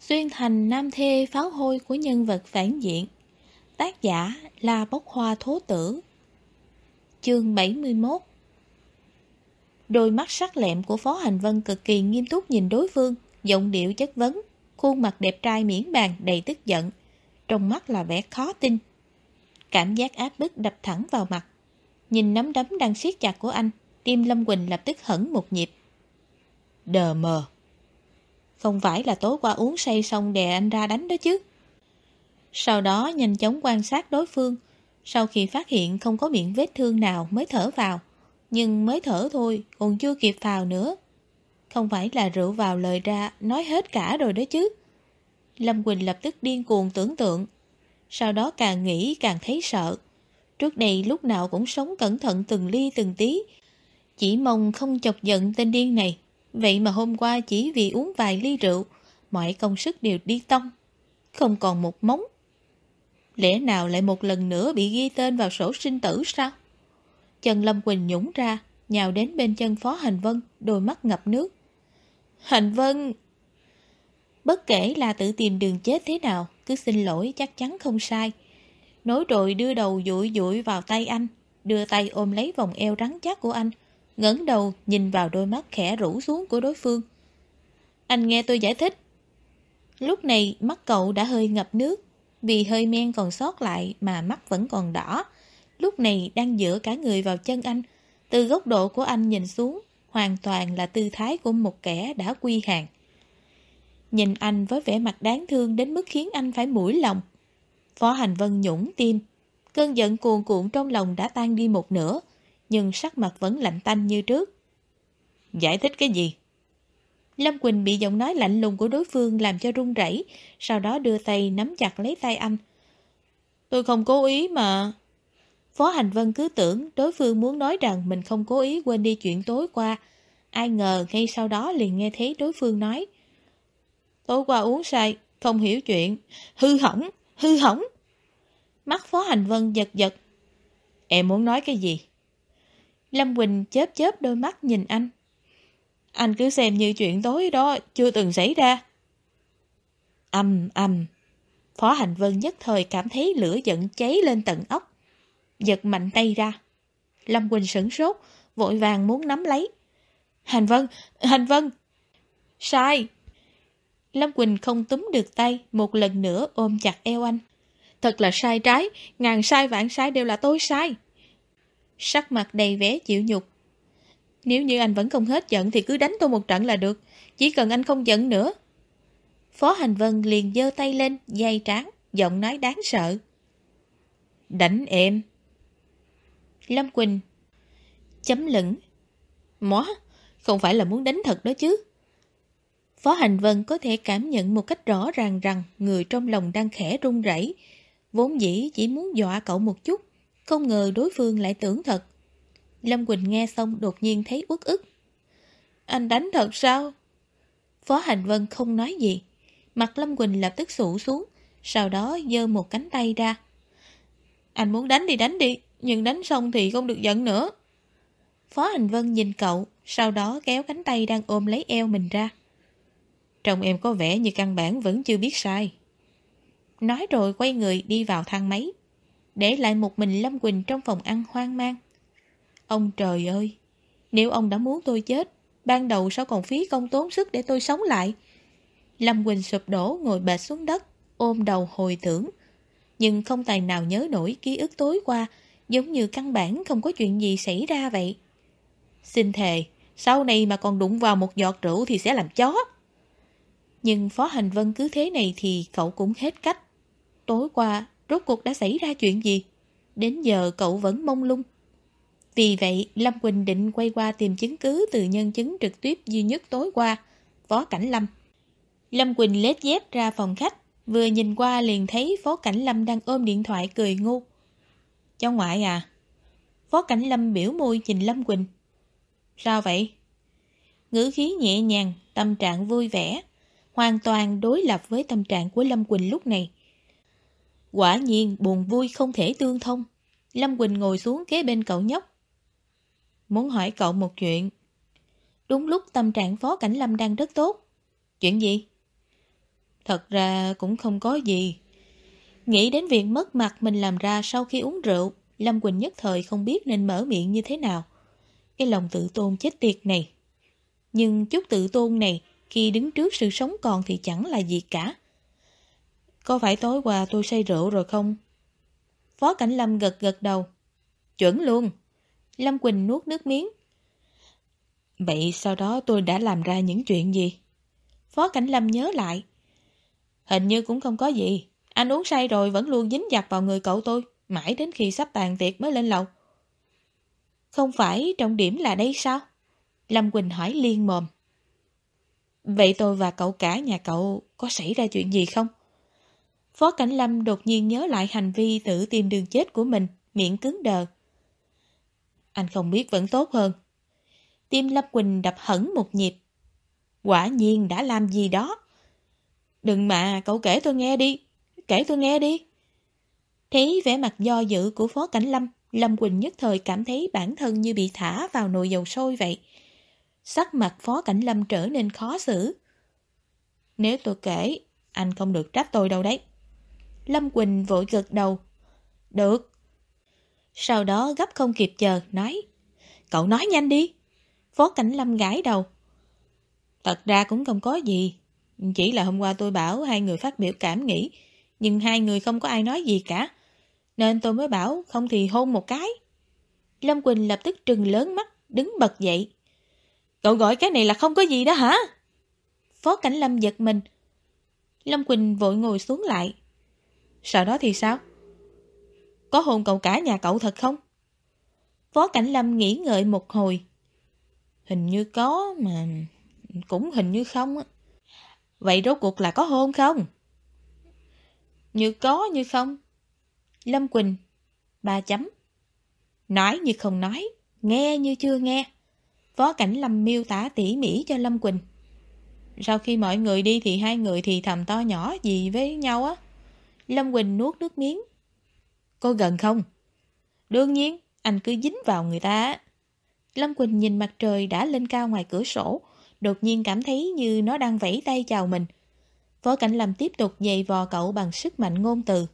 Xuyên thành nam thê pháo hôi của nhân vật phản diện. Tác giả là Bốc Hoa Thố Tử. Chương 71 Đôi mắt sắc lẹm của Phó Hành Vân cực kỳ nghiêm túc nhìn đối phương, Giọng điệu chất vấn, Khuôn mặt đẹp trai miễn bàn, đầy tức giận. Trong mắt là vẻ khó tin. Cảm giác áp bức đập thẳng vào mặt. Nhìn nắm đấm đang siết chặt của anh Tim Lâm Quỳnh lập tức hẳn một nhịp. Đờ mờ. Không phải là tối qua uống say xong đè anh ra đánh đó chứ. Sau đó nhanh chóng quan sát đối phương. Sau khi phát hiện không có miệng vết thương nào mới thở vào. Nhưng mới thở thôi, Còn chưa kịp vào nữa. Không phải là rượu vào lời ra, Nói hết cả rồi đó chứ. Lâm Quỳnh lập tức điên cuồng tưởng tượng. Sau đó càng nghĩ càng thấy sợ. Trước đây lúc nào cũng sống cẩn thận từng ly từng tí. Chỉ mong không chọc giận tên điên này. Vậy mà hôm qua chỉ vì uống vài ly rượu, Mọi công sức đều đi tông, Không còn một móng. Lẽ nào lại một lần nữa bị ghi tên vào sổ sinh tử sao? Trần Lâm Quỳnh nhũng ra, Nhào đến bên chân Phó Hành Vân, Đôi mắt ngập nước. Hành Vân! Bất kể là tự tìm đường chết thế nào, Cứ xin lỗi chắc chắn không sai. Nói rồi đưa đầu dụi dụi vào tay anh, Đưa tay ôm lấy vòng eo rắn chắc của anh ngẩng đầu nhìn vào đôi mắt khẽ rũ xuống của đối phương. Anh nghe tôi giải thích. Lúc này mắt cậu đã hơi ngập nước, vì hơi men còn sót lại mà mắt vẫn còn đỏ. Lúc này đang dựa cả người vào chân anh, từ góc độ của anh nhìn xuống, hoàn toàn là tư thái của một kẻ đã quy hàng. Nhìn anh với vẻ mặt đáng thương đến mức khiến anh phải mũi lòng. Phó Hành Vân nhũng tim, cơn giận cuồn cuộn trong lòng đã tan đi một nửa, nhưng sắc mặt vẫn lạnh tanh như trước. Giải thích cái gì? Lâm Quỳnh bị giọng nói lạnh lùng của đối phương làm cho run rẩy, sau đó đưa tay nắm chặt lấy tay anh. Tôi không cố ý mà... Phó Hành Vân cứ tưởng đối phương muốn nói rằng mình không cố ý quên đi chuyện tối qua. Ai ngờ ngay sau đó liền nghe thấy đối phương nói. Tối qua uống say, không hiểu chuyện. Hư hỏng, hư hỏng. Mắt Phó Hành Vân giật giật. Em muốn nói cái gì? Lâm Quỳnh chớp chớp đôi mắt nhìn anh. Anh cứ xem như chuyện tối đó chưa từng xảy ra. Âm âm. Phó Hành Vân nhất thời cảm thấy lửa giận cháy lên tận ốc. Giật mạnh tay ra. Lâm Quỳnh sửng sốt, vội vàng muốn nắm lấy. Hành Vân, Hành Vân. Sai. Lâm Quỳnh không túm được tay, một lần nữa ôm chặt eo anh. Thật là sai trái, ngàn sai vạn sai đều là tôi sai sắc mặt đầy vẻ chịu nhục. Nếu như anh vẫn không hết giận thì cứ đánh tôi một trận là được, chỉ cần anh không giận nữa. Phó Hành Vân liền giơ tay lên, dây tráng, giọng nói đáng sợ. Đánh em. Lâm Quỳnh Chấm lửng Mó, không phải là muốn đánh thật đó chứ. Phó Hành Vân có thể cảm nhận một cách rõ ràng rằng người trong lòng đang khẽ run rẩy, vốn dĩ chỉ muốn dọa cậu một chút, không ngờ đối phương lại tưởng thật. Lâm Quỳnh nghe xong đột nhiên thấy uất ức. Anh đánh thật sao? Phó Hành Vân không nói gì. Mặt Lâm Quỳnh lập tức sụ xuống, sau đó giơ một cánh tay ra. Anh muốn đánh thì đánh đi, nhưng đánh xong thì không được giận nữa. Phó Hành Vân nhìn cậu, sau đó kéo cánh tay đang ôm lấy eo mình ra. Trông em có vẻ như căn bản vẫn chưa biết sai. Nói rồi quay người đi vào thang máy để lại một mình Lâm Quỳnh trong phòng ăn hoang mang. Ông trời ơi! Nếu ông đã muốn tôi chết, ban đầu sao còn phí công tốn sức để tôi sống lại? Lâm Quỳnh sụp đổ ngồi bệt xuống đất, ôm đầu hồi tưởng. Nhưng không tài nào nhớ nổi ký ức tối qua, giống như căn bản không có chuyện gì xảy ra vậy. Xin thề, sau này mà còn đụng vào một giọt rượu thì sẽ làm chó. Nhưng Phó Hành Vân cứ thế này thì cậu cũng hết cách. Tối qua, rốt cuộc đã xảy ra chuyện gì? Đến giờ cậu vẫn mông lung. Vì vậy, Lâm Quỳnh định quay qua tìm chứng cứ từ nhân chứng trực tiếp duy nhất tối qua, Phó Cảnh Lâm. Lâm Quỳnh lết dép ra phòng khách, vừa nhìn qua liền thấy Phó Cảnh Lâm đang ôm điện thoại cười ngu. Cháu ngoại à? Phó Cảnh Lâm biểu môi nhìn Lâm Quỳnh. Sao vậy? Ngữ khí nhẹ nhàng, tâm trạng vui vẻ, hoàn toàn đối lập với tâm trạng của Lâm Quỳnh lúc này. Quả nhiên buồn vui không thể tương thông. Lâm Quỳnh ngồi xuống kế bên cậu nhóc. Muốn hỏi cậu một chuyện. Đúng lúc tâm trạng Phó Cảnh Lâm đang rất tốt. Chuyện gì? Thật ra cũng không có gì. Nghĩ đến việc mất mặt mình làm ra sau khi uống rượu, Lâm Quỳnh nhất thời không biết nên mở miệng như thế nào. Cái lòng tự tôn chết tiệt này. Nhưng chút tự tôn này, khi đứng trước sự sống còn thì chẳng là gì cả. Có phải tối qua tôi say rượu rồi không? Phó Cảnh Lâm gật gật đầu. Chuẩn luôn. Lâm Quỳnh nuốt nước miếng. Vậy sau đó tôi đã làm ra những chuyện gì? Phó Cảnh Lâm nhớ lại. Hình như cũng không có gì. Anh uống say rồi vẫn luôn dính dặt vào người cậu tôi, mãi đến khi sắp tàn tiệc mới lên lầu. Không phải trọng điểm là đây sao? Lâm Quỳnh hỏi liên mồm. Vậy tôi và cậu cả nhà cậu có xảy ra chuyện gì không? Phó Cảnh Lâm đột nhiên nhớ lại hành vi tự tìm đường chết của mình, miệng cứng đờ. Anh không biết vẫn tốt hơn. Tim Lâm Quỳnh đập hẳn một nhịp. Quả nhiên đã làm gì đó. Đừng mà, cậu kể tôi nghe đi. Kể tôi nghe đi. Thấy vẻ mặt do dự của Phó Cảnh Lâm, Lâm Quỳnh nhất thời cảm thấy bản thân như bị thả vào nồi dầu sôi vậy. Sắc mặt Phó Cảnh Lâm trở nên khó xử. Nếu tôi kể, anh không được trách tôi đâu đấy. Lâm Quỳnh vội gật đầu. Được. Sau đó gấp không kịp chờ, nói. Cậu nói nhanh đi. Phó Cảnh Lâm gãi đầu. Thật ra cũng không có gì. Chỉ là hôm qua tôi bảo hai người phát biểu cảm nghĩ, nhưng hai người không có ai nói gì cả. Nên tôi mới bảo không thì hôn một cái. Lâm Quỳnh lập tức trừng lớn mắt, đứng bật dậy. Cậu gọi cái này là không có gì đó hả? Phó Cảnh Lâm giật mình. Lâm Quỳnh vội ngồi xuống lại. Sau đó thì sao? Có hôn cậu cả nhà cậu thật không? Phó Cảnh Lâm nghĩ ngợi một hồi. Hình như có mà cũng hình như không á. Vậy rốt cuộc là có hôn không? Như có như không. Lâm Quỳnh, ba chấm. Nói như không nói, nghe như chưa nghe. Phó Cảnh Lâm miêu tả tỉ mỉ cho Lâm Quỳnh. Sau khi mọi người đi thì hai người thì thầm to nhỏ gì với nhau á. Lâm Quỳnh nuốt nước miếng. Cô gần không? Đương nhiên, anh cứ dính vào người ta. Lâm Quỳnh nhìn mặt trời đã lên cao ngoài cửa sổ, đột nhiên cảm thấy như nó đang vẫy tay chào mình. Phó Cảnh Lâm tiếp tục dày vò cậu bằng sức mạnh ngôn từ.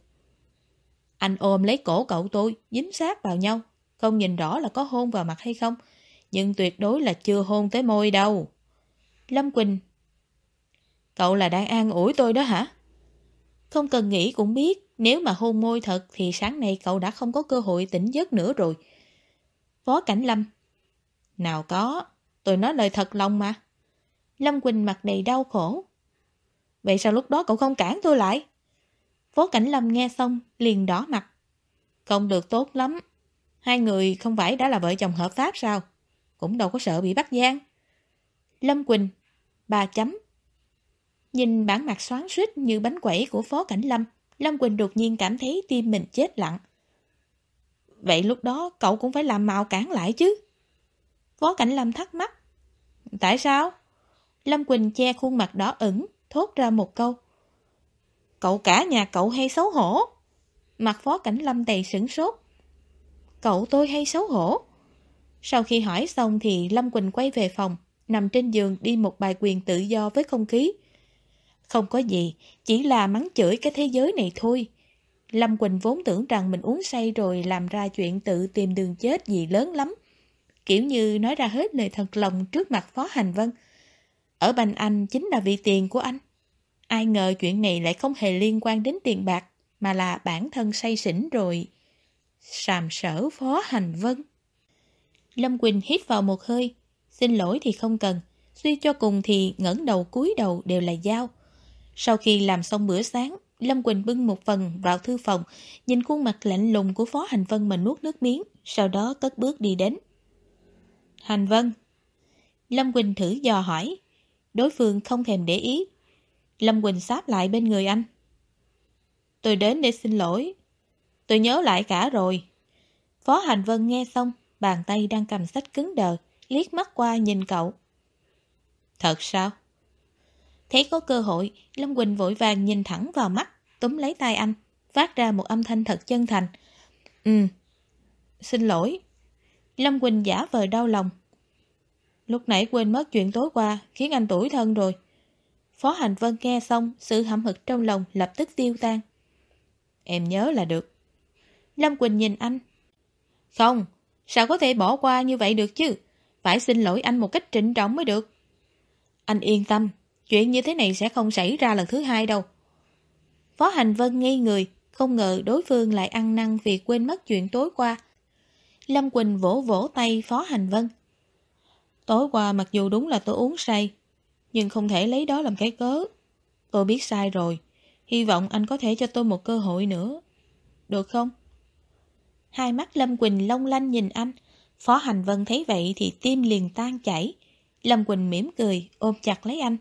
Anh ôm lấy cổ cậu tôi, dính sát vào nhau. Không nhìn rõ là có hôn vào mặt hay không, nhưng tuyệt đối là chưa hôn tới môi đâu. Lâm Quỳnh Cậu là đang an ủi tôi đó hả? Không cần nghĩ cũng biết, nếu mà hôn môi thật thì sáng nay cậu đã không có cơ hội tỉnh giấc nữa rồi. Phó Cảnh Lâm Nào có, tôi nói lời thật lòng mà. Lâm Quỳnh mặt đầy đau khổ. Vậy sao lúc đó cậu không cản tôi lại? Phó Cảnh Lâm nghe xong, liền đỏ mặt. Không được tốt lắm. Hai người không phải đã là vợ chồng hợp pháp sao? Cũng đâu có sợ bị bắt gian. Lâm Quỳnh, bà chấm. Nhìn bản mặt xoắn suýt như bánh quẩy của Phó Cảnh Lâm, Lâm Quỳnh đột nhiên cảm thấy tim mình chết lặng. Vậy lúc đó cậu cũng phải làm mạo cản lại chứ. Phó Cảnh Lâm thắc mắc. Tại sao? Lâm Quỳnh che khuôn mặt đỏ ửng, thốt ra một câu. Cậu cả nhà cậu hay xấu hổ. Mặt Phó Cảnh Lâm đầy sửng sốt. Cậu tôi hay xấu hổ. Sau khi hỏi xong thì Lâm Quỳnh quay về phòng, nằm trên giường đi một bài quyền tự do với không khí. Không có gì, chỉ là mắng chửi cái thế giới này thôi. Lâm Quỳnh vốn tưởng rằng mình uống say rồi làm ra chuyện tự tìm đường chết gì lớn lắm. Kiểu như nói ra hết lời thật lòng trước mặt Phó Hành Vân. Ở Bành Anh chính là vì tiền của anh. Ai ngờ chuyện này lại không hề liên quan đến tiền bạc, mà là bản thân say xỉn rồi. Sàm sở Phó Hành Vân. Lâm Quỳnh hít vào một hơi. Xin lỗi thì không cần. Suy cho cùng thì ngẩng đầu cúi đầu đều là dao. Sau khi làm xong bữa sáng, Lâm Quỳnh bưng một phần vào thư phòng, nhìn khuôn mặt lạnh lùng của Phó Hành Vân mà nuốt nước miếng, sau đó cất bước đi đến. Hành Vân Lâm Quỳnh thử dò hỏi. Đối phương không thèm để ý. Lâm Quỳnh sáp lại bên người anh. Tôi đến để xin lỗi. Tôi nhớ lại cả rồi. Phó Hành Vân nghe xong, bàn tay đang cầm sách cứng đờ, liếc mắt qua nhìn cậu. Thật sao? Thấy có cơ hội, Lâm Quỳnh vội vàng nhìn thẳng vào mắt, túm lấy tay anh, phát ra một âm thanh thật chân thành. Ừ, xin lỗi. Lâm Quỳnh giả vờ đau lòng. Lúc nãy quên mất chuyện tối qua, khiến anh tủi thân rồi. Phó Hành Vân nghe xong, sự hậm hực trong lòng lập tức tiêu tan. Em nhớ là được. Lâm Quỳnh nhìn anh. Không, sao có thể bỏ qua như vậy được chứ? Phải xin lỗi anh một cách trịnh trọng mới được. Anh yên tâm, chuyện như thế này sẽ không xảy ra lần thứ hai đâu. Phó Hành Vân ngây người, không ngờ đối phương lại ăn năn vì quên mất chuyện tối qua. Lâm Quỳnh vỗ vỗ tay Phó Hành Vân. Tối qua mặc dù đúng là tôi uống say, nhưng không thể lấy đó làm cái cớ. Tôi biết sai rồi, hy vọng anh có thể cho tôi một cơ hội nữa. Được không? Hai mắt Lâm Quỳnh long lanh nhìn anh, Phó Hành Vân thấy vậy thì tim liền tan chảy. Lâm Quỳnh mỉm cười, ôm chặt lấy anh.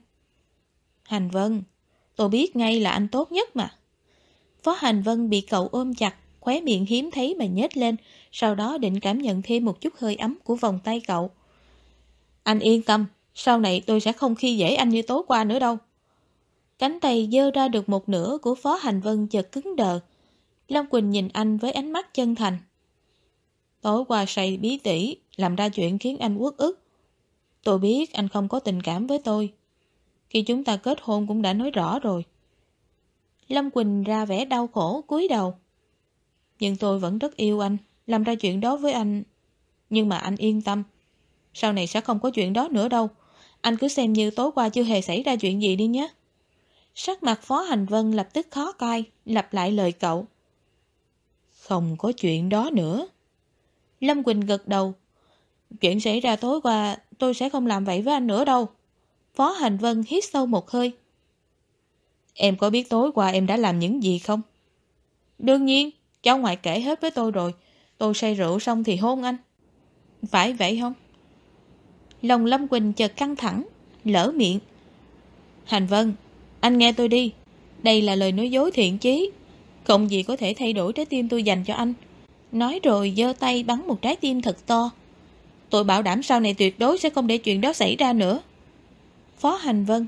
Hành Vân, tôi biết ngay là anh tốt nhất mà. Phó Hành Vân bị cậu ôm chặt, khóe miệng hiếm thấy mà nhếch lên, sau đó định cảm nhận thêm một chút hơi ấm của vòng tay cậu. Anh yên tâm, sau này tôi sẽ không khi dễ anh như tối qua nữa đâu. Cánh tay dơ ra được một nửa của Phó Hành Vân chợt cứng đờ. Lâm Quỳnh nhìn anh với ánh mắt chân thành. Tối qua say bí tỉ, làm ra chuyện khiến anh uất ức. Tôi biết anh không có tình cảm với tôi. Khi chúng ta kết hôn cũng đã nói rõ rồi. Lâm Quỳnh ra vẻ đau khổ cúi đầu. Nhưng tôi vẫn rất yêu anh, làm ra chuyện đó với anh. Nhưng mà anh yên tâm, sau này sẽ không có chuyện đó nữa đâu. Anh cứ xem như tối qua chưa hề xảy ra chuyện gì đi nhé. Sắc mặt Phó Hành Vân lập tức khó coi, lặp lại lời cậu. Không có chuyện đó nữa. Lâm Quỳnh gật đầu. Chuyện xảy ra tối qua, tôi sẽ không làm vậy với anh nữa đâu. Phó Hành Vân hít sâu một hơi. Em có biết tối qua em đã làm những gì không? Đương nhiên, cháu ngoại kể hết với tôi rồi. Tôi say rượu xong thì hôn anh. Phải vậy không? Lòng Lâm Quỳnh chợt căng thẳng, lỡ miệng. Hành Vân, anh nghe tôi đi. Đây là lời nói dối thiện chí. Không gì có thể thay đổi trái tim tôi dành cho anh. Nói rồi giơ tay bắn một trái tim thật to. Tôi bảo đảm sau này tuyệt đối sẽ không để chuyện đó xảy ra nữa. Phó Hành Vân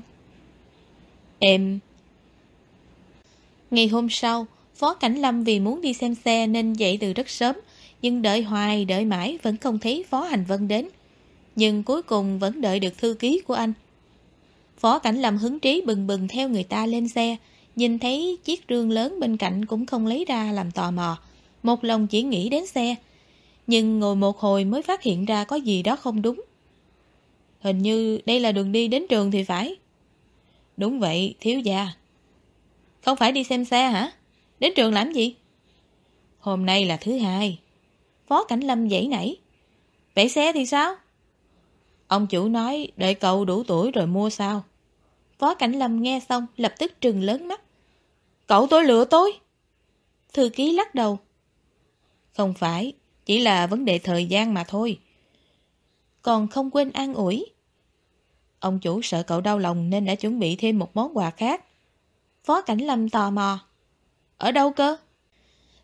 Em Ngày hôm sau, Phó Cảnh Lâm vì muốn đi xem xe nên dậy từ rất sớm, nhưng đợi hoài đợi mãi vẫn không thấy Phó Hành Vân đến. Nhưng cuối cùng vẫn đợi được thư ký của anh. Phó Cảnh Lâm hứng trí bừng bừng theo người ta lên xe, nhìn thấy chiếc rương lớn bên cạnh cũng không lấy ra làm tò mò. Một lòng chỉ nghĩ đến xe, nhưng ngồi một hồi mới phát hiện ra có gì đó không đúng. Hình như đây là đường đi đến trường thì phải. Đúng vậy, thiếu gia. Không phải đi xem xe hả? Đến trường làm gì? Hôm nay là thứ hai. Phó Cảnh Lâm dãy nảy. Vậy xe thì sao? Ông chủ nói đợi cậu đủ tuổi rồi mua sao? Phó Cảnh Lâm nghe xong lập tức trừng lớn mắt. Cậu tôi lựa tôi. Thư ký lắc đầu. Không phải, chỉ là vấn đề thời gian mà thôi. Còn không quên an ủi. Ông chủ sợ cậu đau lòng nên đã chuẩn bị thêm một món quà khác. Phó Cảnh Lâm tò mò. Ở đâu cơ?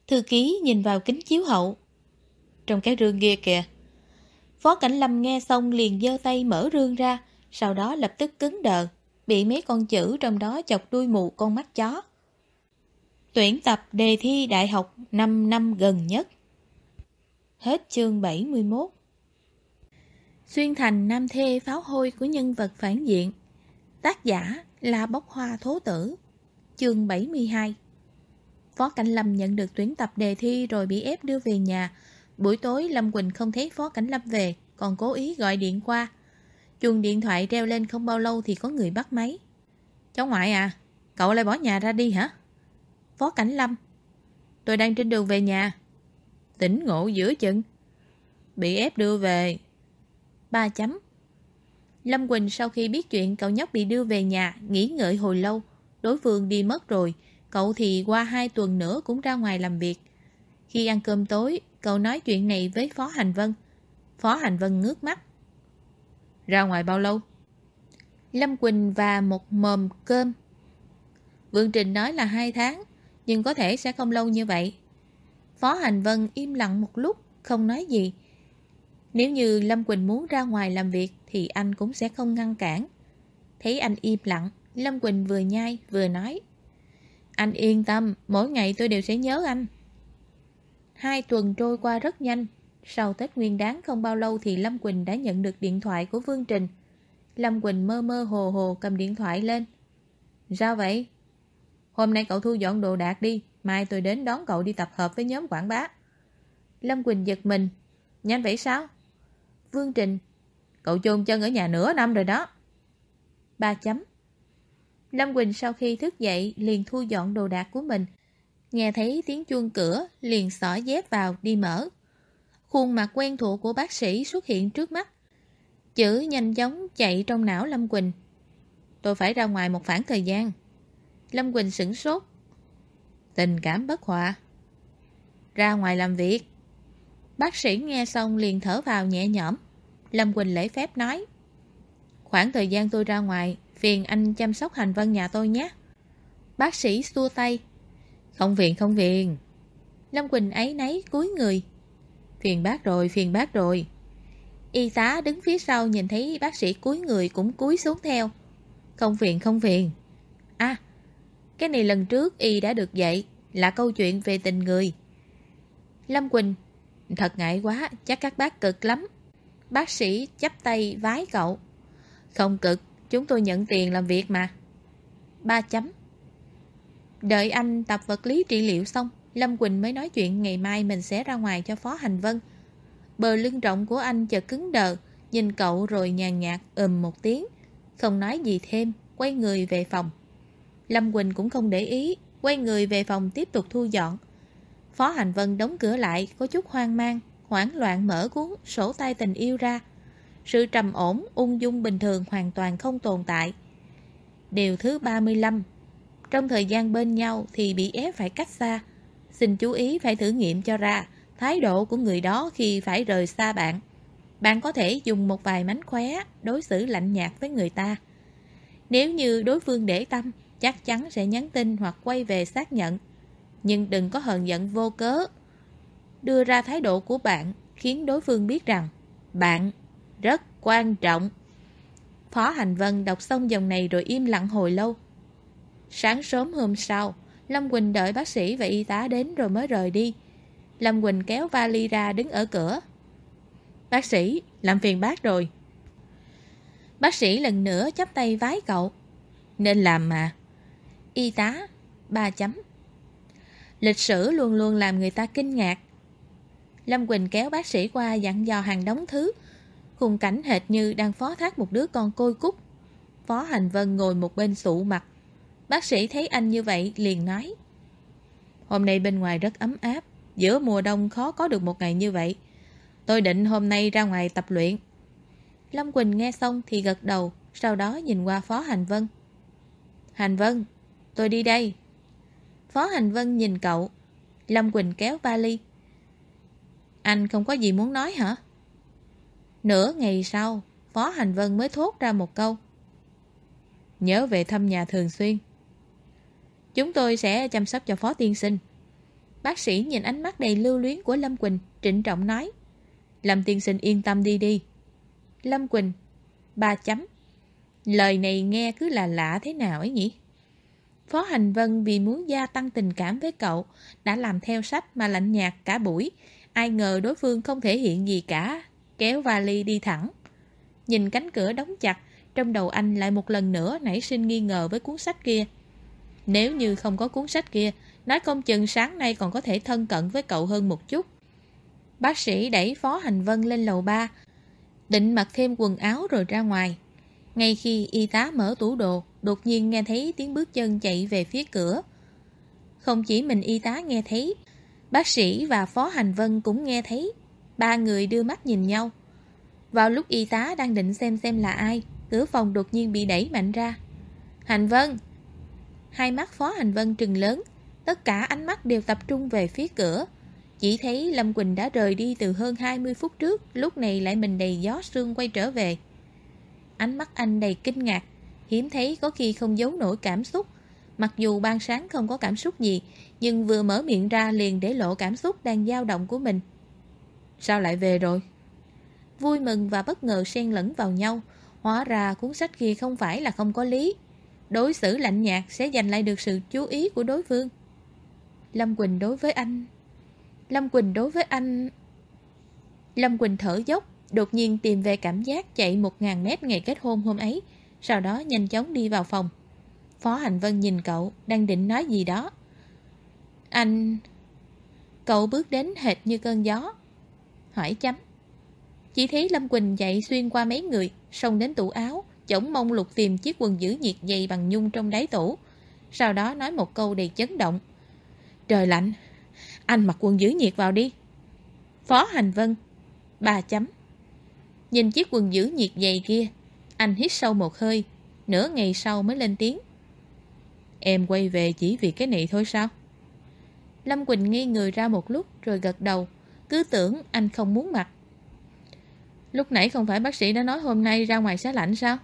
Thư ký nhìn vào kính chiếu hậu. Trong cái rương kia kìa. Phó Cảnh Lâm nghe xong liền giơ tay mở rương ra, sau đó lập tức cứng đờ, bị mấy con chữ trong đó chọc đuôi mù con mắt chó. Tuyển tập đề thi đại học 5 năm gần nhất. Hết chương 71 Xuyên thành nam thê pháo hôi của nhân vật phản diện. Tác giả là Bốc Hoa Thố Tử, Chương 72 Phó Cảnh Lâm nhận được tuyển tập đề thi rồi bị ép đưa về nhà. Buổi tối, Lâm Quỳnh không thấy Phó Cảnh Lâm về, Còn cố ý gọi điện qua. Chuông điện thoại reo lên không bao lâu thì có người bắt máy. Cháu ngoại à Cậu lại bỏ nhà ra đi hả? Phó Cảnh Lâm. Tôi đang trên đường về nhà. Tỉnh ngộ giữa chừng. Bị ép đưa về ba chấm. Lâm Quỳnh sau khi biết chuyện cậu nhóc bị đưa về nhà Nghĩ ngợi hồi lâu. Đối phương đi mất rồi, Cậu thì qua hai tuần nữa cũng ra ngoài làm việc. Khi ăn cơm tối, Cậu nói chuyện này với Phó Hành Vân. Phó Hành Vân ngước mắt. Ra ngoài bao lâu? Lâm Quỳnh và một mồm cơm. Vương Trình nói là hai tháng, Nhưng có thể sẽ không lâu như vậy. Phó Hành Vân im lặng một lúc, Không nói gì. Nếu như Lâm Quỳnh muốn ra ngoài làm việc Thì anh cũng sẽ không ngăn cản Thấy anh im lặng Lâm Quỳnh vừa nhai vừa nói Anh yên tâm Mỗi ngày tôi đều sẽ nhớ anh Hai tuần trôi qua rất nhanh Sau Tết Nguyên đáng không bao lâu Thì Lâm Quỳnh đã nhận được điện thoại của Vương Trình Lâm Quỳnh mơ mơ hồ hồ cầm điện thoại lên Sao vậy? Hôm nay cậu thu dọn đồ đạc đi, mai tôi đến đón cậu đi tập hợp với nhóm quảng bá. Lâm Quỳnh giật mình. Nhanh vậy sao? Vương Trình. Cậu chôn chân ở nhà nửa năm rồi đó. Ba chấm. Lâm Quỳnh sau khi thức dậy liền thu dọn đồ đạc của mình. Nghe thấy tiếng chuông cửa, liền xỏ dép vào đi mở. Khuôn mặt quen thuộc của bác sĩ xuất hiện trước mắt. Chữ nhanh chóng chạy trong não Lâm Quỳnh. Tôi phải ra ngoài một khoảng thời gian. Lâm Quỳnh sửng sốt. Tình cảm bất hòa. Ra ngoài làm việc. Bác sĩ nghe xong liền thở vào nhẹ nhõm. Lâm Quỳnh lễ phép nói. Khoảng thời gian tôi ra ngoài, phiền anh chăm sóc hành vân nhà tôi nhé. Bác sĩ xua tay. Không phiền, không phiền. Lâm Quỳnh ấy nấy cúi người. Phiền bác rồi, phiền bác rồi. Y tá đứng phía sau nhìn thấy bác sĩ cúi người cũng cúi xuống theo. Không phiền, không phiền. À, cái này lần trước Y đã được dạy là câu chuyện về tình người. Lâm Quỳnh, thật ngại quá, chắc các bác cực lắm. Bác sĩ chắp tay vái cậu. Không cực, chúng tôi nhận tiền làm việc mà. Ba chấm. Đợi anh tập vật lý trị liệu xong, Lâm Quỳnh mới nói chuyện ngày mai mình sẽ ra ngoài cho Phó Hành Vân. Bờ lưng rộng của anh chợt cứng đờ, nhìn cậu rồi nhàn nhạt ừm một tiếng. Không nói gì thêm, quay người về phòng. Lâm Quỳnh cũng không để ý, quay người về phòng tiếp tục thu dọn. Phó Hành Vân đóng cửa lại, có chút hoang mang, hoảng loạn mở cuốn sổ tay tình yêu ra. Sự trầm ổn, ung dung bình thường hoàn toàn không tồn tại. Điều thứ 35 Trong thời gian bên nhau thì bị ép phải cách xa. Xin chú ý phải thử nghiệm cho ra thái độ của người đó khi phải rời xa bạn. Bạn có thể dùng một vài mánh khóe đối xử lạnh nhạt với người ta. Nếu như đối phương để tâm, chắc chắn sẽ nhắn tin hoặc quay về xác nhận. Nhưng đừng có hờn giận vô cớ. Đưa ra thái độ của bạn khiến đối phương biết rằng bạn rất quan trọng. Phó Hành Vân đọc xong dòng này rồi im lặng hồi lâu. Sáng sớm hôm sau, Lâm Quỳnh đợi bác sĩ và y tá đến rồi mới rời đi. Lâm Quỳnh kéo vali ra đứng ở cửa. Bác sĩ, làm phiền bác rồi. Bác sĩ lần nữa chắp tay vái cậu. Nên làm mà. Y tá, ba chấm. Lịch sử luôn luôn làm người ta kinh ngạc. Lâm Quỳnh kéo bác sĩ qua dặn dò hàng đống thứ. Khung cảnh hệt như đang phó thác một đứa con côi cút. Phó Hành Vân ngồi một bên sụ mặt. Bác sĩ thấy anh như vậy liền nói. Hôm nay bên ngoài rất ấm áp. Giữa mùa đông khó có được một ngày như vậy. Tôi định hôm nay ra ngoài tập luyện. Lâm Quỳnh nghe xong thì gật đầu, sau đó nhìn qua Phó Hành Vân. Hành Vân, tôi đi đây. Phó Hành Vân nhìn cậu. Lâm Quỳnh kéo vali. Anh không có gì muốn nói hả? Nửa ngày sau, Phó Hành Vân mới thốt ra một câu. Nhớ về thăm nhà thường xuyên. Chúng tôi sẽ chăm sóc cho Phó Tiên Sinh. Bác sĩ nhìn ánh mắt đầy lưu luyến của Lâm Quỳnh, trịnh trọng nói. Lâm Tiên Sinh yên tâm đi đi. Lâm Quỳnh, ba chấm. Lời này nghe cứ là lạ thế nào ấy nhỉ? Phó Hành Vân vì muốn gia tăng tình cảm với cậu, đã làm theo sách mà lạnh nhạt cả buổi. Ai ngờ đối phương không thể hiện gì cả, kéo vali đi thẳng. Nhìn cánh cửa đóng chặt, trong đầu anh lại một lần nữa nảy sinh nghi ngờ với cuốn sách kia. Nếu như không có cuốn sách kia, nói công chừng sáng nay còn có thể thân cận với cậu hơn một chút. Bác sĩ đẩy Phó Hành Vân lên lầu 3, định mặc thêm quần áo rồi ra ngoài. Ngay khi y tá mở tủ đồ, đột nhiên nghe thấy tiếng bước chân chạy về phía cửa. Không chỉ mình y tá nghe thấy, bác sĩ và Phó Hành Vân cũng nghe thấy. Ba người đưa mắt nhìn nhau. Vào lúc y tá đang định xem xem là ai, cửa phòng đột nhiên bị đẩy mạnh ra. Hành Vân! Hai mắt Phó Hành Vân trừng lớn, tất cả ánh mắt đều tập trung về phía cửa. Chỉ thấy Lâm Quỳnh đã rời đi từ hơn 20 phút trước, lúc này lại mình đầy gió sương quay trở về. Ánh mắt anh đầy kinh ngạc, hiếm thấy có khi không giấu nổi cảm xúc. Mặc dù ban sáng không có cảm xúc gì, nhưng vừa mở miệng ra liền để lộ cảm xúc đang dao động của mình. Sao lại về rồi? Vui mừng và bất ngờ xen lẫn vào nhau, hóa ra cuốn sách kia không phải là không có lý. Đối xử lạnh nhạt sẽ giành lại được sự chú ý của đối phương. Lâm Quỳnh đối với anh... Lâm Quỳnh đối với anh... Lâm Quỳnh thở dốc, đột nhiên tìm về cảm giác chạy 1.000 mét ngày kết hôn hôm ấy, sau đó nhanh chóng đi vào phòng. Phó Hành Vân nhìn cậu, đang định nói gì đó. Anh... Cậu bước đến hệt như cơn gió. Hỏi chấm. Chỉ thấy Lâm Quỳnh chạy xuyên qua mấy người, xông đến tủ áo, chổng mông lục tìm chiếc quần giữ nhiệt dày bằng nhung trong đáy tủ. Sau đó nói một câu đầy chấn động. Trời lạnh, anh mặc quần giữ nhiệt vào đi. Phó Hành Vân. Ba chấm. Nhìn chiếc quần giữ nhiệt dày kia, anh hít sâu một hơi, nửa ngày sau mới lên tiếng. Em quay về chỉ vì cái này thôi sao? Lâm Quỳnh nghi người ra một lúc rồi gật đầu, cứ tưởng anh không muốn mặc. Lúc nãy không phải bác sĩ đã nói hôm nay ra ngoài xá lạnh sao?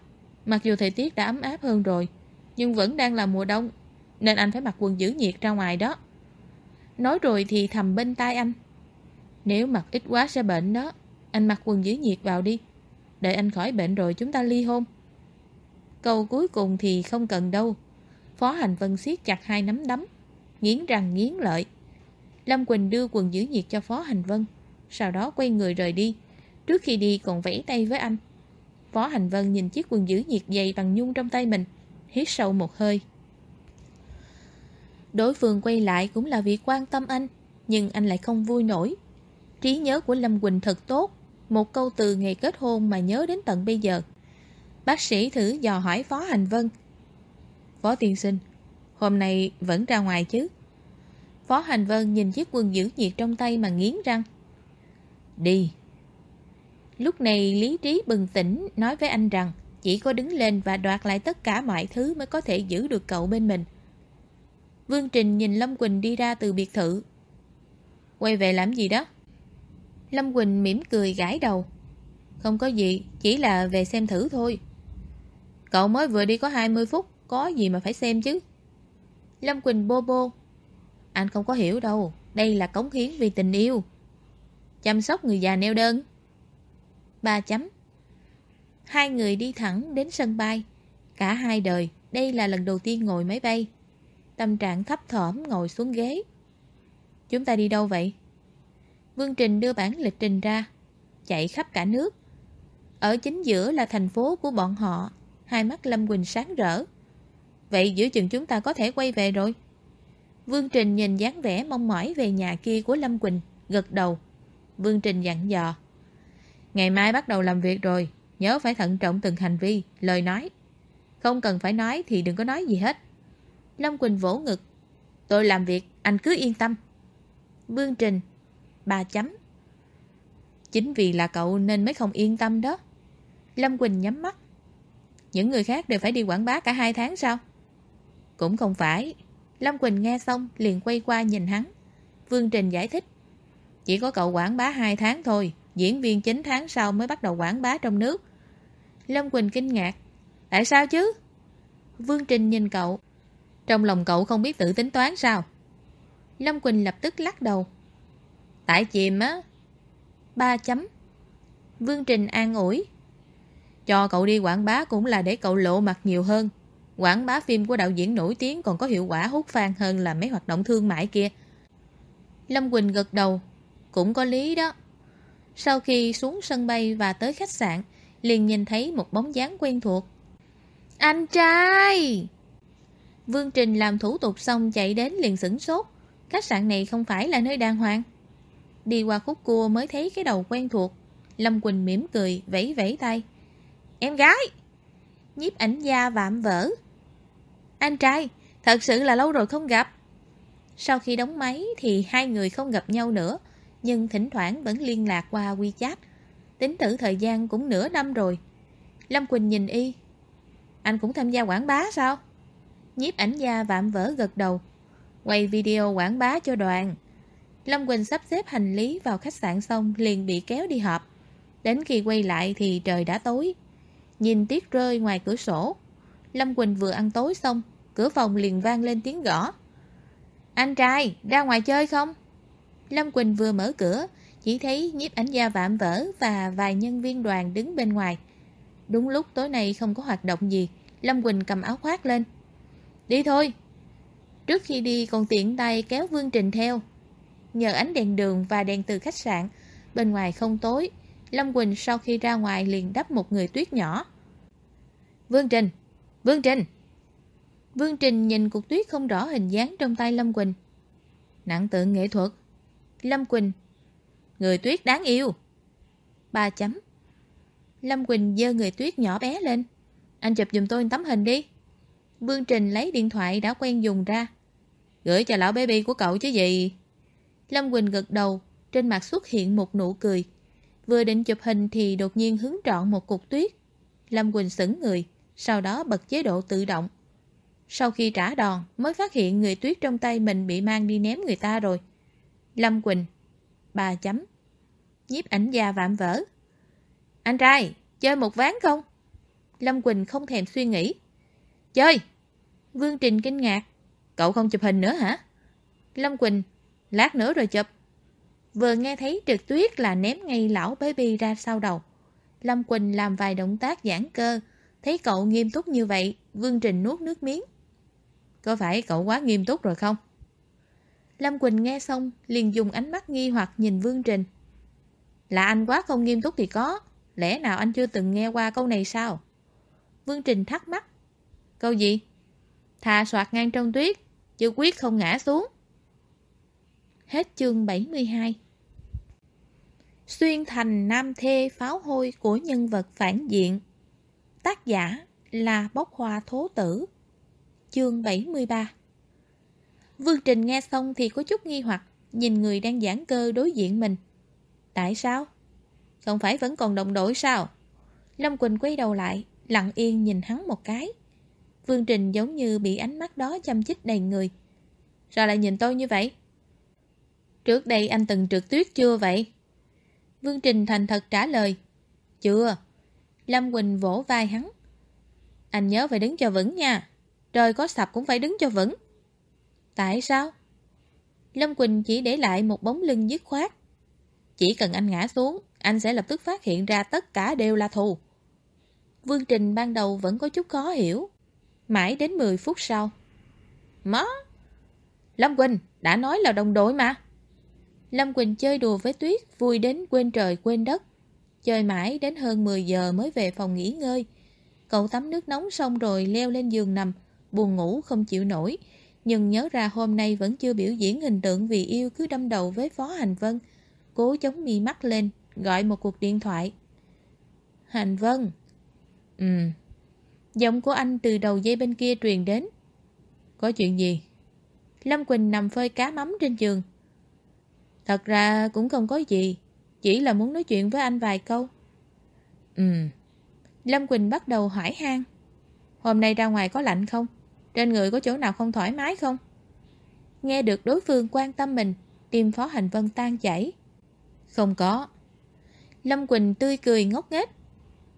Mặc dù thời tiết đã ấm áp hơn rồi, nhưng vẫn đang là mùa đông, nên anh phải mặc quần giữ nhiệt ra ngoài đó. Nói rồi thì thầm bên tai anh. Nếu mặc ít quá sẽ bệnh đó, anh mặc quần giữ nhiệt vào đi. Đợi anh khỏi bệnh rồi chúng ta ly hôn. Câu cuối cùng thì không cần đâu. Phó Hành Vân siết chặt hai nắm đấm, nghiến răng nghiến lợi. Lâm Quỳnh đưa quần giữ nhiệt cho Phó Hành Vân, sau đó quay người rời đi. Trước khi đi còn vẫy tay với anh. Phó Hành Vân nhìn chiếc quần giữ nhiệt dày bằng nhung trong tay mình, hít sâu một hơi. Đối phương quay lại cũng là vì quan tâm anh, nhưng anh lại không vui nổi. Trí nhớ của Lâm Quỳnh thật tốt, một câu từ ngày kết hôn mà nhớ đến tận bây giờ. Bác sĩ thử dò hỏi Phó Hành Vân. Phó tiên sinh, hôm nay vẫn ra ngoài chứ? Phó Hành Vân nhìn chiếc quần giữ nhiệt trong tay mà nghiến răng. Đi. Lúc này lý trí bừng tỉnh nói với anh rằng chỉ có đứng lên và đoạt lại tất cả mọi thứ mới có thể giữ được cậu bên mình. Vương Trình nhìn Lâm Quỳnh đi ra từ biệt thự. Quay về làm gì đó? Lâm Quỳnh mỉm cười gãi đầu. Không có gì, chỉ là về xem thử thôi. Cậu mới vừa đi có 20 phút, có gì mà phải xem chứ? Lâm Quỳnh bô bô. Anh không có hiểu đâu, đây là cống hiến vì tình yêu. Chăm sóc người già neo đơn. Ba chấm. Hai người đi thẳng đến sân bay. Cả hai đời, đây là lần đầu tiên ngồi máy bay. Tâm trạng thấp thỏm ngồi xuống ghế. Chúng ta đi đâu vậy? Vương Trình đưa bản lịch trình ra, chạy khắp cả nước. Ở chính giữa là thành phố của bọn họ, hai mắt Lâm Quỳnh sáng rỡ. Vậy giữa chừng chúng ta có thể quay về rồi. Vương Trình nhìn dáng vẻ mong mỏi về nhà kia của Lâm Quỳnh, gật đầu. Vương Trình dặn dò. Ngày mai bắt đầu làm việc rồi, nhớ phải thận trọng từng hành vi, lời nói. Không cần phải nói thì đừng có nói gì hết. Lâm Quỳnh vỗ ngực. Tôi làm việc, anh cứ yên tâm. Vương Trình. Ba chấm. Chính vì là cậu nên mới không yên tâm đó. Lâm Quỳnh nhắm mắt. Những người khác đều phải đi quảng bá cả hai tháng sao? Cũng không phải. Lâm Quỳnh nghe xong liền quay qua nhìn hắn. Vương Trình giải thích. Chỉ có cậu quảng bá hai tháng thôi. Diễn viên 9 tháng sau mới bắt đầu quảng bá trong nước. Lâm Quỳnh kinh ngạc. Tại sao chứ? Vương Trình nhìn cậu. Trong lòng cậu không biết tự tính toán sao? Lâm Quỳnh lập tức lắc đầu. Tại chìm á. Ba chấm. Vương Trình an ủi. Cho cậu đi quảng bá cũng là để cậu lộ mặt nhiều hơn. Quảng bá phim của đạo diễn nổi tiếng còn có hiệu quả hút fan hơn là mấy hoạt động thương mại kia. Lâm Quỳnh gật đầu. Cũng có lý đó. Sau khi xuống sân bay và tới khách sạn, liền nhìn thấy một bóng dáng quen thuộc. Anh trai! Vương Trình làm thủ tục xong chạy đến liền sửng sốt. Khách sạn này không phải là nơi đàng hoàng. Đi qua khúc cua mới thấy cái đầu quen thuộc. Lâm Quỳnh mỉm cười, vẫy vẫy tay. Em gái! Nhiếp ảnh gia vạm vỡ. Anh trai, thật sự là lâu rồi không gặp. Sau khi đóng máy thì hai người không gặp nhau nữa, nhưng thỉnh thoảng vẫn liên lạc qua WeChat. Tính tử thời gian cũng nửa năm rồi. Lâm Quỳnh nhìn y. Anh cũng tham gia quảng bá sao? Nhiếp ảnh gia vạm vỡ gật đầu. Quay video quảng bá cho đoàn. Lâm Quỳnh sắp xếp hành lý vào khách sạn xong liền bị kéo đi họp. Đến khi quay lại thì trời đã tối. Nhìn tiết rơi ngoài cửa sổ. Lâm Quỳnh vừa ăn tối xong, cửa phòng liền vang lên tiếng gõ. Anh trai, ra ngoài chơi không? Lâm Quỳnh vừa mở cửa, chỉ thấy nhiếp ảnh gia vạm vỡ và vài nhân viên đoàn đứng bên ngoài. Đúng lúc tối nay không có hoạt động gì, Lâm Quỳnh cầm áo khoác lên. Đi thôi! Trước khi đi còn tiện tay kéo Vương Trình theo. Nhờ ánh đèn đường và đèn từ khách sạn, bên ngoài không tối, Lâm Quỳnh sau khi ra ngoài liền đắp một người tuyết nhỏ. Vương Trình! Vương Trình! Vương Trình nhìn cục tuyết không rõ hình dáng trong tay Lâm Quỳnh. Nặng tượng nghệ thuật. Lâm Quỳnh. Người tuyết đáng yêu. Ba chấm. Lâm Quỳnh dơ người tuyết nhỏ bé lên. Anh chụp giùm tôi tấm hình đi. Vương Trình lấy điện thoại đã quen dùng ra. Gửi cho lão baby của cậu chứ gì. Lâm Quỳnh gật đầu, trên mặt xuất hiện một nụ cười. Vừa định chụp hình thì đột nhiên hứng trọn một cục tuyết. Lâm Quỳnh sững người, sau đó bật chế độ tự động. Sau khi trả đòn mới phát hiện người tuyết trong tay mình bị mang đi ném người ta rồi. Lâm Quỳnh bà chấm Nhiếp ảnh gia vạm vỡ Anh trai, chơi một ván không? Lâm Quỳnh không thèm suy nghĩ Chơi Vương Trình kinh ngạc Cậu không chụp hình nữa hả? Lâm Quỳnh Lát nữa rồi chụp. Vừa nghe thấy trượt tuyết là ném ngay lão baby ra sau đầu. Lâm Quỳnh làm vài động tác giãn cơ. Thấy cậu nghiêm túc như vậy, Vương Trình nuốt nước miếng. Có phải cậu quá nghiêm túc rồi không? Lâm Quỳnh nghe xong, liền dùng ánh mắt nghi hoặc nhìn Vương Trình. Là anh quá không nghiêm túc thì có. Lẽ nào anh chưa từng nghe qua câu này sao? Vương Trình thắc mắc. Câu gì? Thà soạt ngang trong tuyết, Chứ quyết không ngã xuống. Hết chương 72 Xuyên thành nam thê pháo hôi của nhân vật phản diện. Tác giả là Bốc Hoa Thố Tử. Chương 73 Vương Trình nghe xong thì có chút nghi hoặc, Nhìn người đang giảng cơ đối diện mình. Tại sao? Không phải vẫn còn đồng đội sao? Lâm Quỳnh quay đầu lại, Lặng yên nhìn hắn một cái. Vương Trình giống như bị ánh mắt đó chăm chích đầy người. Sao lại nhìn tôi như vậy? Trước đây anh từng trượt tuyết chưa vậy? Vương Trình thành thật trả lời, Chưa Lâm Quỳnh vỗ vai hắn, Anh nhớ phải đứng cho vững nha, Trời có sập cũng phải đứng cho vững Tại sao? Lâm Quỳnh chỉ để lại một bóng lưng dứt khoát, Chỉ cần anh ngã xuống, Anh sẽ lập tức phát hiện ra tất cả đều là thù Vương Trình ban đầu vẫn có chút khó hiểu, Mãi đến 10 phút sau, Má, Lâm Quỳnh, đã nói là đồng đội mà Lâm Quỳnh chơi đùa với Tuyết, Vui đến quên trời quên đất. Chơi mãi đến hơn 10 giờ mới về phòng nghỉ ngơi. Cậu tắm nước nóng xong rồi leo lên giường nằm, Buồn ngủ không chịu nổi. Nhưng nhớ ra hôm nay vẫn chưa biểu diễn hình tượng vì yêu cứ đâm đầu với Phó Hành Vân. Cố chống mi mắt lên, Gọi một cuộc điện thoại. Hành Vân. Ừ. Giọng của anh từ đầu dây bên kia truyền đến. Có chuyện gì? Lâm Quỳnh nằm phơi cá mắm trên giường. Thật ra cũng không có gì, Chỉ là muốn nói chuyện với anh vài câu. Ừ. Lâm Quỳnh bắt đầu hỏi han. Hôm nay ra ngoài có lạnh không? Trên người có chỗ nào không thoải mái không? Nghe được đối phương quan tâm mình, Tim Phó Hành Vân tan chảy. Không có. Lâm Quỳnh tươi cười ngốc nghếch.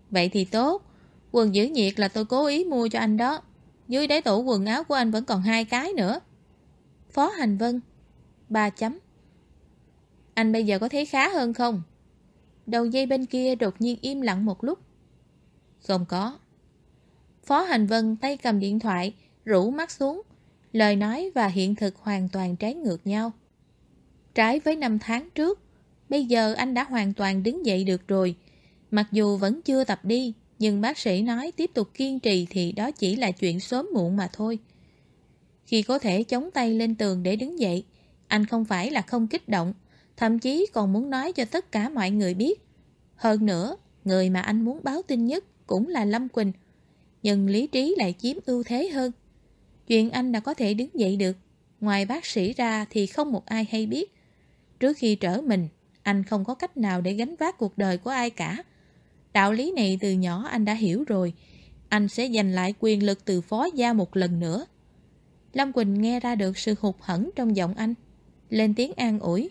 Vậy thì tốt. Quần giữ nhiệt là tôi cố ý mua cho anh đó. Dưới đáy tủ quần áo của anh vẫn còn hai cái nữa. Phó Hành Vân. Ba chấm. Anh bây giờ có thấy khá hơn không? Đầu dây bên kia đột nhiên im lặng một lúc. Không có. Phó Hành Vân tay cầm điện thoại Rủ mắt xuống. Lời nói và hiện thực hoàn toàn trái ngược nhau. Trái với năm tháng trước Bây giờ anh đã hoàn toàn đứng dậy được rồi. Mặc dù vẫn chưa tập đi nhưng bác sĩ nói tiếp tục kiên trì thì đó chỉ là chuyện sớm muộn mà thôi. Khi có thể chống tay lên tường để đứng dậy, anh không phải là không kích động, thậm chí còn muốn nói cho tất cả mọi người biết. Hơn nữa, người mà anh muốn báo tin nhất cũng là Lâm Quỳnh, nhưng lý trí lại chiếm ưu thế hơn. Chuyện anh đã có thể đứng dậy được, ngoài bác sĩ ra thì không một ai hay biết. Trước khi trở mình, anh không có cách nào để gánh vác cuộc đời của ai cả. Đạo lý này từ nhỏ anh đã hiểu rồi. Anh sẽ giành lại quyền lực từ phó gia một lần nữa. Lâm Quỳnh nghe ra được sự hụt hẫng trong giọng anh. Lên tiếng an ủi.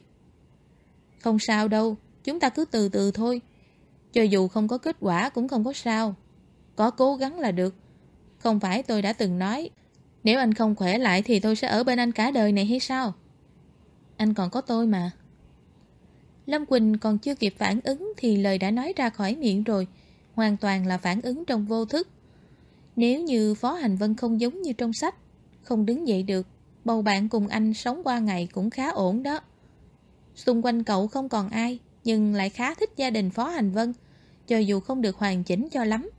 Không sao đâu, chúng ta cứ từ từ thôi. Cho dù không có kết quả cũng không có sao. Có cố gắng là được. Không phải tôi đã từng nói, nếu anh không khỏe lại thì tôi sẽ ở bên anh cả đời này hay sao? Anh còn có tôi mà. Lâm Quỳnh còn chưa kịp phản ứng thì lời đã nói ra khỏi miệng rồi, hoàn toàn là phản ứng trong vô thức. Nếu như Phó Hành Vân không giống như trong sách, không đứng dậy được, bầu bạn cùng anh sống qua ngày cũng khá ổn đó. Xung quanh cậu không còn ai, nhưng lại khá thích gia đình Phó Hành Vân, cho dù không được hoàn chỉnh cho lắm,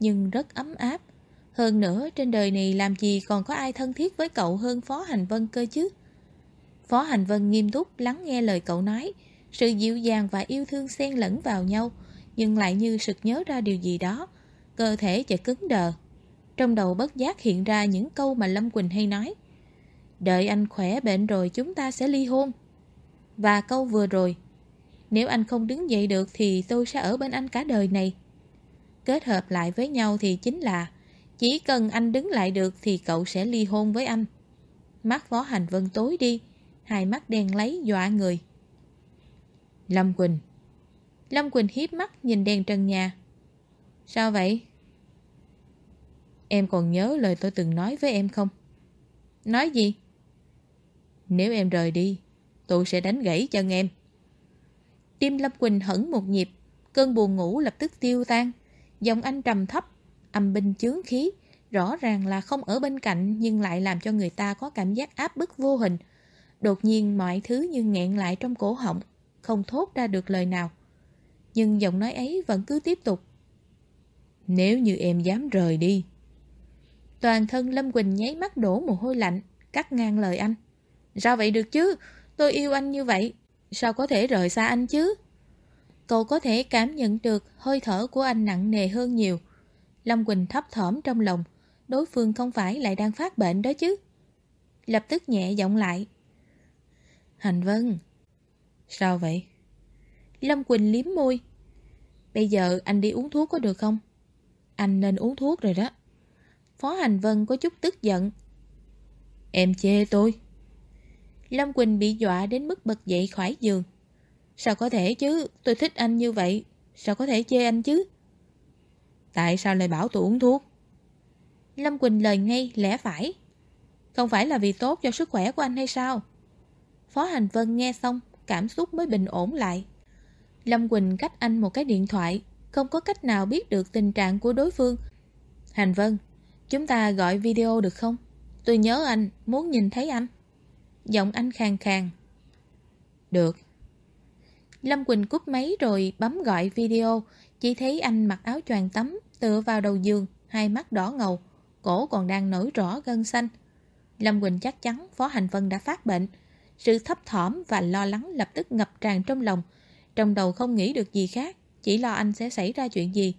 nhưng rất ấm áp. Hơn nữa, trên đời này làm gì còn có ai thân thiết với cậu hơn Phó Hành Vân cơ chứ? Phó Hành Vân nghiêm túc lắng nghe lời cậu nói, sự dịu dàng và yêu thương xen lẫn vào nhau, nhưng lại như sực nhớ ra điều gì đó, cơ thể chợt cứng đờ. Trong đầu bất giác hiện ra những câu mà Lâm Quỳnh hay nói. Đợi anh khỏe bệnh rồi chúng ta sẽ ly hôn. Và câu vừa rồi, nếu anh không đứng dậy được thì tôi sẽ ở bên anh cả đời này. Kết hợp lại với nhau thì chính là chỉ cần anh đứng lại được thì cậu sẽ ly hôn với anh. Mắt Phó Hành Vân tối đi, hai mắt đen lấy dọa người. Lâm Quỳnh Lâm Quỳnh hiếp mắt nhìn đèn trần nhà. Sao vậy? Em còn nhớ lời tôi từng nói với em không? Nói gì? Nếu em rời đi, tôi sẽ đánh gãy chân em. Tim Lâm Quỳnh hững một nhịp, cơn buồn ngủ lập tức tiêu tan. Giọng anh trầm thấp, âm binh chướng khí, rõ ràng là không ở bên cạnh nhưng lại làm cho người ta có cảm giác áp bức vô hình. Đột nhiên mọi thứ như nghẹn lại trong cổ họng, không thốt ra được lời nào. Nhưng giọng nói ấy vẫn cứ tiếp tục. Nếu như em dám rời đi. Toàn thân Lâm Quỳnh nháy mắt đổ mồ hôi lạnh, cắt ngang lời anh. Sao vậy được chứ? Tôi yêu anh như vậy. Sao có thể rời xa anh chứ? Cậu có thể cảm nhận được hơi thở của anh nặng nề hơn nhiều. Lâm Quỳnh thấp thỏm trong lòng. Đối phương không phải lại đang phát bệnh đó chứ? Lập tức nhẹ giọng lại. Hành Vân. Sao vậy? Lâm Quỳnh liếm môi. Bây giờ anh đi uống thuốc có được không? Anh nên uống thuốc rồi đó. Phó Hành Vân có chút tức giận. Em chê tôi. Lâm Quỳnh bị dọa đến mức bật dậy khỏi giường. Sao có thể chứ? Tôi thích anh như vậy. Sao có thể chê anh chứ? Tại sao lại bảo tôi uống thuốc? Lâm Quỳnh lời ngay lẽ phải. Không phải là vì tốt cho sức khỏe của anh hay sao? Phó Hành Vân nghe xong, cảm xúc mới bình ổn lại. Lâm Quỳnh cách anh một cái điện thoại, không có cách nào biết được tình trạng của đối phương. Hành Vân, chúng ta gọi video được không? Tôi nhớ anh, muốn nhìn thấy anh. Giọng anh khang khang Được. Lâm Quỳnh cúp máy rồi bấm gọi video, chỉ thấy anh mặc áo choàng tắm, tựa vào đầu giường, hai mắt đỏ ngầu, cổ còn đang nổi rõ gân xanh. Lâm Quỳnh chắc chắn Phó Hành Vân đã phát bệnh. Sự thấp thỏm và lo lắng lập tức ngập tràn trong lòng. Trong đầu không nghĩ được gì khác, chỉ lo anh sẽ xảy ra chuyện gì.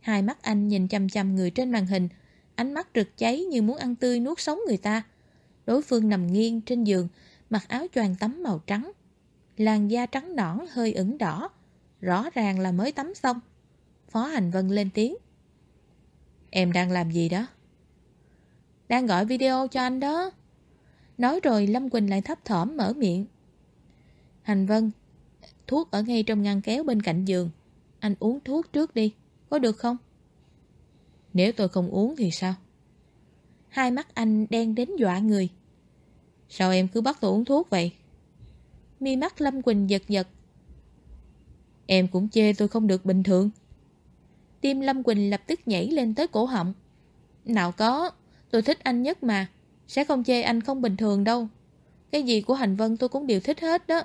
Hai mắt anh nhìn chăm chăm người trên màn hình, ánh mắt rực cháy như muốn ăn tươi nuốt sống người ta. Đối phương nằm nghiêng trên giường, mặc áo choàng tắm màu trắng. Làn da trắng nõn hơi ửng đỏ, rõ ràng là mới tắm xong. Phó Hành Vân lên tiếng. Em đang làm gì đó? Đang gọi video cho anh đó. Nói rồi Lâm Quỳnh lại thấp thỏm mở miệng. Hành Vân, thuốc ở ngay trong ngăn kéo bên cạnh giường. Anh uống thuốc trước đi, có được không? Nếu tôi không uống thì sao? Hai mắt anh đen đến dọa người. Sao em cứ bắt tôi uống thuốc vậy? Mi mắt Lâm Quỳnh giật giật. Em cũng chê tôi không được bình thường. Tim Lâm Quỳnh lập tức nhảy lên tới cổ họng. Nào có, tôi thích anh nhất mà. Sẽ không chê anh không bình thường đâu. Cái gì của Hành Vân tôi cũng đều thích hết đó.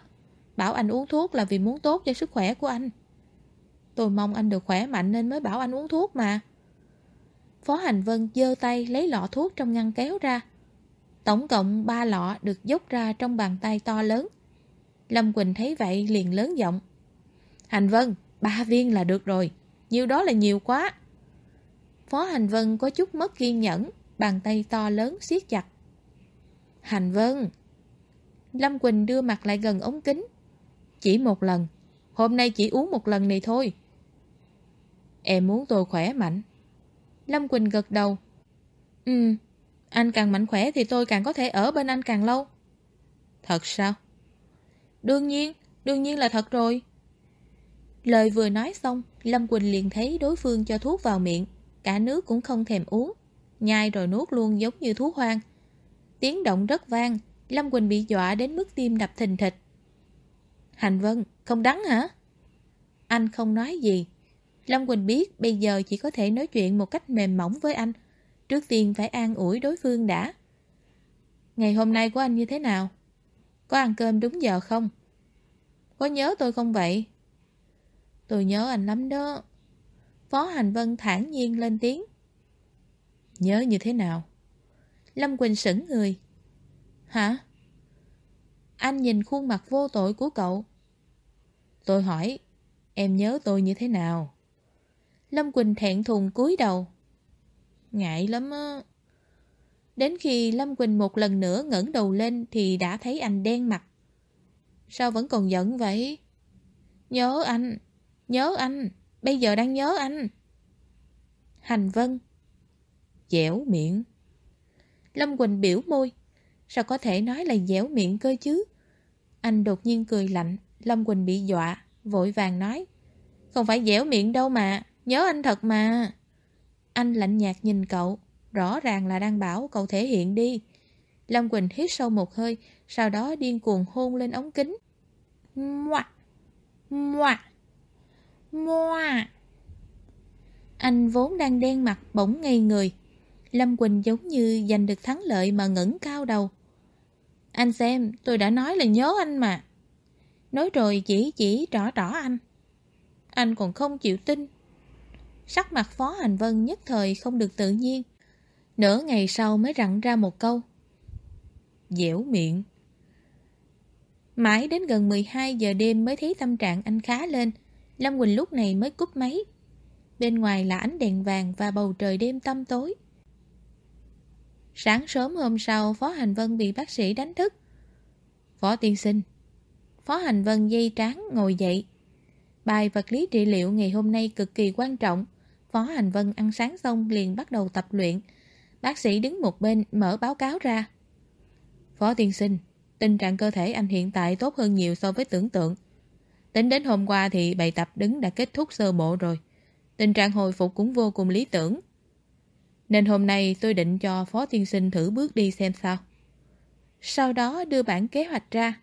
Bảo anh uống thuốc là vì muốn tốt cho sức khỏe của anh. Tôi mong anh được khỏe mạnh nên mới bảo anh uống thuốc mà. Phó Hành Vân giơ tay lấy lọ thuốc trong ngăn kéo ra. Tổng cộng 3 lọ được dốc ra trong bàn tay to lớn. Lâm Quỳnh thấy vậy liền lớn giọng. Hành Vân, ba viên là được rồi. Nhiều đó là nhiều quá. Phó Hành Vân có chút mất kiên nhẫn, bàn tay to lớn siết chặt. Hành Vân. Lâm Quỳnh đưa mặt lại gần ống kính. Chỉ một lần. Hôm nay chỉ uống một lần này thôi. Em muốn tôi khỏe mạnh. Lâm Quỳnh gật đầu. Ừ, anh càng mạnh khỏe thì tôi càng có thể ở bên anh càng lâu. Thật sao? Đương nhiên, đương nhiên là thật rồi. Lời vừa nói xong, Lâm Quỳnh liền thấy đối phương cho thuốc vào miệng, cả nước cũng không thèm uống, nhai rồi nuốt luôn giống như thú hoang. Tiếng động rất vang, Lâm Quỳnh bị dọa đến mức tim đập thình thịch. Hành Vân, không đắng hả? Anh không nói gì. Lâm Quỳnh biết bây giờ chỉ có thể nói chuyện một cách mềm mỏng với anh. Trước tiên phải an ủi đối phương đã. Ngày hôm nay của anh như thế nào? Có ăn cơm đúng giờ không? Có nhớ tôi không vậy? Tôi nhớ anh lắm đó. Phó Hành Vân thản nhiên lên tiếng. Nhớ như thế nào? Lâm Quỳnh sững người. Hả? Anh nhìn khuôn mặt vô tội của cậu. Tôi hỏi, em nhớ tôi như thế nào? Lâm Quỳnh thẹn thùng cúi đầu. Ngại lắm á. Đến khi Lâm Quỳnh một lần nữa ngẩng đầu lên thì đã thấy anh đen mặt. Sao vẫn còn giận vậy? Nhớ anh, nhớ anh, bây giờ đang nhớ anh. Hành Vân Dẻo miệng Lâm Quỳnh biểu môi Sao có thể nói là dẻo miệng cơ chứ Anh đột nhiên cười lạnh Lâm Quỳnh bị dọa Vội vàng nói Không phải dẻo miệng đâu mà Nhớ anh thật mà. Anh lạnh nhạt nhìn cậu, Rõ ràng là đang bảo cậu thể hiện đi. Lâm Quỳnh hít sâu một hơi, Sau đó điên cuồng hôn lên ống kính. Moa Moa Moa Anh vốn đang đen mặt bỗng ngây người. Lâm Quỳnh giống như giành được thắng lợi mà ngẩng cao đầu. Anh xem, tôi đã nói là nhớ anh mà. Nói rồi chỉ chỉ trỏ trỏ anh. Anh còn không chịu tin. Sắc mặt Phó Hành Vân nhất thời không được tự nhiên. Nửa ngày sau mới rặn ra một câu. Dẻo miệng. Mãi đến gần 12 giờ đêm mới thấy tâm trạng anh khá lên. Lâm Quỳnh lúc này mới cúp máy. Bên ngoài là ánh đèn vàng và bầu trời đêm tăm tối. Sáng sớm hôm sau, Phó Hành Vân bị bác sĩ đánh thức. Phó tiên sinh, Phó Hành Vân dây tráng ngồi dậy. Bài vật lý trị liệu ngày hôm nay cực kỳ quan trọng. Phó Hành Vân ăn sáng xong liền bắt đầu tập luyện. Bác sĩ đứng một bên mở báo cáo ra. Phó tiên sinh, Tình trạng cơ thể anh hiện tại tốt hơn nhiều so với tưởng tượng. Tính đến hôm qua thì bài tập đứng đã kết thúc sơ bộ rồi. Tình trạng hồi phục cũng vô cùng lý tưởng. Nên hôm nay tôi định cho Phó tiên sinh thử bước đi xem sao. Sau đó đưa bản kế hoạch ra.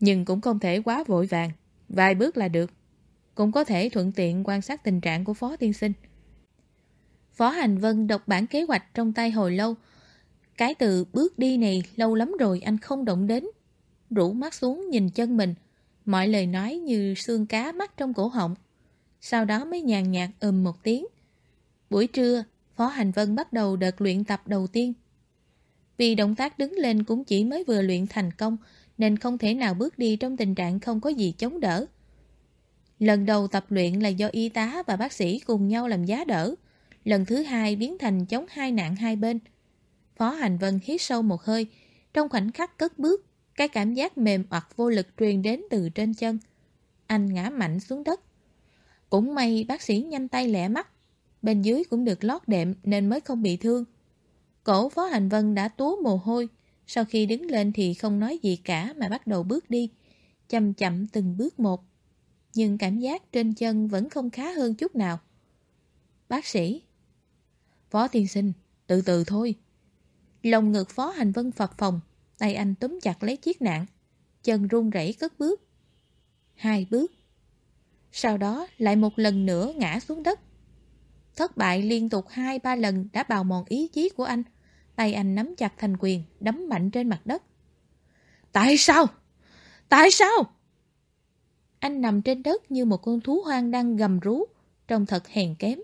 Nhưng cũng không thể quá vội vàng. Vài bước là được. Cũng có thể thuận tiện quan sát tình trạng của Phó tiên sinh. Phó Hành Vân đọc bản kế hoạch trong tay hồi lâu. Cái từ bước đi này lâu lắm rồi anh không động đến. Rủ mắt xuống nhìn chân mình. Mọi lời nói như xương cá mắc trong cổ họng. Sau đó mới nhàn nhạt ừm một tiếng. Buổi trưa, Phó Hành Vân bắt đầu đợt luyện tập đầu tiên. Vì động tác đứng lên cũng chỉ mới vừa luyện thành công, Nên không thể nào bước đi trong tình trạng không có gì chống đỡ. Lần đầu tập luyện là do y tá và bác sĩ cùng nhau làm giá đỡ. Lần thứ hai biến thành chống hai nạn hai bên. Phó Hành Vân hít sâu một hơi. Trong khoảnh khắc cất bước, Cái cảm giác mềm hoặc vô lực truyền đến từ trên chân. Anh ngã mạnh xuống đất. Cũng may bác sĩ nhanh tay lẹ mắt. Bên dưới cũng được lót đệm nên mới không bị thương. Cổ Phó Hành Vân đã túa mồ hôi. Sau khi đứng lên thì không nói gì cả mà bắt đầu bước đi, Chậm chậm từng bước một. Nhưng cảm giác trên chân vẫn không khá hơn chút nào Bác sĩ Phó tiên sinh, từ từ thôi. Lòng ngực phó hành vân phập phòng, tay anh túm chặt lấy chiếc nạn, chân run rẩy cất bước. Hai bước. Sau đó lại một lần nữa ngã xuống đất. Thất bại liên tục hai ba lần đã bào mòn ý chí của anh. Tay anh nắm chặt thành quyền, đấm mạnh trên mặt đất. Tại sao? Tại sao? Anh nằm trên đất như một con thú hoang đang gầm rú, trông thật hèn kém.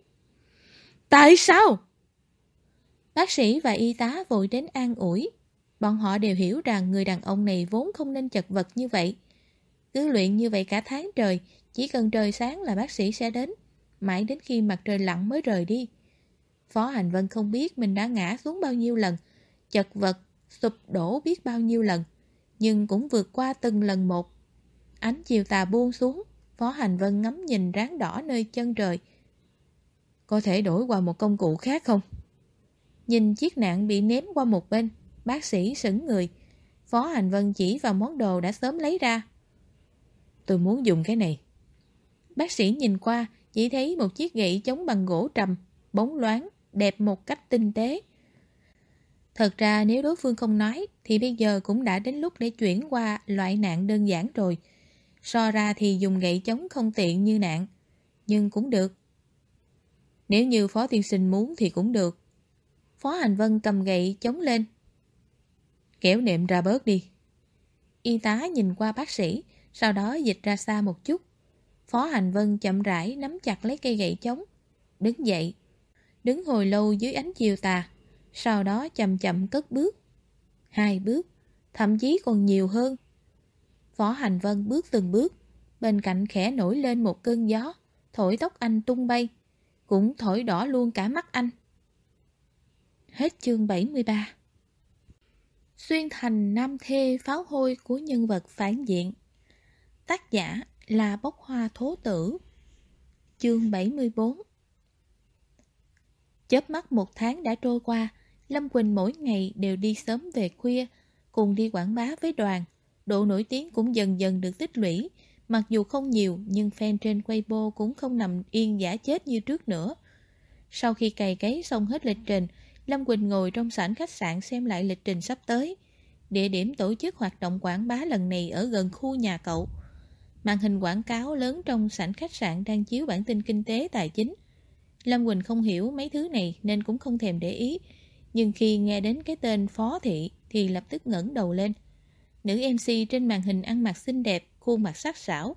Tại sao? Bác sĩ và y tá vội đến an ủi. Bọn họ đều hiểu rằng người đàn ông này vốn không nên chật vật như vậy. Cứ luyện như vậy cả tháng trời, chỉ cần trời sáng là bác sĩ sẽ đến, mãi đến khi mặt trời lặn mới rời đi. Phó Hành Vân không biết mình đã ngã xuống bao nhiêu lần, chật vật, sụp đổ biết bao nhiêu lần, nhưng cũng vượt qua từng lần một. Ánh chiều tà buông xuống, Phó Hành Vân ngắm nhìn ráng đỏ nơi chân trời. Có thể đổi qua một công cụ khác không? Nhìn chiếc nạn bị ném qua một bên, bác sĩ sững người. Phó Hành Vân chỉ vào món đồ đã sớm lấy ra. Tôi muốn dùng cái này. Bác sĩ nhìn qua, chỉ thấy một chiếc gậy chống bằng gỗ trầm, bóng loáng, đẹp một cách tinh tế. Thật ra nếu đối phương không nói, thì bây giờ cũng đã đến lúc để chuyển qua loại nạn đơn giản rồi. So ra thì dùng gậy chống không tiện như nạn, nhưng cũng được. Nếu như Phó Tiên Sinh muốn thì cũng được. Phó Hành Vân cầm gậy chống lên. Kéo nệm ra bớt đi. Y tá nhìn qua bác sĩ, sau đó dịch ra xa một chút. Phó Hành Vân chậm rãi nắm chặt lấy cây gậy chống, đứng dậy. đứng hồi lâu dưới ánh chiều tà, sau đó chậm chậm cất bước. Hai bước, thậm chí còn nhiều hơn. Phó Hành Vân bước từng bước, bên cạnh khẽ nổi lên một cơn gió, thổi tóc anh tung bay, cũng thổi đỏ luôn cả mắt anh. Hết chương 73 Xuyên thành nam thê pháo hôi của nhân vật phản diện. Tác giả là bốc hoa thố tử. Chương 74 Chớp mắt một tháng đã trôi qua Lâm Quỳnh mỗi ngày đều đi sớm về khuya Cùng đi quảng bá với đoàn. Độ nổi tiếng cũng dần dần được tích lũy Mặc dù không nhiều, nhưng fan trên Weibo cũng không nằm yên giả chết như trước nữa Sau khi cày cấy xong hết lịch trình, Lâm Quỳnh ngồi trong sảnh khách sạn xem lại lịch trình sắp tới. Địa điểm tổ chức hoạt động quảng bá lần này ở gần khu nhà cậu. Màn hình quảng cáo lớn trong sảnh khách sạn đang chiếu bản tin kinh tế, tài chính. Lâm Quỳnh không hiểu mấy thứ này nên cũng không thèm để ý. Nhưng khi nghe đến cái tên Phó Thị thì lập tức ngẩng đầu lên. Nữ MC trên màn hình ăn mặc xinh đẹp, khuôn mặt sắc sảo.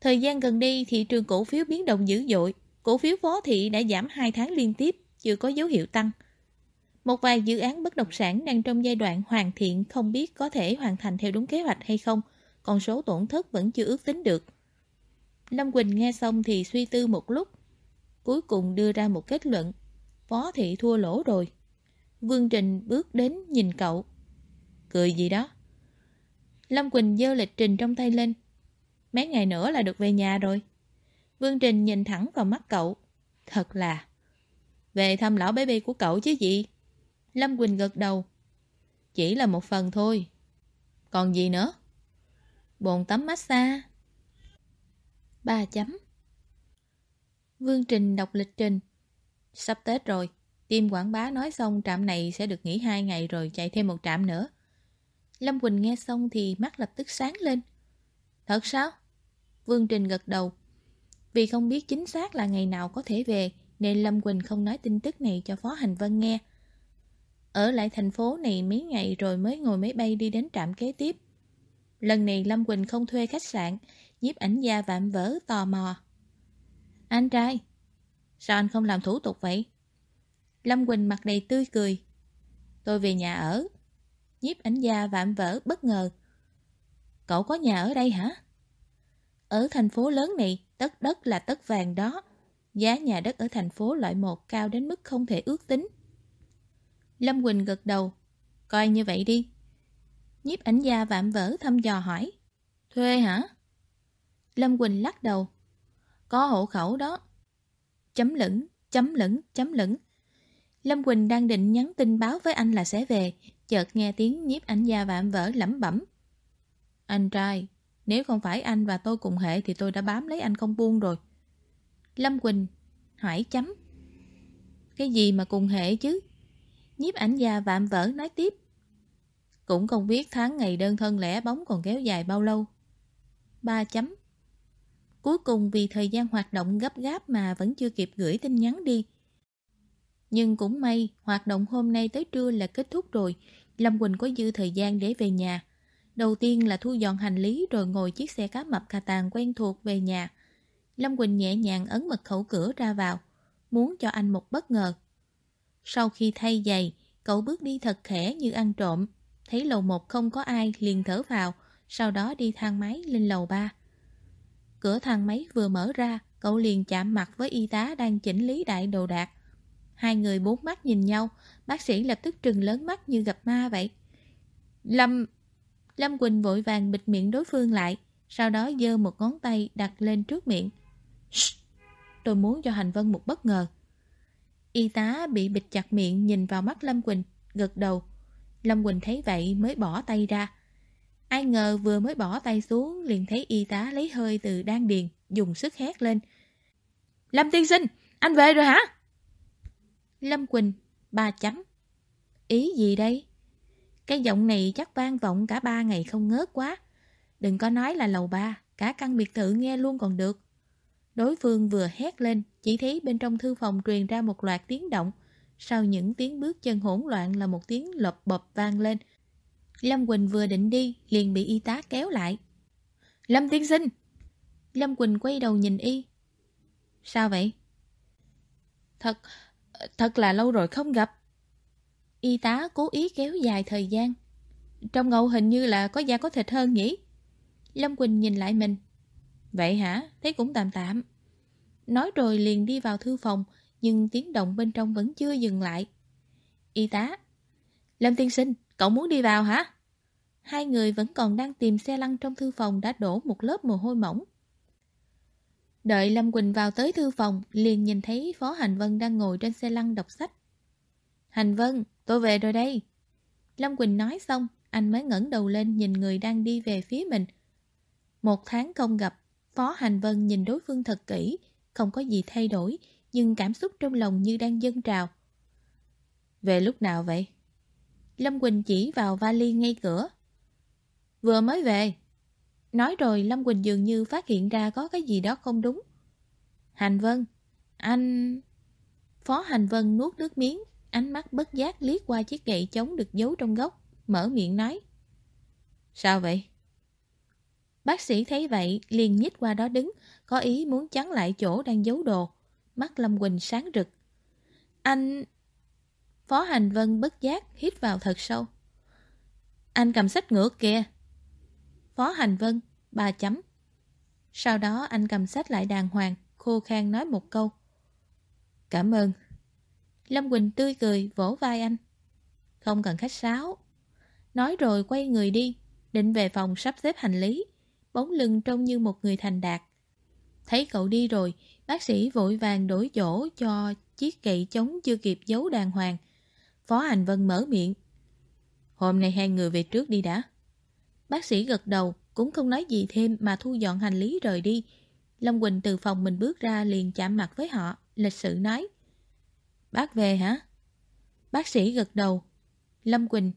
Thời gian gần đây thị trường cổ phiếu biến động dữ dội. Cổ phiếu Phó Thị đã giảm 2 tháng liên tiếp chưa có dấu hiệu tăng. Một vài dự án bất động sản đang trong giai đoạn hoàn thiện không biết có thể hoàn thành theo đúng kế hoạch hay không, còn số tổn thất vẫn chưa ước tính được. Lâm Quỳnh nghe xong thì suy tư một lúc, cuối cùng đưa ra một kết luận. Phó thị thua lỗ rồi. Vương Trình bước đến nhìn cậu. Cười gì đó? Lâm Quỳnh dơ lịch trình trong tay lên. Mấy ngày nữa là được về nhà rồi. Vương Trình nhìn thẳng vào mắt cậu. Thật là, về thăm lão baby của cậu chứ gì? Lâm Quỳnh gật đầu. Chỉ là một phần thôi. Còn gì nữa? Bồn tắm massage. Ba chấm. Vương Trình đọc lịch trình. Sắp Tết rồi. Team quảng bá nói xong trạm này sẽ được nghỉ hai ngày rồi chạy thêm một trạm nữa. Lâm Quỳnh nghe xong thì mắt lập tức sáng lên. Thật sao? Vương Trình gật đầu. Vì không biết chính xác là ngày nào có thể về, nên Lâm Quỳnh không nói tin tức này cho Phó Hành Vân nghe. Ở lại thành phố này mấy ngày rồi mới ngồi máy bay đi đến trạm kế tiếp. Lần này Lâm Quỳnh không thuê khách sạn, nhiếp ảnh gia vạm vỡ tò mò. Anh trai, sao anh không làm thủ tục vậy? Lâm Quỳnh mặt đầy tươi cười. Tôi về nhà ở. Nhiếp ảnh gia vạm vỡ bất ngờ. Cậu có nhà ở đây hả? Ở thành phố lớn này, tất đất là tất vàng đó. Giá nhà đất ở thành phố loại 1 cao đến mức không thể ước tính. Lâm Quỳnh gật đầu. Coi như vậy đi. Nhiếp ảnh gia vạm vỡ thăm dò hỏi. Thuê hả? Lâm Quỳnh lắc đầu. Có hộ khẩu đó. Chấm lửng, chấm lửng, chấm lửng. Lâm Quỳnh đang định nhắn tin báo với anh là sẽ về, chợt nghe tiếng nhiếp ảnh gia vạm vỡ lẩm bẩm. Anh trai, nếu không phải anh và tôi cùng hệ thì tôi đã bám lấy anh không buông rồi. Lâm Quỳnh hỏi chấm. Cái gì mà cùng hệ chứ? Nhiếp ảnh gia vạm vỡ nói tiếp. Cũng không biết tháng ngày đơn thân lẻ bóng còn kéo dài bao lâu. Ba chấm. Cuối cùng vì thời gian hoạt động gấp gáp mà vẫn chưa kịp gửi tin nhắn đi. Nhưng cũng may, hoạt động hôm nay tới trưa là kết thúc rồi. Lâm Quỳnh có dư thời gian để về nhà. Đầu tiên là thu dọn hành lý rồi ngồi chiếc xe cá mập cà tàng quen thuộc về nhà. Lâm Quỳnh nhẹ nhàng ấn mật khẩu cửa ra vào, muốn cho anh một bất ngờ. Sau khi thay giày, cậu bước đi thật khẽ như ăn trộm, thấy lầu một không có ai liền thở vào, sau đó đi thang máy lên lầu ba. Cửa thang máy vừa mở ra, cậu liền chạm mặt với y tá đang chỉnh lý đại đồ đạc. Hai người bốn mắt nhìn nhau, bác sĩ lập tức trừng lớn mắt như gặp ma vậy. Lâm... Lâm Quỳnh vội vàng bịt miệng đối phương lại, sau đó giơ một ngón tay đặt lên trước miệng. Tôi muốn cho Hành Vân một bất ngờ. Y tá bị bịt chặt miệng nhìn vào mắt Lâm Quỳnh, gật đầu. Lâm Quỳnh thấy vậy mới bỏ tay ra. Ai ngờ vừa mới bỏ tay xuống liền thấy y tá lấy hơi từ đan điền, dùng sức hét lên. Lâm tiên sinh, anh về rồi hả? Lâm Quỳnh, ba chấm. Ý gì đây? Cái giọng này chắc vang vọng cả ba ngày không ngớt quá. Đừng có nói là lầu ba, cả căn biệt thự nghe luôn còn được. Đối phương vừa hét lên, chỉ thấy bên trong thư phòng truyền ra một loạt tiếng động. Sau những tiếng bước chân hỗn loạn là một tiếng lộp bập vang lên. Lâm Quỳnh vừa định đi, liền bị y tá kéo lại. Lâm tiên sinh! Lâm Quỳnh quay đầu nhìn y. Sao vậy? Thật, thật là lâu rồi không gặp. Y tá cố ý kéo dài thời gian. Trong ngầu hình như là có da có thịt hơn nhỉ? Lâm Quỳnh nhìn lại mình. Vậy hả? Thế cũng tạm tạm. Nói rồi liền đi vào thư phòng, nhưng tiếng động bên trong vẫn chưa dừng lại. Y tá. Lâm tiên sinh, cậu muốn đi vào hả? Hai người vẫn còn đang tìm xe lăn trong thư phòng đã đổ một lớp mồ hôi mỏng. Đợi Lâm Quỳnh vào tới thư phòng, liền nhìn thấy Phó Hành Vân đang ngồi trên xe lăn đọc sách. Hành Vân, tôi về rồi đây. Lâm Quỳnh nói xong, anh mới ngẩng đầu lên nhìn người đang đi về phía mình. Một tháng không gặp, Phó Hành Vân nhìn đối phương thật kỹ, không có gì thay đổi, nhưng cảm xúc trong lòng như đang dâng trào. Về lúc nào vậy? Lâm Quỳnh chỉ vào vali ngay cửa. Vừa mới về. Nói rồi Lâm Quỳnh dường như phát hiện ra có cái gì đó không đúng. Hành Vân, anh... Phó Hành Vân nuốt nước miếng, ánh mắt bất giác liếc qua chiếc gậy chống được giấu trong góc, mở miệng nói. Sao vậy? Bác sĩ thấy vậy, liền nhích qua đó đứng, có ý muốn chắn lại chỗ đang giấu đồ. Mắt Lâm Quỳnh sáng rực. Anh... Phó Hành Vân bất giác hít vào thật sâu. Anh cầm sách ngược kìa. Phó Hành Vân, ba chấm. Sau đó anh cầm sách lại đàng hoàng, khô khan nói một câu. Cảm ơn. Lâm Quỳnh tươi cười, vỗ vai anh. Không cần khách sáo. Nói rồi quay người đi, định về phòng sắp xếp hành lý. Bóng lưng trông như một người thành đạt. Thấy cậu đi rồi, bác sĩ vội vàng đổi chỗ cho chiếc gậy chống chưa kịp giấu đàng hoàng. Phó Hành Vân mở miệng. Hôm nay hai người về trước đi đã. Bác sĩ gật đầu, cũng không nói gì thêm mà thu dọn hành lý rời đi. Lâm Quỳnh từ phòng mình bước ra liền chạm mặt với họ, lịch sự nói. Bác về hả? Bác sĩ gật đầu. Lâm Quỳnh,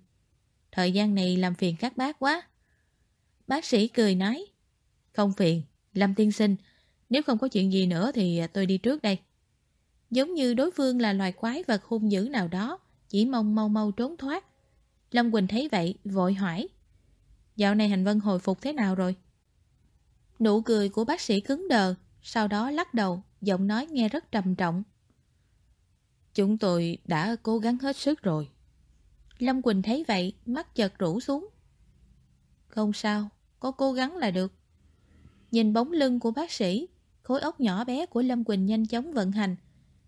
thời gian này làm phiền các bác quá. Bác sĩ cười nói. Không phiền, Lâm tiên sinh, nếu không có chuyện gì nữa thì tôi đi trước đây. Giống như đối phương là loài quái vật hung dữ nào đó, chỉ mong mau mau trốn thoát. Lâm Quỳnh thấy vậy, vội hỏi. Dạo này hành vân hồi phục thế nào rồi? Nụ cười của bác sĩ cứng đờ, sau đó lắc đầu, giọng nói nghe rất trầm trọng. Chúng tôi đã cố gắng hết sức rồi. Lâm Quỳnh thấy vậy, mắt chợt rủ xuống. Không sao, có cố gắng là được. Nhìn bóng lưng của bác sĩ, khối óc nhỏ bé của Lâm Quỳnh nhanh chóng vận hành.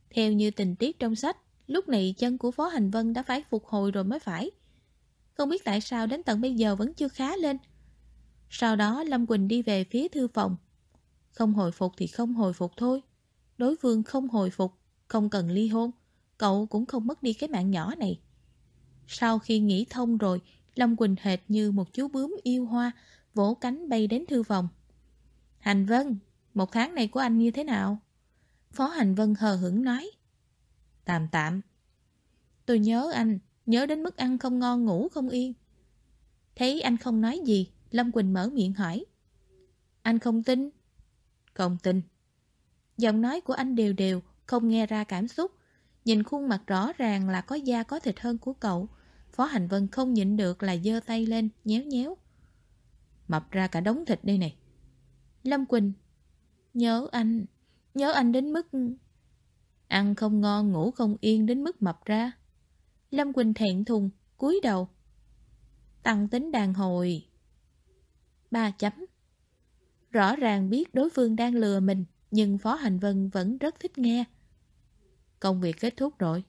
Theo như tình tiết trong sách, lúc này chân của Phó Hành Vân đã phải phục hồi rồi mới phải. Không biết tại sao đến tận bây giờ vẫn chưa khá lên. Sau đó Lâm Quỳnh đi về phía thư phòng. Không hồi phục thì không hồi phục thôi. Đối phương không hồi phục, không cần ly hôn. Cậu cũng không mất đi cái mạng nhỏ này. Sau khi nghĩ thông rồi, Lâm Quỳnh hệt như một chú bướm yêu hoa, vỗ cánh bay đến thư phòng. Hành Vân, một tháng này của anh như thế nào? Phó Hành Vân hờ hững nói. Tạm tạm. Tôi nhớ anh, nhớ đến mức ăn không ngon ngủ không yên. Thấy anh không nói gì, Lâm Quỳnh mở miệng hỏi. Anh không tin? Không tin. Giọng nói của anh đều đều, không nghe ra cảm xúc. Nhìn khuôn mặt rõ ràng là có da có thịt hơn của cậu. Phó Hành Vân không nhịn được là giơ tay lên, nhéo nhéo. Mập ra cả đống thịt đây này. Lâm Quỳnh, nhớ anh, nhớ anh đến mức... Ăn không ngon, ngủ không yên đến mức mập ra. Lâm Quỳnh thẹn thùng, cúi đầu. Tăng tính đàn hồi. Ba chấm. Rõ ràng biết đối phương đang lừa mình, nhưng Phó Hành Vân vẫn rất thích nghe. Công việc kết thúc rồi.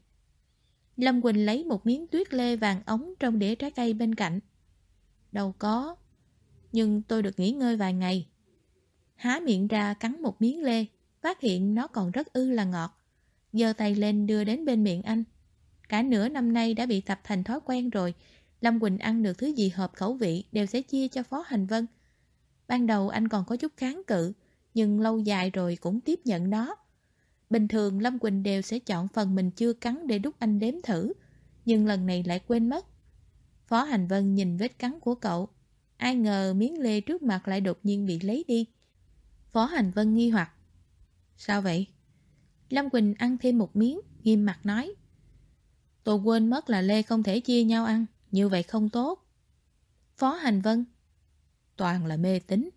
Lâm Quỳnh lấy một miếng tuyết lê vàng ống trong đĩa trái cây bên cạnh. Đâu có. Nhưng tôi được nghỉ ngơi vài ngày. Há miệng ra cắn một miếng lê, phát hiện nó còn rất ư là ngọt. giơ tay lên đưa đến bên miệng anh. Cả nửa năm nay đã bị tập thành thói quen rồi. Lâm Quỳnh ăn được thứ gì hợp khẩu vị đều sẽ chia cho Phó Hành Vân. Ban đầu anh còn có chút kháng cự, nhưng lâu dài rồi cũng tiếp nhận nó. Bình thường Lâm Quỳnh đều sẽ chọn phần mình chưa cắn để đút anh đếm thử, nhưng lần này lại quên mất. Phó Hành Vân nhìn vết cắn của cậu, ai ngờ miếng lê trước mặt lại đột nhiên bị lấy đi. Phó Hành Vân nghi hoặc. Sao vậy? Lâm Quỳnh ăn thêm một miếng, nghiêm mặt nói. Tôi quên mất là lê không thể chia nhau ăn, như vậy không tốt. Phó Hành Vân. Toàn là mê tín.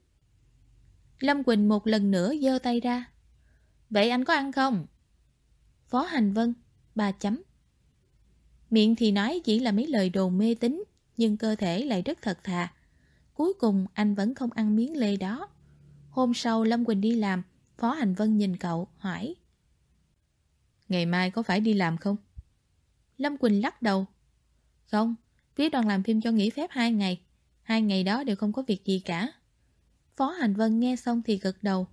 Lâm Quỳnh một lần nữa giơ tay ra. Vậy anh có ăn không? Phó Hành Vân, ba chấm. Miệng thì nói chỉ là mấy lời đồn mê tín, nhưng cơ thể lại rất thật thà. Cuối cùng anh vẫn không ăn miếng lê đó. Hôm sau Lâm Quỳnh đi làm, Phó Hành Vân nhìn cậu, hỏi. Ngày mai có phải đi làm không? Lâm Quỳnh lắc đầu. Không, phía đoàn làm phim cho nghỉ phép hai ngày. Hai ngày đó đều không có việc gì cả. Phó Hành Vân nghe xong thì gật đầu.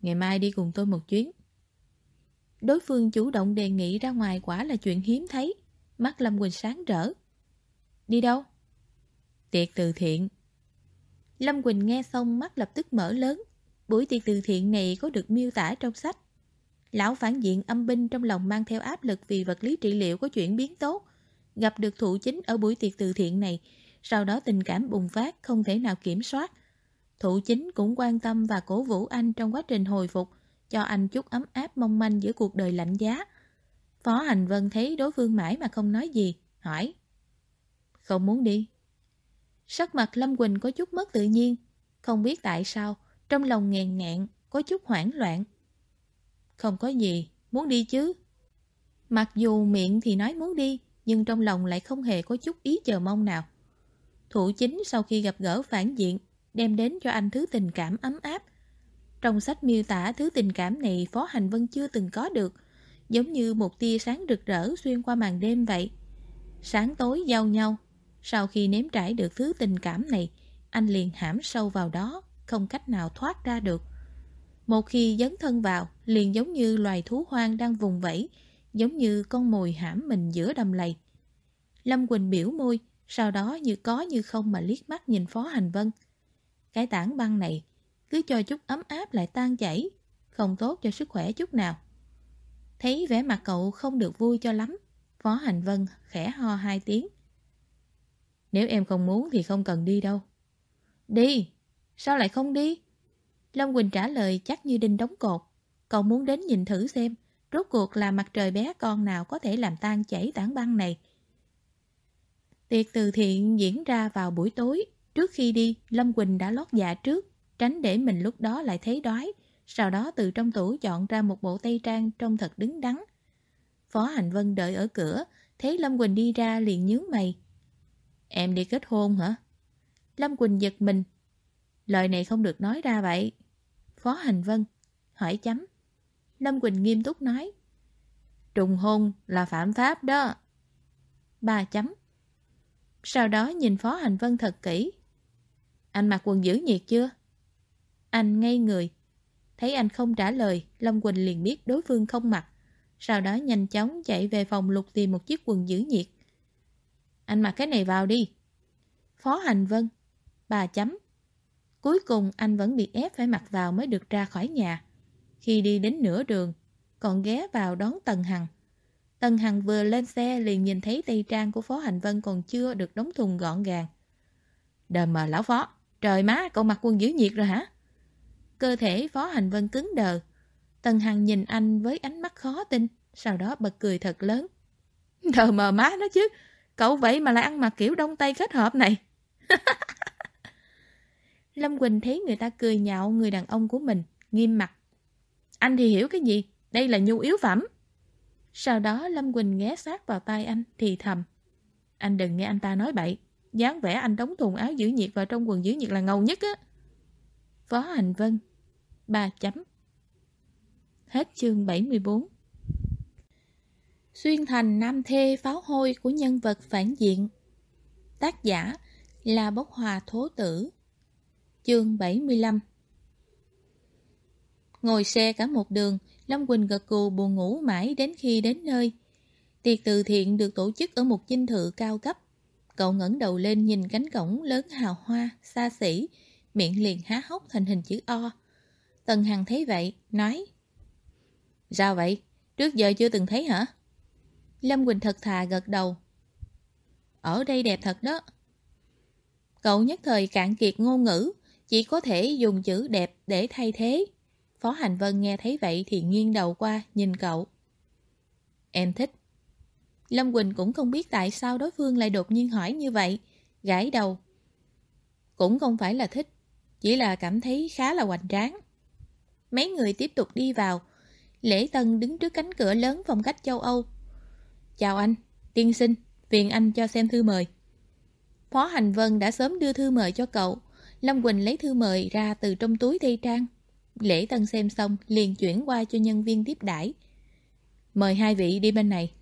Ngày mai đi cùng tôi một chuyến. Đối phương chủ động đề nghị ra ngoài quả là chuyện hiếm thấy. Mắt Lâm Quỳnh sáng rỡ. Đi đâu? Tiệc từ thiện. Lâm Quỳnh nghe xong mắt lập tức mở lớn. Buổi tiệc từ thiện này có được miêu tả trong sách. Lão phản diện âm binh trong lòng mang theo áp lực vì vật lý trị liệu có chuyển biến tốt. Gặp được thụ chính ở buổi tiệc từ thiện này, sau đó tình cảm bùng phát không thể nào kiểm soát. Thụ chính cũng quan tâm và cổ vũ anh trong quá trình hồi phục, cho anh chút ấm áp mong manh giữa cuộc đời lạnh giá. Phó Hành Vân thấy đối phương mãi mà không nói gì, hỏi. Không muốn đi. Sắc mặt Lâm Quỳnh có chút mất tự nhiên, không biết tại sao, trong lòng nghèn ngạn, có chút hoảng loạn. Không có gì, muốn đi chứ. Mặc dù miệng thì nói muốn đi, nhưng trong lòng lại không hề có chút ý chờ mong nào. Thủ chính sau khi gặp gỡ phản diện, đem đến cho anh thứ tình cảm ấm áp. Trong sách miêu tả thứ tình cảm này Phó Hành Vân chưa từng có được, giống như một tia sáng rực rỡ xuyên qua màn đêm vậy. Sáng tối giao nhau, sau khi nếm trải được thứ tình cảm này, anh liền hãm sâu vào đó, không cách nào thoát ra được. Một khi dấn thân vào, liền giống như loài thú hoang đang vùng vẫy, giống như con mồi hãm mình giữa đầm lầy. Lâm Quỳnh biểu môi, sau đó như có như không mà liếc mắt nhìn Phó Hành Vân. Cái tảng băng này, cứ cho chút ấm áp lại tan chảy, không tốt cho sức khỏe chút nào. Thấy vẻ mặt cậu không được vui cho lắm, Phó Hành Vân khẽ ho hai tiếng. Nếu em không muốn thì không cần đi đâu. Đi! Sao lại không đi? Lâm Quỳnh trả lời chắc như đinh đóng cột. Cậu muốn đến nhìn thử xem, rốt cuộc là mặt trời bé con nào có thể làm tan chảy tảng băng này. Tiệc từ thiện diễn ra vào buổi tối. Trước khi đi, Lâm Quỳnh đã lót dạ trước, tránh để mình lúc đó lại thấy đói. Sau đó từ trong tủ chọn ra một bộ tây trang trông thật đứng đắn. Phó Hành Vân đợi ở cửa, thấy Lâm Quỳnh đi ra liền nhướng mày. Em đi kết hôn hả? Lâm Quỳnh giật mình. Lời này không được nói ra vậy. Phó Hành Vân hỏi chấm. Lâm Quỳnh nghiêm túc nói. Trùng hôn là phạm pháp đó. Ba chấm. Sau đó nhìn Phó Hành Vân thật kỹ. Anh mặc quần giữ nhiệt chưa? Anh ngây người. Thấy anh không trả lời, Lâm Quỳnh liền biết đối phương không mặc. Sau đó nhanh chóng chạy về phòng lục tìm một chiếc quần giữ nhiệt. Anh mặc cái này vào đi. Phó Hành Vân. Bà chấm. Cuối cùng anh vẫn bị ép phải mặc vào mới được ra khỏi nhà. Khi đi đến nửa đường, còn ghé vào đón Tần Hằng. Tần Hằng vừa lên xe liền nhìn thấy tây trang của Phó Hành Vân còn chưa được đóng thùng gọn gàng. Đờ mờ lão Phó, trời má, cậu mặc quân giữ nhiệt rồi hả? Cơ thể Phó Hành Vân cứng đờ. Tần Hằng nhìn anh với ánh mắt khó tin, sau đó bật cười thật lớn. Đờ mờ má nó chứ, cậu vậy mà lại ăn mặc kiểu đông tây kết hợp này. Lâm Quỳnh thấy người ta cười nhạo người đàn ông của mình, nghiêm mặt. Anh thì hiểu cái gì? Đây là nhu yếu phẩm. Sau đó Lâm Quỳnh ghé sát vào tay anh, thì thầm. Anh đừng nghe anh ta nói bậy. dáng vẻ anh đóng thùng áo giữ nhiệt vào trong quần giữ nhiệt là ngầu nhất á. Phó Hành Vân ba chấm Hết chương 74 Xuyên thành nam thê pháo hôi của nhân vật phản diện Tác giả là Bốc Hòa Thố Tử Chương 75 Ngồi xe cả một đường, Lâm Quỳnh gật cù buồn ngủ mãi đến khi đến nơi. Tiệc từ thiện được tổ chức ở một dinh thự cao cấp. Cậu ngẩng đầu lên nhìn cánh cổng lớn hào hoa, xa xỉ, miệng liền há hốc thành hình chữ O. Tần Hằng thấy vậy, nói Sao vậy? Trước giờ chưa từng thấy hả? Lâm Quỳnh thật thà gật đầu. Ở đây đẹp thật đó. Cậu nhất thời cạn kiệt ngôn ngữ, chỉ có thể dùng chữ đẹp để thay thế. Phó Hành Vân nghe thấy vậy thì nghiêng đầu qua, nhìn cậu. Em thích. Lâm Quỳnh cũng không biết tại sao đối phương lại đột nhiên hỏi như vậy, gãi đầu. Cũng không phải là thích, chỉ là cảm thấy khá là hoành tráng. Mấy người tiếp tục đi vào. Lễ Tân đứng trước cánh cửa lớn phong cách châu Âu. Chào anh, tiên sinh, phiền anh cho xem thư mời. Phó Hành Vân đã sớm đưa thư mời cho cậu. Lâm Quỳnh lấy thư mời ra từ trong túi thi trang. Lễ Tân xem xong liền chuyển qua cho nhân viên tiếp đãi. Mời hai vị đi bên này.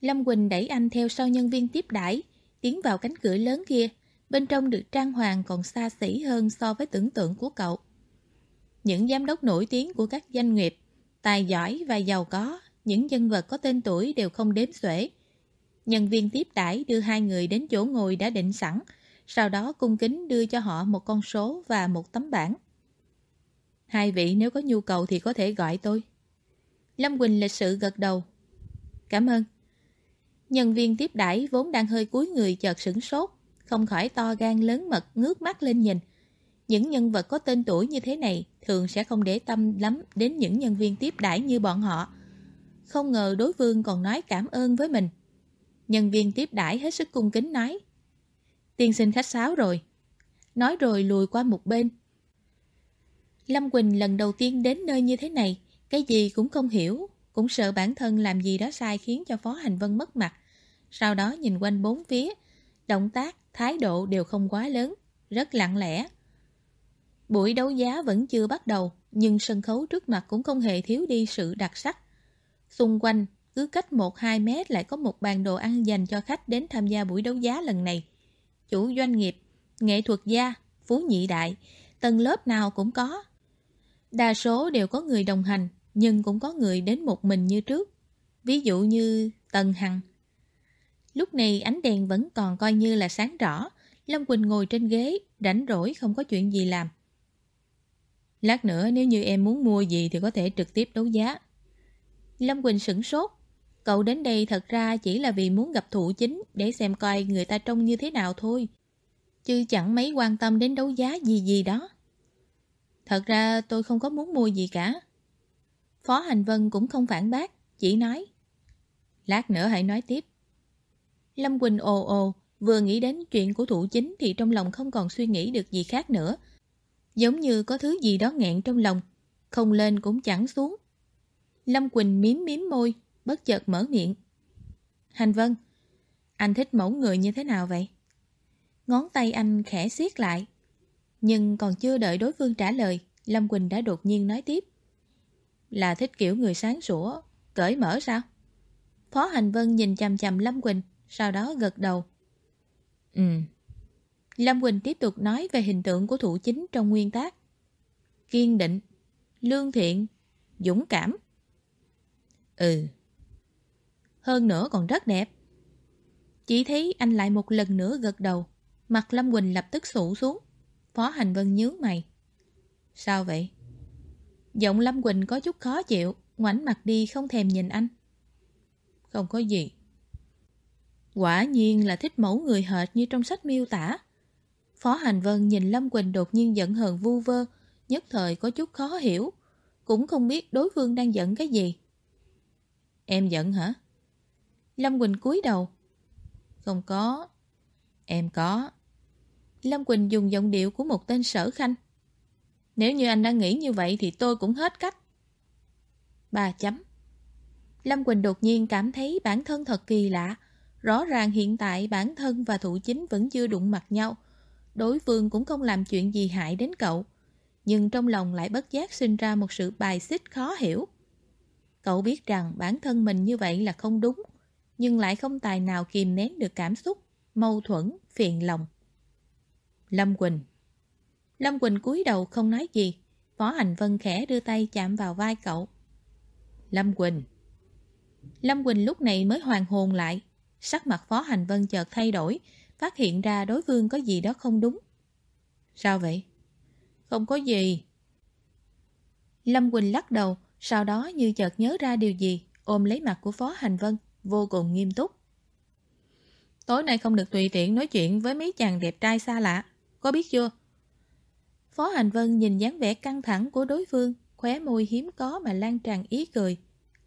Lâm Quỳnh đẩy anh theo sau nhân viên tiếp đãi, tiến vào cánh cửa lớn kia. Bên trong được trang hoàng còn xa xỉ hơn so với tưởng tượng của cậu. Những giám đốc nổi tiếng của các doanh nghiệp, tài giỏi và giàu có, những nhân vật có tên tuổi đều không đếm xuể. Nhân viên tiếp đãi đưa hai người đến chỗ ngồi đã định sẵn, sau đó cung kính đưa cho họ một con số và một tấm bảng. Hai vị nếu có nhu cầu thì có thể gọi tôi. Lâm Quỳnh lịch sự gật đầu. Cảm ơn. Nhân viên tiếp đãi vốn đang hơi cúi người chợt sửng sốt, không khỏi to gan lớn mật ngước mắt lên nhìn. Những nhân vật có tên tuổi như thế này thường sẽ không để tâm lắm đến những nhân viên tiếp đãi như bọn họ. Không ngờ đối phương còn nói cảm ơn với mình. Nhân viên tiếp đãi hết sức cung kính nói. Tiên sinh khách sáo rồi. Nói rồi lùi qua một bên. Lâm Quỳnh lần đầu tiên đến nơi như thế này, cái gì cũng không hiểu, cũng sợ bản thân làm gì đó sai khiến cho Phó Hành Vân mất mặt. Sau đó nhìn quanh bốn phía, động tác, thái độ đều không quá lớn, rất lặng lẽ. Buổi đấu giá vẫn chưa bắt đầu, nhưng sân khấu trước mặt cũng không hề thiếu đi sự đặc sắc. Xung quanh, cứ cách 1-2 mét lại có một bàn đồ ăn dành cho khách đến tham gia buổi đấu giá lần này. Chủ doanh nghiệp, nghệ thuật gia, phú nhị đại, tầng lớp nào cũng có. Đa số đều có người đồng hành, nhưng cũng có người đến một mình như trước. Ví dụ như Tần Hằng. Lúc này ánh đèn vẫn còn coi như là sáng rõ, Lâm Quỳnh ngồi trên ghế, rảnh rỗi không có chuyện gì làm. Lát nữa nếu như em muốn mua gì thì có thể trực tiếp đấu giá. Lâm Quỳnh sửng sốt. Cậu đến đây thật ra chỉ là vì muốn gặp thủ chính để xem coi người ta trông như thế nào thôi. Chứ chẳng mấy quan tâm đến đấu giá gì gì đó. Thật ra tôi không có muốn mua gì cả. Phó Hành Vân cũng không phản bác, chỉ nói. Lát nữa hãy nói tiếp. Lâm Quỳnh ồ ồ, vừa nghĩ đến chuyện của thủ chính thì trong lòng không còn suy nghĩ được gì khác nữa. Giống như có thứ gì đó nghẹn trong lòng, không lên cũng chẳng xuống. Lâm Quỳnh miếm miếm môi, bất chợt mở miệng. Hành Vân, anh thích mẫu người như thế nào vậy? Ngón tay anh khẽ siết lại. Nhưng còn chưa đợi đối phương trả lời, Lâm Quỳnh đã đột nhiên nói tiếp. Là thích kiểu người sáng sủa, cởi mở sao? Phó Hành Vân nhìn chằm chằm Lâm Quỳnh, sau đó gật đầu. Ừ. Lâm Quỳnh tiếp tục nói về hình tượng của thủ chính trong nguyên tác. Kiên định, lương thiện, dũng cảm. Ừ. Hơn nữa còn rất đẹp. Chỉ thấy anh lại một lần nữa gật đầu. Mặt Lâm Quỳnh lập tức sụ xuống. Phó Hành Vân nhướng mày. Sao vậy? Giọng Lâm Quỳnh có chút khó chịu, ngoảnh mặt đi không thèm nhìn anh. Không có gì. Quả nhiên là thích mẫu người hệt như trong sách miêu tả. Phó Hành Vân nhìn Lâm Quỳnh đột nhiên giận hờn vu vơ, nhất thời có chút khó hiểu, cũng không biết đối phương đang giận cái gì. Em giận hả? Lâm Quỳnh cúi đầu. Không có. Em có. Lâm Quỳnh dùng giọng điệu của một tên sở khanh. Nếu như anh đang nghĩ như vậy thì tôi cũng hết cách. Ba chấm. Lâm Quỳnh đột nhiên cảm thấy bản thân thật kỳ lạ. Rõ ràng hiện tại bản thân và thủ chính vẫn chưa đụng mặt nhau. Đối phương cũng không làm chuyện gì hại đến cậu. Nhưng trong lòng lại bất giác sinh ra một sự bài xích khó hiểu. Cậu biết rằng bản thân mình như vậy là không đúng, nhưng lại không tài nào kìm nén được cảm xúc, mâu thuẫn, phiền lòng. Lâm Quỳnh Lâm Quỳnh cúi đầu không nói gì, Phó Hành Vân khẽ đưa tay chạm vào vai cậu. Lâm Quỳnh Lâm Quỳnh lúc này mới hoàn hồn lại, sắc mặt Phó Hành Vân chợt thay đổi, phát hiện ra đối phương có gì đó không đúng. Sao vậy? Không có gì. Lâm Quỳnh lắc đầu, sau đó như chợt nhớ ra điều gì, ôm lấy mặt của Phó Hành Vân, vô cùng nghiêm túc. Tối nay không được tùy tiện nói chuyện với mấy chàng đẹp trai xa lạ, có biết chưa? Phó Hành Vân nhìn dáng vẻ căng thẳng của đối phương, khóe môi hiếm có mà lan tràn ý cười,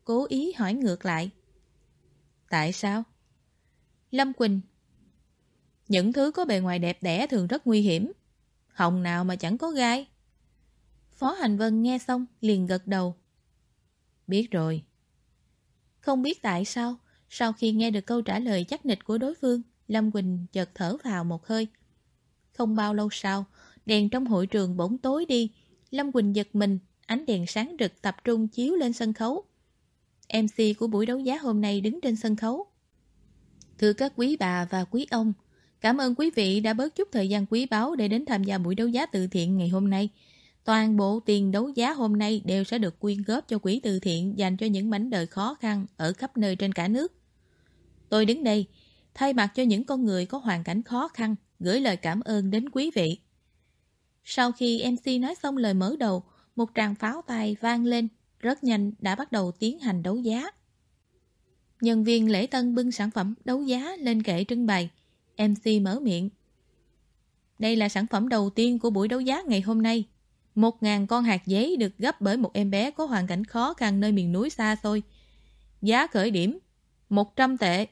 cố ý hỏi ngược lại. Tại sao? Lâm Quỳnh Những thứ có bề ngoài đẹp đẽ thường rất nguy hiểm. Hồng nào mà chẳng có gai. Phó Hành Vân nghe xong liền gật đầu. Biết rồi. Không biết tại sao, sau khi nghe được câu trả lời chắc nịch của đối phương, Lâm Quỳnh chợt thở vào một hơi. Không bao lâu sau, đèn trong hội trường bỗng tối đi. Lâm Quỳnh giật mình, ánh đèn sáng rực tập trung chiếu lên sân khấu. MC của buổi đấu giá hôm nay đứng trên sân khấu. Thưa các quý bà và quý ông, cảm ơn quý vị đã bớt chút thời gian quý báu để đến tham gia buổi đấu giá từ thiện ngày hôm nay. Toàn bộ tiền đấu giá hôm nay đều sẽ được quyên góp cho quỹ từ thiện dành cho những mảnh đời khó khăn ở khắp nơi trên cả nước. Tôi đứng đây, thay mặt cho những con người có hoàn cảnh khó khăn, gửi lời cảm ơn đến quý vị. Sau khi MC nói xong lời mở đầu, một tràng pháo tay vang lên, rất nhanh đã bắt đầu tiến hành đấu giá. Nhân viên lễ tân bưng sản phẩm đấu giá lên kệ trưng bày. MC mở miệng. Đây là sản phẩm đầu tiên của buổi đấu giá ngày hôm nay. Một ngàn con hạt giấy được gấp bởi một em bé có hoàn cảnh khó khăn nơi miền núi xa xôi. Giá khởi điểm, 100 tệ.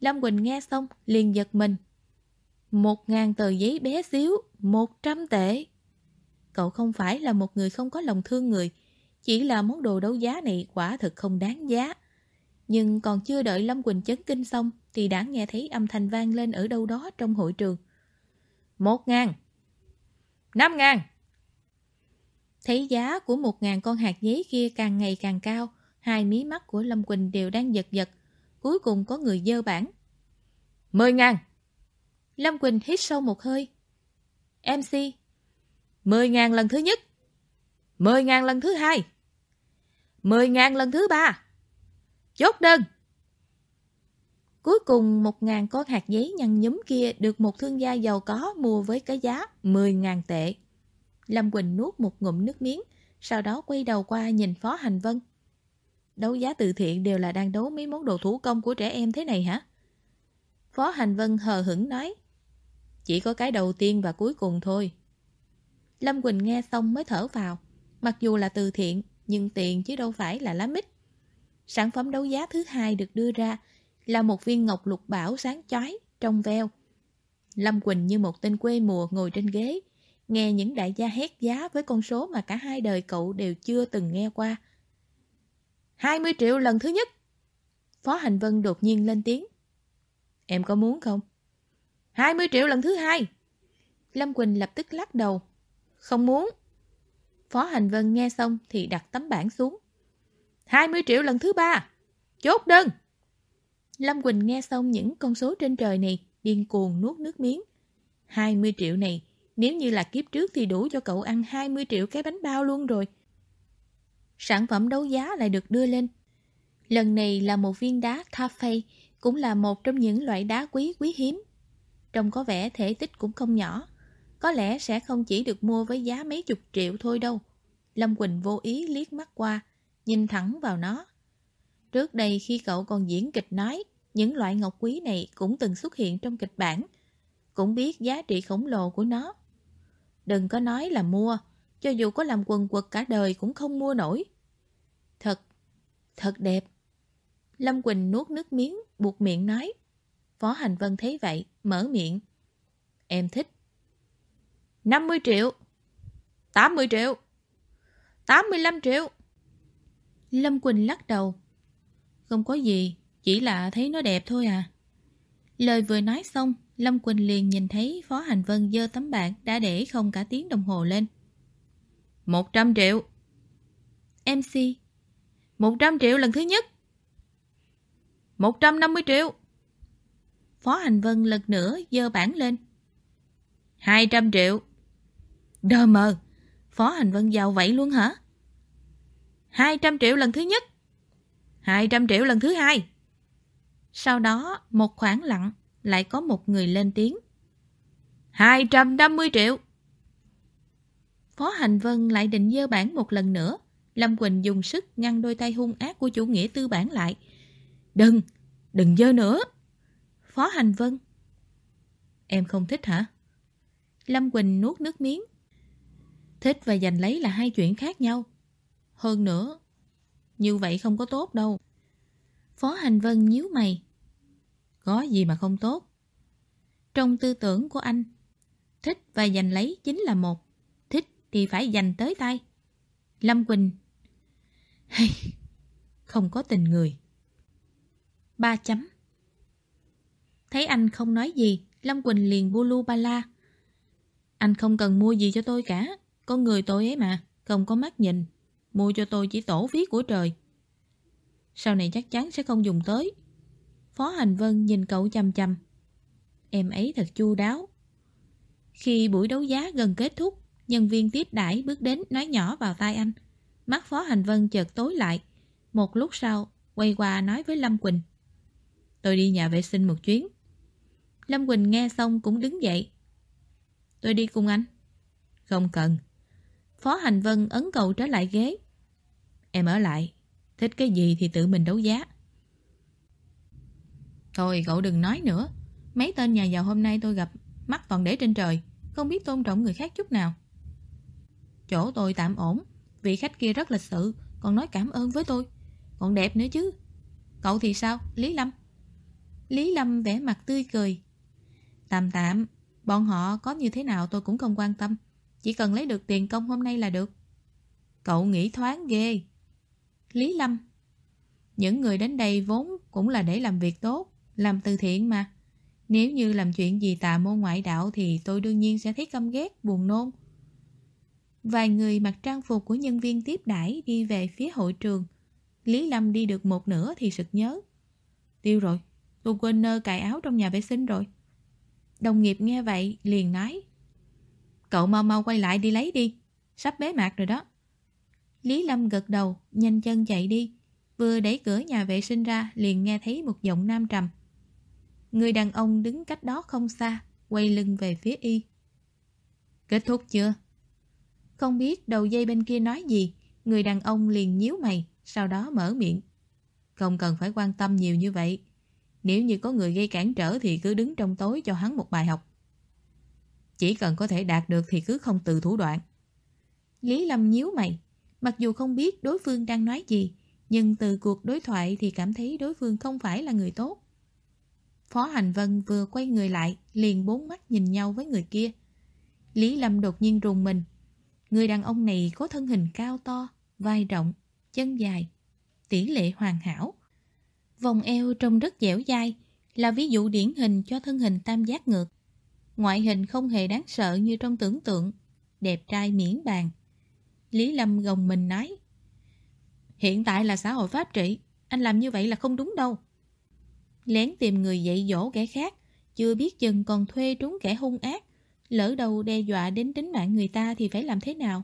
Lâm Quỳnh nghe xong, liền giật mình. Một ngàn tờ giấy bé xíu, 100 tệ. Cậu không phải là một người không có lòng thương người, chỉ là món đồ đấu giá này quả thực không đáng giá. Nhưng còn chưa đợi Lâm Quỳnh chấn kinh xong thì đã nghe thấy âm thanh vang lên ở đâu đó trong hội trường. Một ngàn Năm ngàn Thấy giá của một ngàn con hạt giấy kia càng ngày càng cao, hai mí mắt của Lâm Quỳnh đều đang giật giật. Cuối cùng có người dơ bản. Mười ngàn Lâm Quỳnh hít sâu một hơi. MC Mười ngàn lần thứ nhất Mười ngàn lần thứ hai Mười ngàn lần thứ ba Chốt đơn Cuối cùng một ngàn con hạt giấy nhăn nhúm kia được một thương gia giàu có mua với cái giá 10.000 tệ. Lâm Quỳnh nuốt một ngụm nước miếng, sau đó quay đầu qua nhìn Phó Hành Vân. Đấu giá từ thiện đều là đang đấu mấy món đồ thủ công của trẻ em thế này hả? Phó Hành Vân hờ hững nói. Chỉ có cái đầu tiên và cuối cùng thôi. Lâm Quỳnh nghe xong mới thở vào. Mặc dù là từ thiện, nhưng tiền chứ đâu phải là lá mít. Sản phẩm đấu giá thứ hai được đưa ra là một viên ngọc lục bảo sáng chói, trong veo. Lâm Quỳnh như một tên quê mùa ngồi trên ghế, nghe những đại gia hét giá với con số mà cả hai đời cậu đều chưa từng nghe qua. 20 triệu lần thứ nhất. Phó Hành Vân đột nhiên lên tiếng. Em có muốn không? 20 triệu lần thứ hai. Lâm Quỳnh lập tức lắc đầu. Không muốn. Phó Hành Vân nghe xong thì đặt tấm bảng xuống. 20 triệu lần thứ ba. Chốt đơn. Lâm Quỳnh nghe xong những con số trên trời này, điên cuồng nuốt nước miếng. 20 triệu này, nếu như là kiếp trước thì đủ cho cậu ăn 20 triệu cái bánh bao luôn rồi. Sản phẩm đấu giá lại được đưa lên. Lần này là một viên đá cafe, cũng là một trong những loại đá quý quý hiếm. Trông có vẻ thể tích cũng không nhỏ. Có lẽ sẽ không chỉ được mua với giá mấy chục triệu thôi đâu. Lâm Quỳnh vô ý liếc mắt qua, nhìn thẳng vào nó. Trước đây khi cậu còn diễn kịch nói, những loại ngọc quý này cũng từng xuất hiện trong kịch bản, cũng biết giá trị khổng lồ của nó. Đừng có nói là mua, cho dù có làm quần quật cả đời cũng không mua nổi. Thật, thật đẹp. Lâm Quỳnh nuốt nước miếng, buộc miệng nói. Phó Hành Vân thấy vậy, mở miệng. Em thích. 50 triệu. 80 triệu. 85 triệu. Lâm Quỳnh lắc đầu. Không có gì, chỉ là thấy nó đẹp thôi à. Lời vừa nói xong, Lâm Quỳnh liền nhìn thấy Phó Hành Vân dơ tấm bảng đã để không cả tiếng đồng hồ lên. 100 triệu. MC. 100 triệu lần thứ nhất. 150 triệu. Phó Hành Vân lần nữa dơ bảng lên. 200 triệu. Đờ mờ. Phó Hành Vân giàu vậy luôn hả? 200 triệu lần thứ nhất. 200 triệu lần thứ hai. Sau đó, một khoảng lặng, lại có một người lên tiếng. 250 triệu. Phó Hành Vân lại định dơ bản một lần nữa. Lâm Quỳnh dùng sức ngăn đôi tay hung ác của chủ nghĩa tư bản lại. Đừng, đừng dơ nữa. Phó Hành Vân. Em không thích hả? Lâm Quỳnh nuốt nước miếng. Thích và giành lấy là hai chuyện khác nhau. Hơn nữa, như vậy không có tốt đâu. Phó Hành Vân nhíu mày. Có gì mà không tốt? Trong tư tưởng của anh, thích và giành lấy chính là một. Thì phải giành tới tay. Lâm Quỳnh Hay, không có tình người. Ba chấm. Thấy anh không nói gì, Lâm Quỳnh liền bu lu ba la. Anh không cần mua gì cho tôi cả, con người tôi ấy mà, không có mắt nhìn. Mua cho tôi chỉ tổ phí của trời. Sau này chắc chắn sẽ không dùng tới. Phó Hành Vân nhìn cậu chăm chăm. Em ấy thật chu đáo. Khi buổi đấu giá gần kết thúc, nhân viên tiếp đãi bước đến nói nhỏ vào tai anh. Mắt Phó Hành Vân chợt tối lại. Một lúc sau, quay qua nói với Lâm Quỳnh. Tôi đi nhà vệ sinh một chuyến. Lâm Quỳnh nghe xong cũng đứng dậy. Tôi đi cùng anh. Không cần. Phó Hành Vân ấn cầu trở lại ghế. Em ở lại. Thích cái gì thì tự mình đấu giá. Thôi cậu đừng nói nữa. Mấy tên nhà giàu hôm nay tôi gặp mắt toàn để trên trời. Không biết tôn trọng người khác chút nào. Chỗ tôi tạm ổn. Vị khách kia rất lịch sự. Còn nói cảm ơn với tôi. Còn đẹp nữa chứ. Cậu thì sao? Lý Lâm? Lý Lâm vẻ mặt tươi cười. Tạm tạm. Bọn họ có như thế nào tôi cũng không quan tâm. Chỉ cần lấy được tiền công hôm nay là được. Cậu nghĩ thoáng ghê. Lý Lâm Những người đến đây vốn cũng là để làm việc tốt, làm từ thiện mà. Nếu như làm chuyện gì tà môn ngoại đạo thì tôi đương nhiên sẽ thấy căm ghét, buồn nôn. Vài người mặc trang phục của nhân viên tiếp đãi đi về phía hội trường. Lý Lâm đi được một nửa thì sực nhớ. Tiêu rồi, tôi quên nơ cài áo trong nhà vệ sinh rồi. Đồng nghiệp nghe vậy liền nói Cậu mau mau quay lại đi lấy đi Sắp bế mạc rồi đó Lý Lâm gật đầu Nhanh chân chạy đi Vừa đẩy cửa nhà vệ sinh ra Liền nghe thấy một giọng nam trầm Người đàn ông đứng cách đó không xa Quay lưng về phía y Kết thúc chưa? Không biết đầu dây bên kia nói gì Người đàn ông liền nhíu mày Sau đó mở miệng Không cần phải quan tâm nhiều như vậy nếu như có người gây cản trở thì cứ đứng trong tối cho hắn một bài học. Chỉ cần có thể đạt được thì cứ không từ thủ đoạn. Lý Lâm nhíu mày. Mặc dù không biết đối phương đang nói gì, nhưng từ cuộc đối thoại thì cảm thấy đối phương không phải là người tốt. Phó Hành Vân vừa quay người lại, liền bốn mắt nhìn nhau với người kia. Lý Lâm đột nhiên rùng mình. Người đàn ông này có thân hình cao to, vai rộng, chân dài, tỷ lệ hoàn hảo. Vòng eo trông rất dẻo dai, là ví dụ điển hình cho thân hình tam giác ngược. Ngoại hình không hề đáng sợ như trong tưởng tượng, đẹp trai miễn bàn. Lý Lâm gồng mình nói, Hiện tại là xã hội pháp trị, anh làm như vậy là không đúng đâu. Lén tìm người dạy dỗ kẻ khác, chưa biết chừng còn thuê trúng kẻ hung ác, lỡ đầu đe dọa đến tính mạng người ta thì phải làm thế nào?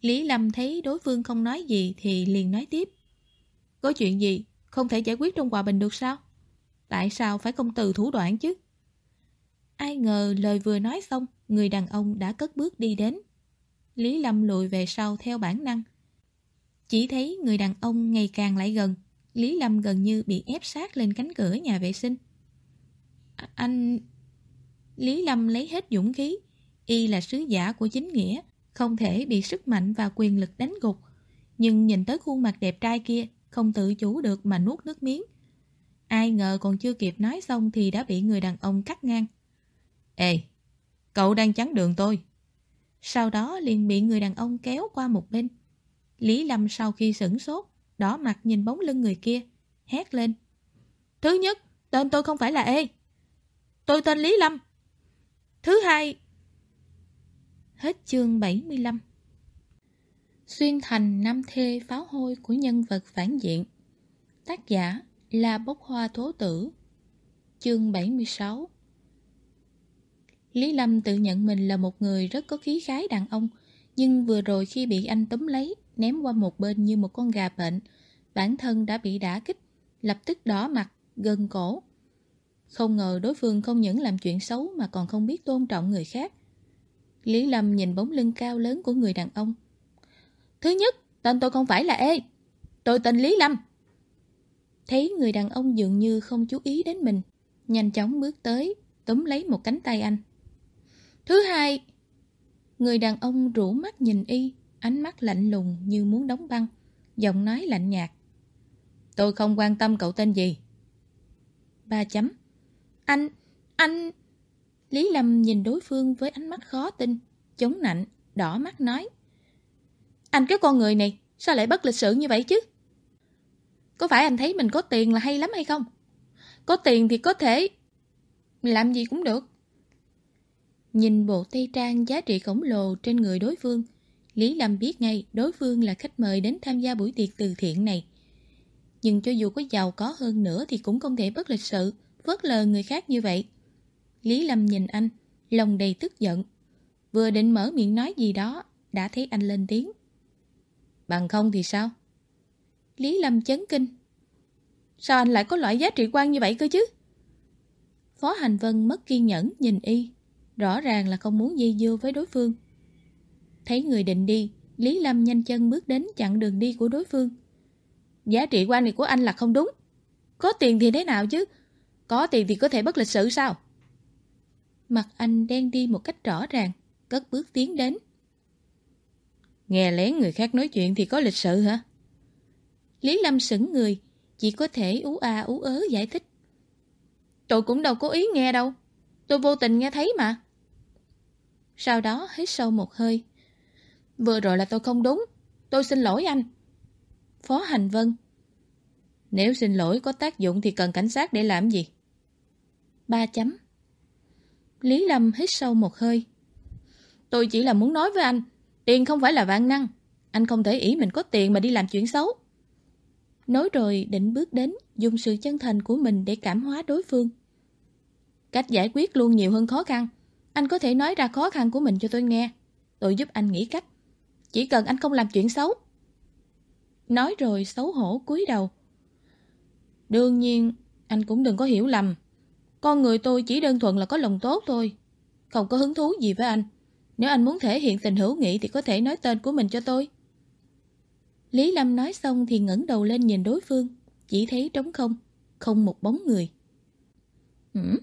Lý Lâm thấy đối phương không nói gì thì liền nói tiếp. Có chuyện gì không thể giải quyết trong hòa bình được sao? Tại sao phải công từ thủ đoạn chứ? Ai ngờ lời vừa nói xong, người đàn ông đã cất bước đi đến. Lý Lâm lùi về sau theo bản năng. Chỉ thấy người đàn ông ngày càng lại gần, Lý Lâm gần như bị ép sát lên cánh cửa nhà vệ sinh. À, anh... Lý Lâm lấy hết dũng khí, y là sứ giả của chính nghĩa, không thể bị sức mạnh và quyền lực đánh gục. Nhưng nhìn tới khuôn mặt đẹp trai kia, không tự chủ được mà nuốt nước miếng. Ai ngờ còn chưa kịp nói xong thì đã bị người đàn ông cắt ngang. Ê, cậu đang chắn đường tôi. Sau đó liền bị người đàn ông kéo qua một bên. Lý Lâm sau khi sửng sốt, đỏ mặt nhìn bóng lưng người kia, hét lên. Thứ nhất, tên tôi không phải là Ê. Tôi tên Lý Lâm. Thứ hai... Hết chương 75 Xuyên thành năm thê pháo hôi của nhân vật phản diện. Tác giả là Bốc Hoa Thố Tử. Chương 76 Lý Lâm tự nhận mình là một người rất có khí khái đàn ông Nhưng vừa rồi khi bị anh túm lấy Ném qua một bên như một con gà bệnh Bản thân đã bị đả kích Lập tức đỏ mặt, gần cổ không ngờ đối phương không những làm chuyện xấu Mà còn không biết tôn trọng người khác Lý Lâm nhìn bóng lưng cao lớn của người đàn ông Thứ nhất, tên tôi không phải là Ê. Tôi tên Lý Lâm. Thấy người đàn ông dường như không chú ý đến mình, nhanh chóng bước tới, túm lấy một cánh tay anh. Thứ hai, người đàn ông rủ mắt nhìn y, ánh mắt lạnh lùng như muốn đóng băng, giọng nói lạnh nhạt. Tôi không quan tâm cậu tên gì. Ba chấm. Anh, anh... Lý Lâm nhìn đối phương với ánh mắt khó tin, chống nạnh, đỏ mắt nói. Anh cái con người này, Sao lại bất lịch sự như vậy chứ? Có phải anh thấy mình có tiền là hay lắm hay không? Có tiền thì có thể... Làm gì cũng được. Nhìn bộ tây trang giá trị khổng lồ trên người đối phương, Lý Lâm biết ngay đối phương là khách mời đến tham gia buổi tiệc từ thiện này. Nhưng cho dù có giàu có hơn nữa thì cũng không thể bất lịch sự, vớt lờ người khác như vậy. Lý Lâm nhìn anh, lòng đầy tức giận. Vừa định mở miệng nói gì đó, đã thấy anh lên tiếng. Bằng không thì sao? Lý Lâm chấn kinh. Sao anh lại có loại giá trị quan như vậy cơ chứ? Phó Hành Vân mất kiên nhẫn nhìn y, rõ ràng là không muốn dây dưa với đối phương. Thấy người định đi, Lý Lâm nhanh chân bước đến chặn đường đi của đối phương. Giá trị quan này của anh là không đúng. Có tiền thì thế nào chứ? Có tiền thì có thể bất lịch sự sao? Mặt anh đen đi một cách rõ ràng, cất bước tiến đến. Nghe lén người khác nói chuyện thì có lịch sự hả? Lý Lâm sững người, chỉ có thể ú a ú ớ giải thích. Tôi cũng đâu có ý nghe đâu. Tôi vô tình nghe thấy mà. Sau đó hít sâu một hơi. Vừa rồi là tôi không đúng. Tôi xin lỗi anh. Phó Hành Vân Nếu xin lỗi có tác dụng thì cần cảnh sát để làm gì? Ba chấm Lý Lâm hít sâu một hơi. Tôi chỉ là muốn nói với anh, tiền không phải là vạn năng. Anh không thể ý mình có tiền mà đi làm chuyện xấu. Nói rồi định bước đến, dùng sự chân thành của mình để cảm hóa đối phương. Cách giải quyết luôn nhiều hơn khó khăn. Anh có thể nói ra khó khăn của mình cho tôi nghe. Tôi giúp anh nghĩ cách. Chỉ cần anh không làm chuyện xấu. Nói rồi xấu hổ cúi đầu. Đương nhiên, anh cũng đừng có hiểu lầm. Con người tôi chỉ đơn thuần là có lòng tốt thôi. Không có hứng thú gì với anh. Nếu anh muốn thể hiện tình hữu nghị thì có thể nói tên của mình cho tôi. Lý Lâm nói xong thì ngẩng đầu lên nhìn đối phương. Chỉ thấy trống không, không một bóng người. Hửm?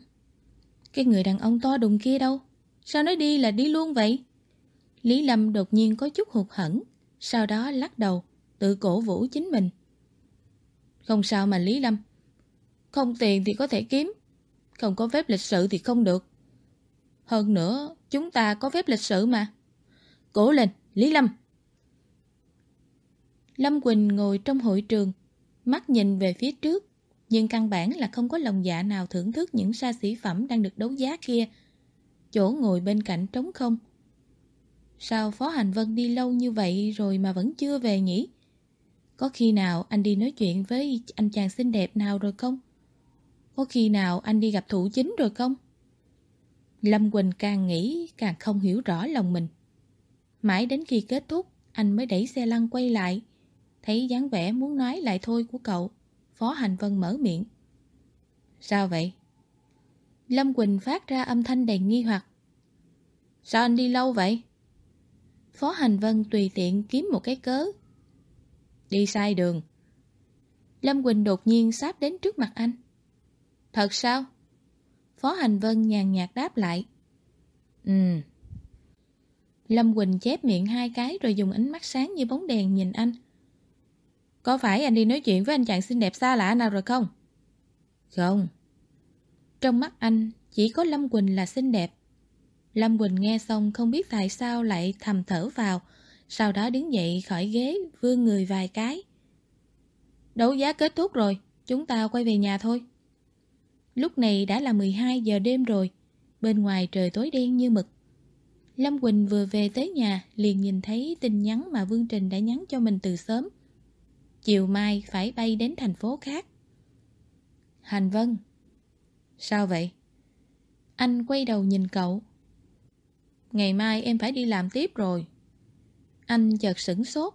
Cái người đàn ông to đùng kia đâu? Sao nói đi là đi luôn vậy? Lý Lâm đột nhiên có chút hụt hẫng, sau đó lắc đầu, tự cổ vũ chính mình. Không sao mà Lý Lâm. Không tiền thì có thể kiếm, không có phép lịch sự thì không được. Hơn nữa, chúng ta có phép lịch sự mà. Cố lên, Lý Lâm. Lâm Quỳnh ngồi trong hội trường, mắt nhìn về phía trước, nhưng căn bản là không có lòng dạ nào thưởng thức những xa xỉ phẩm đang được đấu giá kia. Chỗ ngồi bên cạnh trống không. Sao Phó Hành Vân đi lâu như vậy rồi mà vẫn chưa về nhỉ? Có khi nào anh đi nói chuyện với anh chàng xinh đẹp nào rồi không? Có khi nào anh đi gặp thủ chính rồi không? Lâm Quỳnh càng nghĩ càng không hiểu rõ lòng mình. Mãi đến khi kết thúc, anh mới đẩy xe lăn quay lại. Thấy dáng vẻ muốn nói lại thôi của cậu, Phó Hành Vân mở miệng. Sao vậy? Lâm Quỳnh phát ra âm thanh đầy nghi hoặc. Sao anh đi lâu vậy? Phó Hành Vân tùy tiện kiếm một cái cớ. Đi sai đường. Lâm Quỳnh đột nhiên sáp đến trước mặt anh. Thật sao? Phó Hành Vân nhàn nhạt đáp lại. Ừ. Lâm Quỳnh chép miệng hai cái rồi dùng ánh mắt sáng như bóng đèn nhìn anh. Có phải anh đi nói chuyện với anh chàng xinh đẹp xa lạ nào rồi không? Không. Trong mắt anh, chỉ có Lâm Quỳnh là xinh đẹp. Lâm Quỳnh nghe xong không biết tại sao lại thầm thở vào, sau đó đứng dậy khỏi ghế, vươn người vài cái. Đấu giá kết thúc rồi, chúng ta quay về nhà thôi. Lúc này đã là 12 giờ đêm rồi, bên ngoài trời tối đen như mực. Lâm Quỳnh vừa về tới nhà liền nhìn thấy tin nhắn mà Vương Trình đã nhắn cho mình từ sớm. Chiều mai phải bay đến thành phố khác. Hành Vân Sao vậy? Anh quay đầu nhìn cậu. Ngày mai em phải đi làm tiếp rồi. Anh chợt sửng sốt.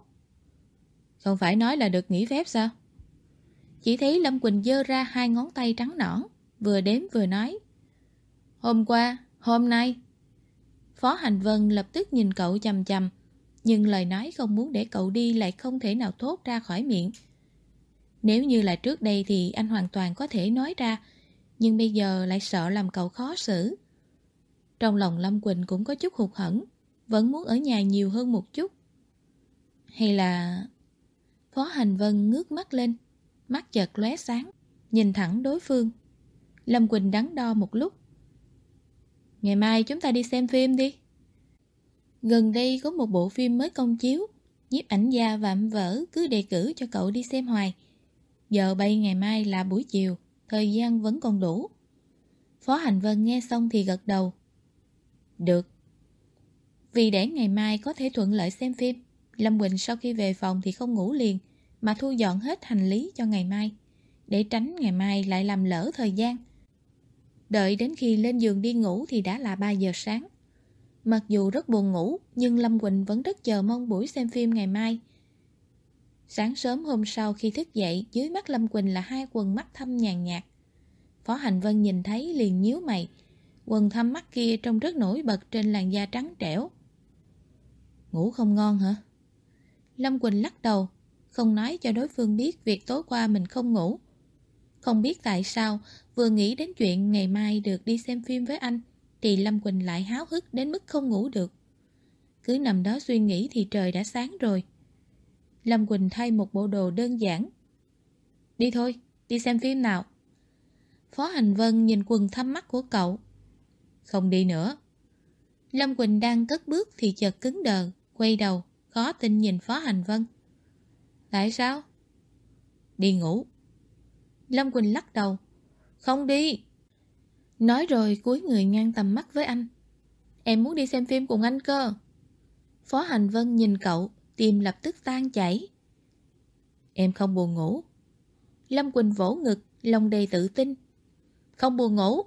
Không phải nói là được nghỉ phép sao? Chỉ thấy Lâm Quỳnh dơ ra hai ngón tay trắng nõn vừa đếm vừa nói. Hôm qua, hôm nay. Phó Hành Vân lập tức nhìn cậu chầm chầm, nhưng lời nói không muốn để cậu đi lại không thể nào thốt ra khỏi miệng. Nếu như là trước đây thì anh hoàn toàn có thể nói ra, nhưng bây giờ lại sợ làm cậu khó xử. Trong lòng Lâm Quỳnh cũng có chút hụt hẫng, vẫn muốn ở nhà nhiều hơn một chút. Hay là... Phó Hành Vân ngước mắt lên, mắt chợt lóe sáng, nhìn thẳng đối phương. Lâm Quỳnh đắn đo một lúc. Ngày mai chúng ta đi xem phim đi. Gần đây có một bộ phim mới công chiếu, Nhiếp ảnh gia vạm vỡ cứ đề cử cho cậu đi xem hoài. Giờ bay ngày mai là buổi chiều, thời gian vẫn còn đủ. Phó Hành Vân nghe xong thì gật đầu. Được. Vì để ngày mai có thể thuận lợi xem phim, Lâm Quỳnh sau khi về phòng thì không ngủ liền, mà thu dọn hết hành lý cho ngày mai, để tránh ngày mai lại làm lỡ thời gian. Đợi đến khi lên giường đi ngủ thì đã là 3 giờ sáng. Mặc dù rất buồn ngủ, nhưng Lâm Quỳnh vẫn rất chờ mong buổi xem phim ngày mai. Sáng sớm hôm sau khi thức dậy, dưới mắt Lâm Quỳnh là hai quần mắt thâm nhàn nhạt. Phó Hành Vân nhìn thấy liền nhíu mày. Quần thâm mắt kia trông rất nổi bật trên làn da trắng trẻo. Ngủ không ngon hả? Lâm Quỳnh lắc đầu, không nói cho đối phương biết việc tối qua mình không ngủ. Không biết tại sao, vừa nghĩ đến chuyện ngày mai được đi xem phim với anh, thì Lâm Quỳnh lại háo hức đến mức không ngủ được. Cứ nằm đó suy nghĩ thì trời đã sáng rồi. Lâm Quỳnh thay một bộ đồ đơn giản. Đi thôi, đi xem phim nào. Phó Hành Vân nhìn quần thăm mắt của cậu. Không đi nữa. Lâm Quỳnh đang cất bước thì chợt cứng đờ, quay đầu, khó tin nhìn Phó Hành Vân. Tại sao? Đi ngủ. Lâm Quỳnh lắc đầu. Không đi. Nói rồi cúi người ngang tầm mắt với anh. Em muốn đi xem phim cùng anh cơ. Phó Hành Vân nhìn cậu, tim lập tức tan chảy. Em không buồn ngủ. Lâm Quỳnh vỗ ngực, lòng đầy tự tin. Không buồn ngủ.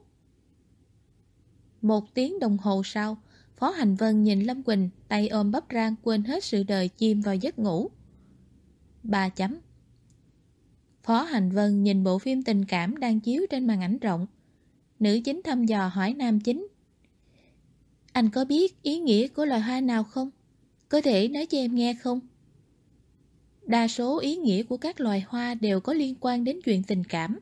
Một tiếng đồng hồ sau, Phó Hành Vân nhìn Lâm Quỳnh, tay ôm bắp rang quên hết sự đời chìm vào giấc ngủ. Ba chấm. Phó Hành Vân nhìn bộ phim tình cảm đang chiếu trên màn ảnh rộng. Nữ chính thăm dò hỏi nam chính. Anh có biết ý nghĩa của loài hoa nào không? Có thể nói cho em nghe không? Đa số ý nghĩa của các loài hoa đều có liên quan đến chuyện tình cảm.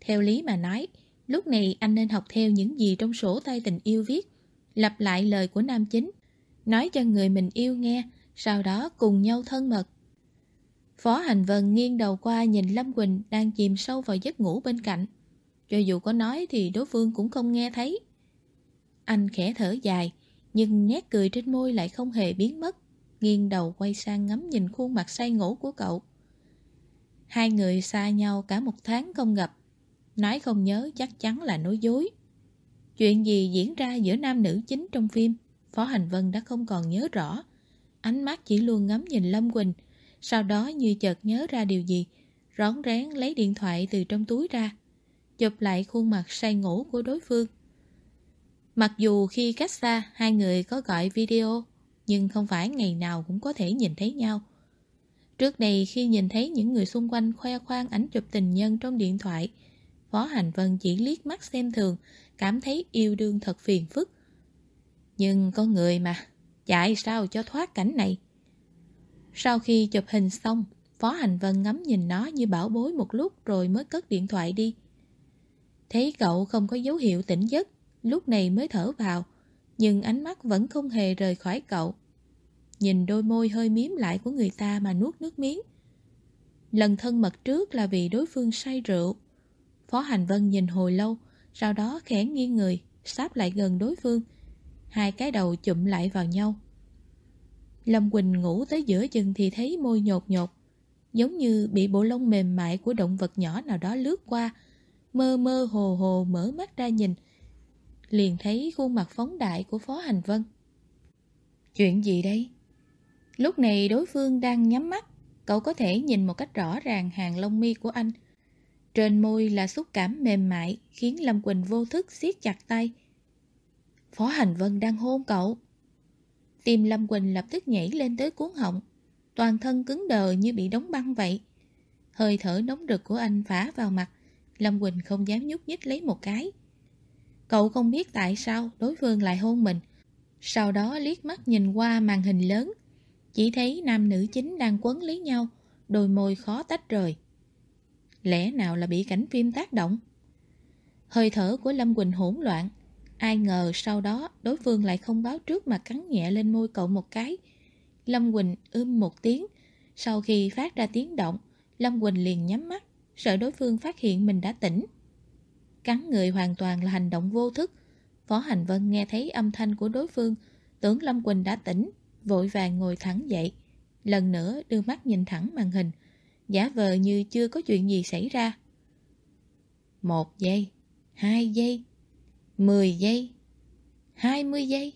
Theo lý mà nói, lúc này anh nên học theo những gì trong sổ tay tình yêu viết, lặp lại lời của nam chính, nói cho người mình yêu nghe, sau đó cùng nhau thân mật. Phó Hành Vân nghiêng đầu qua nhìn Lâm Quỳnh đang chìm sâu vào giấc ngủ bên cạnh. Cho dù có nói thì đối phương cũng không nghe thấy. Anh khẽ thở dài, nhưng nét cười trên môi lại không hề biến mất, nghiêng đầu quay sang ngắm nhìn khuôn mặt say ngủ của cậu. Hai người xa nhau cả một tháng không gặp, nói không nhớ chắc chắn là nói dối. Chuyện gì diễn ra giữa nam nữ chính trong phim, Phó Hành Vân đã không còn nhớ rõ. Ánh mắt chỉ luôn ngắm nhìn Lâm Quỳnh, sau đó như chợt nhớ ra điều gì, rón rén lấy điện thoại từ trong túi ra, chụp lại khuôn mặt say ngủ của đối phương. Mặc dù khi cách xa hai người có gọi video, nhưng không phải ngày nào cũng có thể nhìn thấy nhau. Trước đây khi nhìn thấy những người xung quanh khoe khoang ảnh chụp tình nhân trong điện thoại, Phó Hành Vân chỉ liếc mắt xem thường, cảm thấy yêu đương thật phiền phức. Nhưng con người mà, chạy sao cho thoát cảnh này? Sau khi chụp hình xong, Phó Hành Vân ngắm nhìn nó như bảo bối một lúc rồi mới cất điện thoại đi. Thấy cậu không có dấu hiệu tỉnh giấc, lúc này mới thở vào, nhưng ánh mắt vẫn không hề rời khỏi cậu. Nhìn đôi môi hơi miếm lại của người ta mà nuốt nước miếng. Lần thân mật trước là vì đối phương say rượu. Phó Hành Vân nhìn hồi lâu, sau đó khẽ nghiêng người, sáp lại gần đối phương. Hai cái đầu chụm lại vào nhau. Lâm Quỳnh ngủ tới giữa chừng thì thấy môi nhột nhột, giống như bị bộ lông mềm mại của động vật nhỏ nào đó lướt qua, mơ mơ hồ hồ mở mắt ra nhìn, liền thấy khuôn mặt phóng đại của Phó Hành Vân. Chuyện gì đây? Lúc này đối phương đang nhắm mắt, cậu có thể nhìn một cách rõ ràng hàng lông mi của anh. Trên môi là xúc cảm mềm mại khiến Lâm Quỳnh vô thức siết chặt tay. Phó Hành Vân đang hôn cậu. Tim Lâm Quỳnh lập tức nhảy lên tới cuốn họng, toàn thân cứng đờ như bị đóng băng vậy. Hơi thở nóng rực của anh phá vào mặt, Lâm Quỳnh không dám nhúc nhích lấy một cái. Cậu không biết tại sao đối phương lại hôn mình. Sau đó liếc mắt nhìn qua màn hình lớn, chỉ thấy nam nữ chính đang quấn lấy nhau, đôi môi khó tách rời. Lẽ nào là bị cảnh phim tác động? Hơi thở của Lâm Quỳnh hỗn loạn, Ai ngờ sau đó đối phương lại không báo trước mà cắn nhẹ lên môi cậu một cái. Lâm Quỳnh ưm một tiếng. Sau khi phát ra tiếng động, Lâm Quỳnh liền nhắm mắt, sợ đối phương phát hiện mình đã tỉnh. Cắn người hoàn toàn là hành động vô thức. Phó Hành Vân nghe thấy âm thanh của đối phương, tưởng Lâm Quỳnh đã tỉnh, vội vàng ngồi thẳng dậy. lần nữa đưa mắt nhìn thẳng màn hình, giả vờ như chưa có chuyện gì xảy ra. Một giây, hai giây, mười giây, hai mươi giây.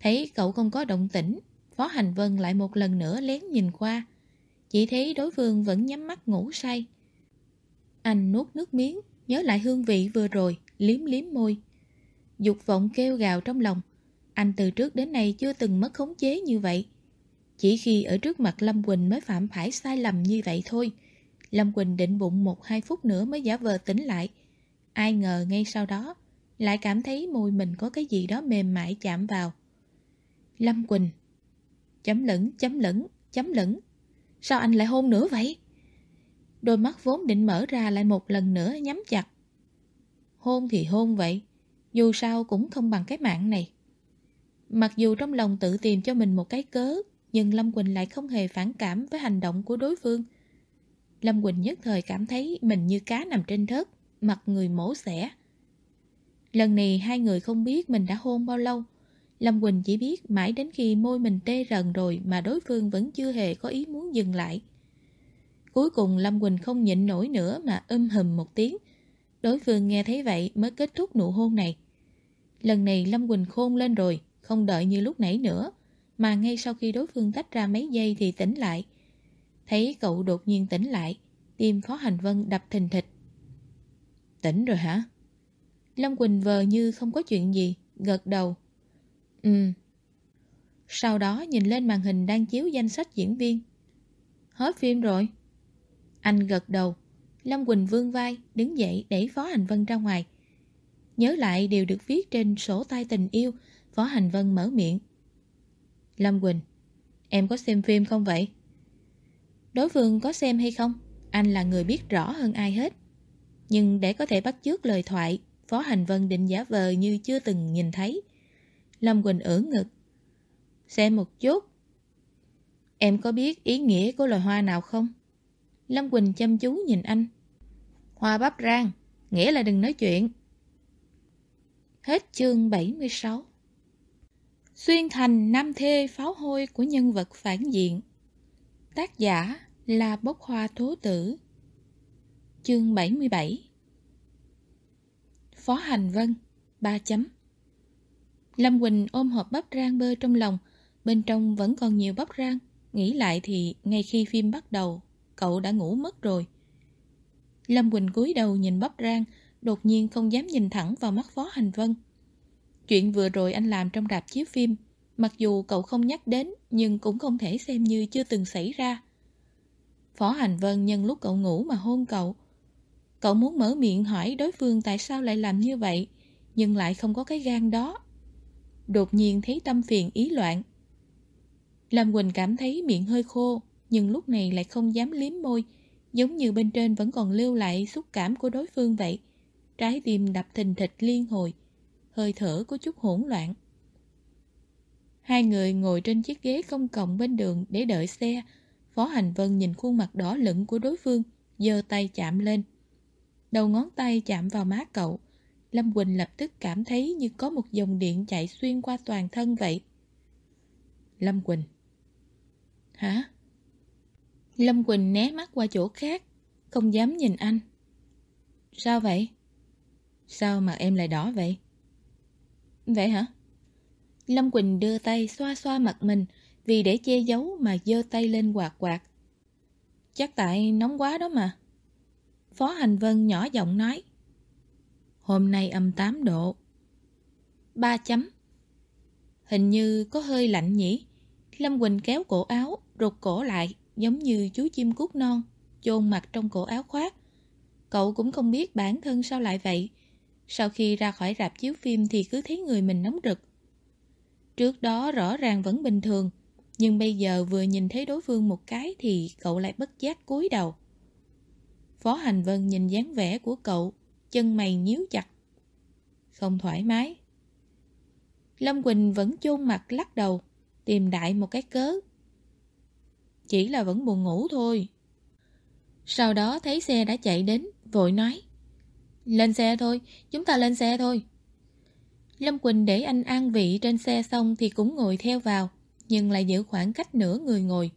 Thấy cậu không có động tĩnh, Phó Hành Vân lại một lần nữa lén nhìn qua. Chỉ thấy đối phương vẫn nhắm mắt ngủ say. Anh nuốt nước miếng, nhớ lại hương vị vừa rồi, liếm liếm môi. Dục vọng kêu gào trong lòng. Anh từ trước đến nay chưa từng mất khống chế như vậy. Chỉ khi ở trước mặt Lâm Quỳnh mới phạm phải sai lầm như vậy thôi. Lâm Quỳnh định bụng một hai phút nữa mới giả vờ tỉnh lại. Ai ngờ ngay sau đó, lại cảm thấy môi mình có cái gì đó mềm mại chạm vào. Lâm Quỳnh Chấm lửng, chấm lửng, chấm lửng. Sao anh lại hôn nữa vậy? Đôi mắt vốn định mở ra lại một lần nữa nhắm chặt. Hôn thì hôn vậy, dù sao cũng không bằng cái mạng này. Mặc dù trong lòng tự tìm cho mình một cái cớ, nhưng Lâm Quỳnh lại không hề phản cảm với hành động của đối phương. Lâm Quỳnh nhất thời cảm thấy mình như cá nằm trên thớt, mặt người mổ xẻ. Lần này hai người không biết mình đã hôn bao lâu. Lâm Quỳnh chỉ biết mãi đến khi môi mình tê rần rồi mà đối phương vẫn chưa hề có ý muốn dừng lại. Cuối cùng Lâm Quỳnh không nhịn nổi nữa mà um âm hầm một tiếng. Đối phương nghe thấy vậy mới kết thúc nụ hôn này. Lần này Lâm Quỳnh khôn lên rồi, không đợi như lúc nãy nữa, mà ngay sau khi đối phương tách ra mấy giây thì tỉnh lại. Thấy cậu đột nhiên tỉnh lại, tim Phó Hành Vân đập thình thịch. Tỉnh rồi hả? Lâm Quỳnh vờ như không có chuyện gì, gật đầu. Ừ. Sau đó nhìn lên màn hình đang chiếu danh sách diễn viên. Hết phim rồi. Anh gật đầu. Lâm Quỳnh vương vai, đứng dậy đẩy Phó Hành Vân ra ngoài. Nhớ lại đều được viết trên sổ tay tình yêu, Phó Hành Vân mở miệng. Lâm Quỳnh, em có xem phim không vậy? Đối phương có xem hay không? Anh là người biết rõ hơn ai hết. Nhưng để có thể bắt chước lời thoại, Phó Hành Vân định giả vờ như chưa từng nhìn thấy. Lâm Quỳnh ưỡn ngực. Xem một chút. Em có biết ý nghĩa của loài hoa nào không? Lâm Quỳnh chăm chú nhìn anh. Hoa bắp rang, nghĩa là đừng nói chuyện. Hết chương 76 Xuyên thành nam thê pháo hôi của nhân vật phản diện Tác giả là Bốc Hoa Thố Tử Chương 77 Phó Hành Vân, ba chấm. Lâm Quỳnh ôm hộp bắp rang bơ trong lòng, Bên trong vẫn còn nhiều bắp rang. Nghĩ lại thì ngay khi phim bắt đầu, Cậu đã ngủ mất rồi. Lâm Quỳnh cúi đầu nhìn bắp rang, Đột nhiên không dám nhìn thẳng vào mắt Phó Hành Vân. Chuyện vừa rồi anh làm trong rạp chiếu phim, Mặc dù cậu không nhắc đến, Nhưng cũng không thể xem như chưa từng xảy ra. Phó Hành Vân nhân lúc cậu ngủ mà hôn cậu Cậu muốn mở miệng hỏi đối phương tại sao lại làm như vậy Nhưng lại không có cái gan đó Đột nhiên thấy tâm phiền ý loạn Lâm Quỳnh cảm thấy miệng hơi khô Nhưng lúc này lại không dám liếm môi Giống như bên trên vẫn còn lưu lại xúc cảm của đối phương vậy Trái tim đập thình thịch liên hồi hơi thở có chút hỗn loạn. Hai người ngồi trên chiếc ghế công cộng bên đường để đợi xe. Phó Hành Vân nhìn khuôn mặt đỏ lửng của đối phương, giơ tay chạm lên. Đầu ngón tay chạm vào má cậu. Lâm Quỳnh lập tức cảm thấy như có một dòng điện chạy xuyên qua toàn thân vậy. Lâm Quỳnh Hả? Lâm Quỳnh né mắt qua chỗ khác, không dám nhìn anh. Sao vậy? Sao mà em lại đỏ vậy? Vậy hả? Lâm Quỳnh đưa tay xoa xoa mặt mình vì để che giấu mà giơ tay lên quạt quạt. Chắc tại nóng quá đó mà. Phó Hành Vân nhỏ giọng nói. Hôm nay âm 8 độ. Ba chấm. Hình như có hơi lạnh nhỉ. Lâm Quỳnh kéo cổ áo, rụt cổ lại, giống như chú chim cút non, chôn mặt trong cổ áo khoác. Cậu cũng không biết bản thân sao lại vậy, sau khi ra khỏi rạp chiếu phim thì cứ thấy người mình nóng rực. Trước đó rõ ràng vẫn bình thường, nhưng bây giờ vừa nhìn thấy đối phương một cái thì cậu lại bất giác cúi đầu. Phó Hành Vân nhìn dáng vẻ của cậu, chân mày nhíu chặt. Không thoải mái. Lâm Quỳnh vẫn chôn mặt lắc đầu, tìm đại một cái cớ. Chỉ là vẫn buồn ngủ thôi. Sau đó thấy xe đã chạy đến, vội nói. Lên xe thôi, chúng ta lên xe thôi. Lâm Quỳnh để anh an vị trên xe xong thì cũng ngồi theo vào, nhưng lại giữ khoảng cách nửa người ngồi.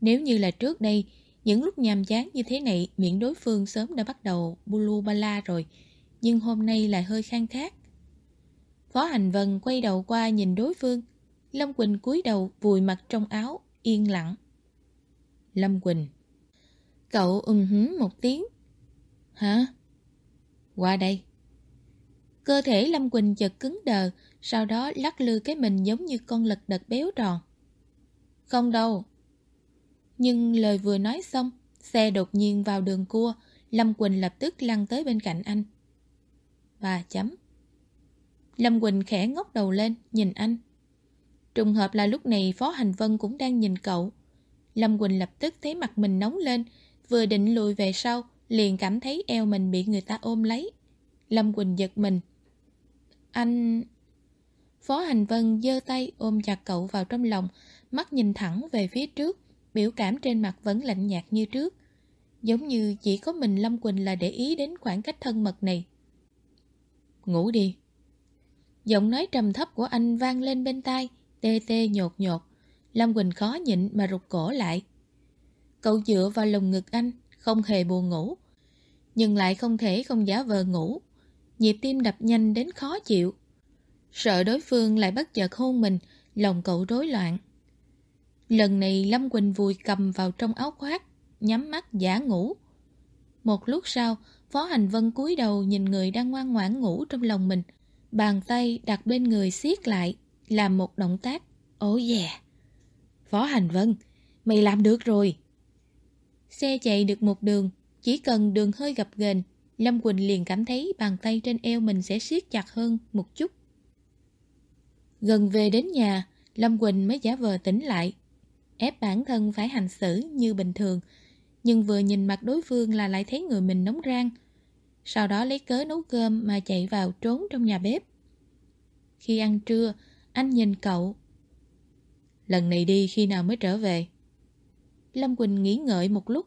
Nếu như là trước đây, những lúc nhàm chán như thế này, miệng đối phương sớm đã bắt đầu bulu bala rồi, nhưng hôm nay lại hơi khang khát Phó Hành Vân quay đầu qua nhìn đối phương, Lâm Quỳnh cúi đầu vùi mặt trong áo, yên lặng. Lâm Quỳnh Cậu ừm hứ một tiếng. Hả? Qua đây. Cơ thể Lâm Quỳnh chợt cứng đờ, sau đó lắc lư cái mình giống như con lật đật béo tròn. Không đâu. Nhưng lời vừa nói xong, xe đột nhiên vào đường cua, Lâm Quỳnh lập tức lăn tới bên cạnh anh. Và chấm. Lâm Quỳnh khẽ ngóc đầu lên, nhìn anh. Trùng hợp là lúc này Phó Hành Vân cũng đang nhìn cậu. Lâm Quỳnh lập tức thấy mặt mình nóng lên, vừa định lùi về sau, liền cảm thấy eo mình bị người ta ôm lấy. Lâm Quỳnh giật mình. Anh... Phó Hành Vân giơ tay ôm chặt cậu vào trong lòng, mắt nhìn thẳng về phía trước, biểu cảm trên mặt vẫn lạnh nhạt như trước. Giống như chỉ có mình Lâm Quỳnh là để ý đến khoảng cách thân mật này. Ngủ đi. Giọng nói trầm thấp của anh vang lên bên tai, tê tê nhột nhột. Lâm Quỳnh khó nhịn mà rụt cổ lại. Cậu dựa vào lồng ngực anh, không hề buồn ngủ. Nhưng lại không thể không giả vờ ngủ. Nhịp tim đập nhanh đến khó chịu. Sợ đối phương lại bất chợt hôn mình, lòng cậu rối loạn. Lần này Lâm Quỳnh vùi cầm vào trong áo khoác, nhắm mắt giả ngủ. Một lúc sau, Phó Hành Vân cúi đầu nhìn người đang ngoan ngoãn ngủ trong lòng mình. Bàn tay đặt bên người siết lại, làm một động tác. Ố oh yeah! Phó Hành Vân, mày làm được rồi! Xe chạy được một đường, chỉ cần đường hơi gập ghềnh, Lâm Quỳnh liền cảm thấy bàn tay trên eo mình sẽ siết chặt hơn một chút. Gần về đến nhà, Lâm Quỳnh mới giả vờ tỉnh lại. Ép bản thân phải hành xử như bình thường, nhưng vừa nhìn mặt đối phương là lại thấy người mình nóng rang. Sau đó lấy cớ nấu cơm mà chạy vào trốn trong nhà bếp. Khi ăn trưa, anh nhìn cậu. Lần này đi khi nào mới trở về? Lâm Quỳnh nghĩ ngợi một lúc.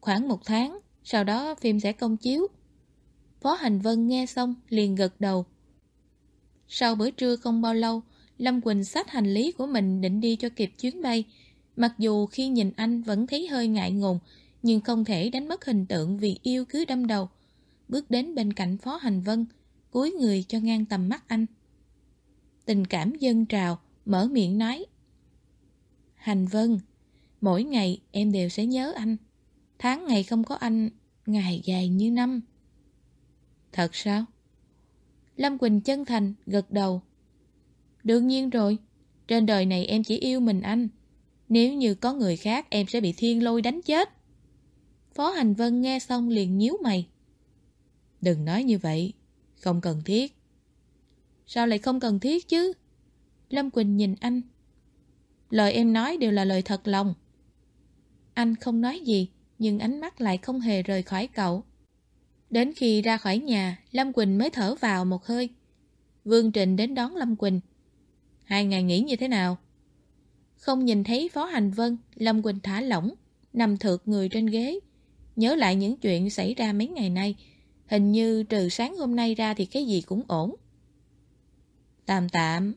Khoảng một tháng, sau đó phim sẽ công chiếu. Phó Hành Vân nghe xong liền gật đầu. Sau bữa trưa không bao lâu, Lâm Quỳnh xách hành lý của mình định đi cho kịp chuyến bay. Mặc dù khi nhìn anh vẫn thấy hơi ngại ngùng, nhưng không thể đánh mất hình tượng vì yêu cứ đâm đầu. Bước đến bên cạnh Phó Hành Vân, cúi người cho ngang tầm mắt anh. Tình cảm dân trào, mở miệng nói. Hành Vân, mỗi ngày em đều sẽ nhớ anh. Tháng ngày không có anh, ngày dài như năm. Thật sao? Lâm Quỳnh chân thành, gật đầu. Đương nhiên rồi, trên đời này em chỉ yêu mình anh. Nếu như có người khác em sẽ bị thiên lôi đánh chết. Phó Hành Vân nghe xong liền nhíu mày. Đừng nói như vậy, không cần thiết. Sao lại không cần thiết chứ? Lâm Quỳnh nhìn anh. Lời em nói đều là lời thật lòng. Anh không nói gì, nhưng ánh mắt lại không hề rời khỏi cậu. Đến khi ra khỏi nhà, Lâm Quỳnh mới thở vào một hơi. Vương Trình đến đón Lâm Quỳnh. Hai ngày nghỉ như thế nào? Không nhìn thấy Phó Hành Vân, Lâm Quỳnh thả lỏng, nằm thượt người trên ghế. Nhớ lại những chuyện xảy ra mấy ngày nay, hình như trừ sáng hôm nay ra thì cái gì cũng ổn. Tạm tạm.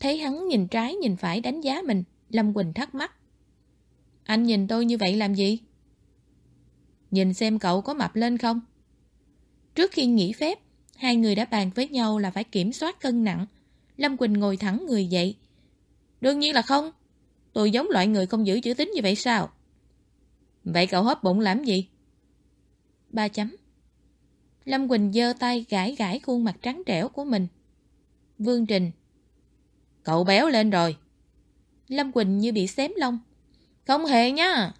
Thấy hắn nhìn trái nhìn phải đánh giá mình, Lâm Quỳnh thắc mắc. Anh nhìn tôi như vậy làm gì? Nhìn xem cậu có mập lên không? Trước khi nghỉ phép, hai người đã bàn với nhau là phải kiểm soát cân nặng. Lâm Quỳnh ngồi thẳng người dậy. Đương nhiên là không. Tôi giống loại người không giữ chữ tín như vậy sao? Vậy cậu hấp bụng làm gì? Ba chấm. Lâm Quỳnh giơ tay gãi gãi khuôn mặt trắng trẻo của mình. Vương Trình. Cậu béo lên rồi. Lâm Quỳnh như bị xém lông. Không hề nha.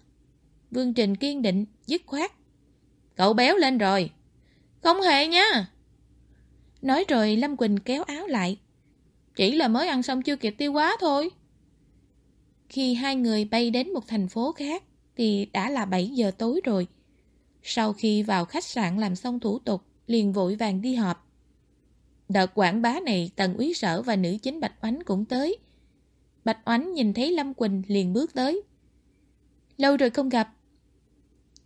Vương Trình kiên định, dứt khoát. Cậu béo lên rồi. Không hề nha. Nói rồi Lâm Quỳnh kéo áo lại. Chỉ là mới ăn xong chưa kịp tiêu quá thôi. Khi hai người bay đến một thành phố khác thì đã là 7 giờ tối rồi. Sau khi vào khách sạn làm xong thủ tục, liền vội vàng đi họp. Đợt quảng bá này Tần úy sở và nữ chính Bạch Oánh cũng tới. Bạch Oánh nhìn thấy Lâm Quỳnh liền bước tới. Lâu rồi không gặp.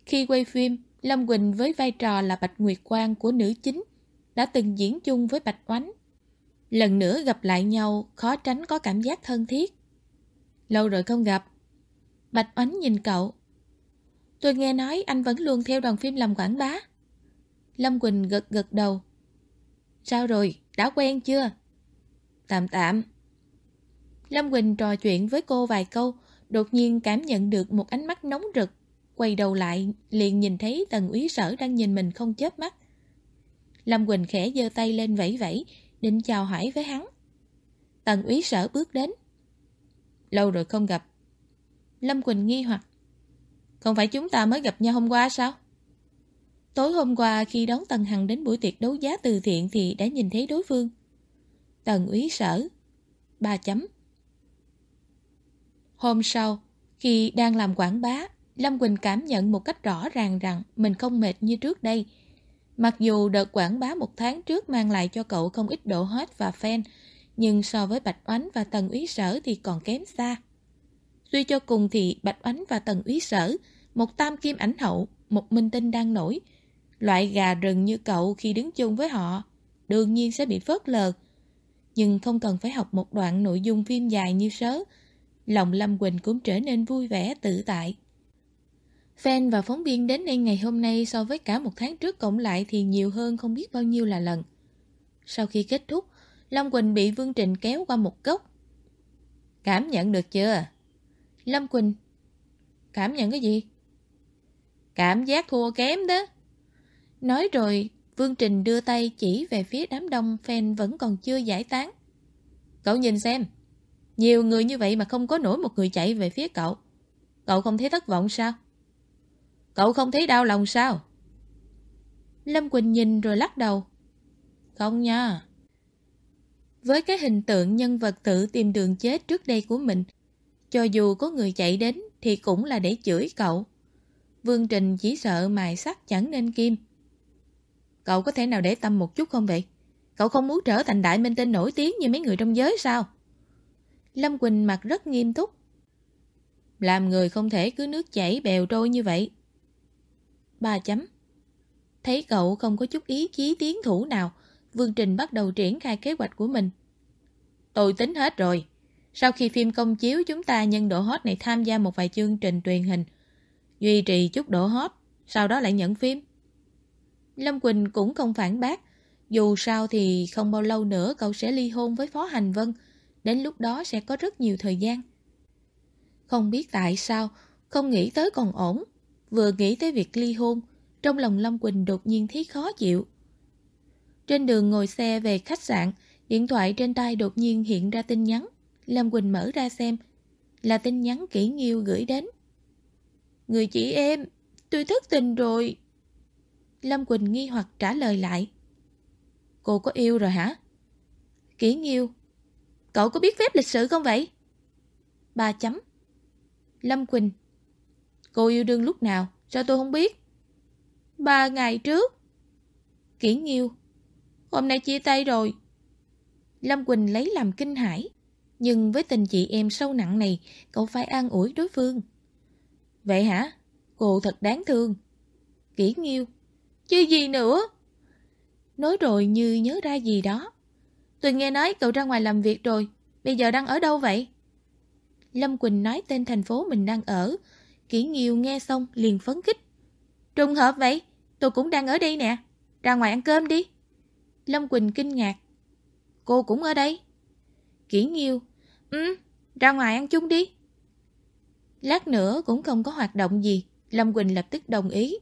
Khi quay phim, Lâm Quỳnh với vai trò là Bạch Nguyệt Quang của nữ chính đã từng diễn chung với Bạch Oánh. Lần nữa gặp lại nhau, khó tránh có cảm giác thân thiết. Lâu rồi không gặp. Bạch Oánh nhìn cậu. Tôi nghe nói anh vẫn luôn theo đoàn phim làm quảng bá. Lâm Quỳnh gật gật đầu. Sao rồi, đã quen chưa? Tạm tạm. Lâm Quỳnh trò chuyện với cô vài câu, đột nhiên cảm nhận được một ánh mắt nóng rực. Quay đầu lại, liền nhìn thấy tần úy sở đang nhìn mình không chớp mắt. Lâm Quỳnh khẽ giơ tay lên vẫy vẫy, định chào hỏi với hắn. Tần úy sở bước đến. Lâu rồi không gặp. Lâm Quỳnh nghi hoặc. Không phải chúng ta mới gặp nhau hôm qua sao? Tối hôm qua khi đón Tần Hằng đến buổi tiệc đấu giá từ thiện thì đã nhìn thấy đối phương. Tần úy sở. Ba chấm. Hôm sau, khi đang làm quảng bá, Lâm Quỳnh cảm nhận một cách rõ ràng rằng mình không mệt như trước đây. Mặc dù đợt quảng bá một tháng trước mang lại cho cậu không ít độ hot và fan, nhưng so với Bạch Oánh và Tần Úy Sở thì còn kém xa. Suy cho cùng thì Bạch Oánh và Tần Úy Sở, một tam kim ảnh hậu, một minh tinh đang nổi. Loại gà rừng như cậu khi đứng chung với họ, đương nhiên sẽ bị phớt lờ. Nhưng không cần phải học một đoạn nội dung phim dài như sớ, lòng Lâm Quỳnh cũng trở nên vui vẻ tự tại. Fan và phóng viên đến đây ngày hôm nay so với cả một tháng trước cộng lại thì nhiều hơn không biết bao nhiêu là lần. Sau khi kết thúc, Lâm Quỳnh bị Vương Trình kéo qua một góc. Cảm nhận được chưa? Lâm Quỳnh Cảm nhận cái gì? Cảm giác thua kém đó. Nói rồi, Vương Trình đưa tay chỉ về phía đám đông fan vẫn còn chưa giải tán. Cậu nhìn xem, nhiều người như vậy mà không có nổi một người chạy về phía cậu. Cậu không thấy thất vọng sao? Cậu không thấy đau lòng sao? Lâm Quỳnh nhìn rồi lắc đầu. Không nha. Với cái hình tượng nhân vật tự tìm đường chết trước đây của mình, cho dù có người chạy đến thì cũng là để chửi cậu. Vương Trình chỉ sợ mài sắt chẳng nên kim. Cậu có thể nào để tâm một chút không vậy? Cậu không muốn trở thành đại minh tinh nổi tiếng như mấy người trong giới sao? Lâm Quỳnh mặt rất nghiêm túc. Làm người không thể cứ nước chảy bèo trôi như vậy. Ba chấm. Thấy cậu không có chút ý chí tiến thủ nào, Vương Trình bắt đầu triển khai kế hoạch của mình. Tôi tính hết rồi. Sau khi phim công chiếu, chúng ta nhân độ hot này tham gia một vài chương trình truyền hình. Duy trì chút độ hot, sau đó lại nhận phim. Lâm Quỳnh cũng không phản bác. Dù sao thì không bao lâu nữa cậu sẽ ly hôn với Phó Hành Vân. Đến lúc đó sẽ có rất nhiều thời gian. Không biết tại sao, không nghĩ tới còn ổn. Vừa nghĩ tới việc ly hôn, trong lòng Lâm Quỳnh đột nhiên thấy khó chịu. Trên đường ngồi xe về khách sạn, điện thoại trên tay đột nhiên hiện ra tin nhắn. Lâm Quỳnh mở ra xem, là tin nhắn kỹ nghiêu gửi đến. Người chị em, tôi thất tình rồi. Lâm Quỳnh nghi hoặc trả lời lại. Cô có yêu rồi hả? Kỷ nghiêu, cậu có biết phép lịch sử không vậy? Ba chấm. Lâm Quỳnh, cô yêu đương lúc nào? Sao tôi không biết? Ba ngày trước. Kỷ nghiêu, hôm nay chia tay rồi. Lâm Quỳnh lấy làm kinh hãi. Nhưng với tình chị em sâu nặng này, cậu phải an ủi đối phương. Vậy hả? Cô thật đáng thương. Kỷ nghiêu. Chứ gì nữa? Nói rồi như nhớ ra gì đó. Tôi nghe nói cậu ra ngoài làm việc rồi. Bây giờ đang ở đâu vậy? Lâm Quỳnh nói tên thành phố mình đang ở. Kỷ nghiêu nghe xong liền phấn khích. Trùng hợp vậy, tôi cũng đang ở đây nè. Ra ngoài ăn cơm đi. Lâm Quỳnh kinh ngạc. Cô cũng ở đây. Kỷ nghiêu. Ừ, ra ngoài ăn chung đi. Lát nữa cũng không có hoạt động gì. Lâm Quỳnh lập tức đồng ý.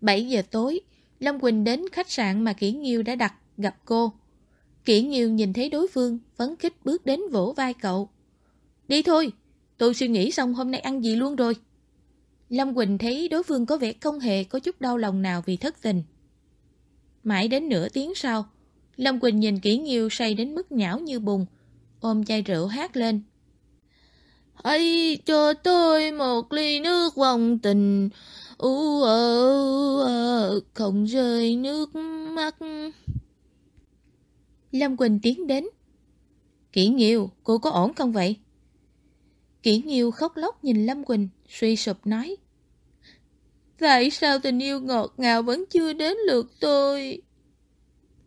7 giờ tối, Lâm Quỳnh đến khách sạn mà Kỷ Nghiêu đã đặt gặp cô. Kỷ Nghiêu nhìn thấy đối phương, phấn khích bước đến vỗ vai cậu. Đi thôi, tôi suy nghĩ xong hôm nay ăn gì luôn rồi. Lâm Quỳnh thấy đối phương có vẻ không hề có chút đau lòng nào vì thất tình. Mãi đến nửa tiếng sau, Lâm Quỳnh nhìn kỹ Nghiêu say đến mức nhão như bùng, ôm chai rượu hát lên. Hãy cho tôi một ly nước vòng tình, u ơ không rơi nước mắt. Lâm Quỳnh tiến đến. Kỷ Nghiêu, cô có ổn không vậy? Kỷ Nghiêu khóc lóc nhìn Lâm Quỳnh, suy sụp nói. Tại sao tình yêu ngọt ngào vẫn chưa đến lượt tôi?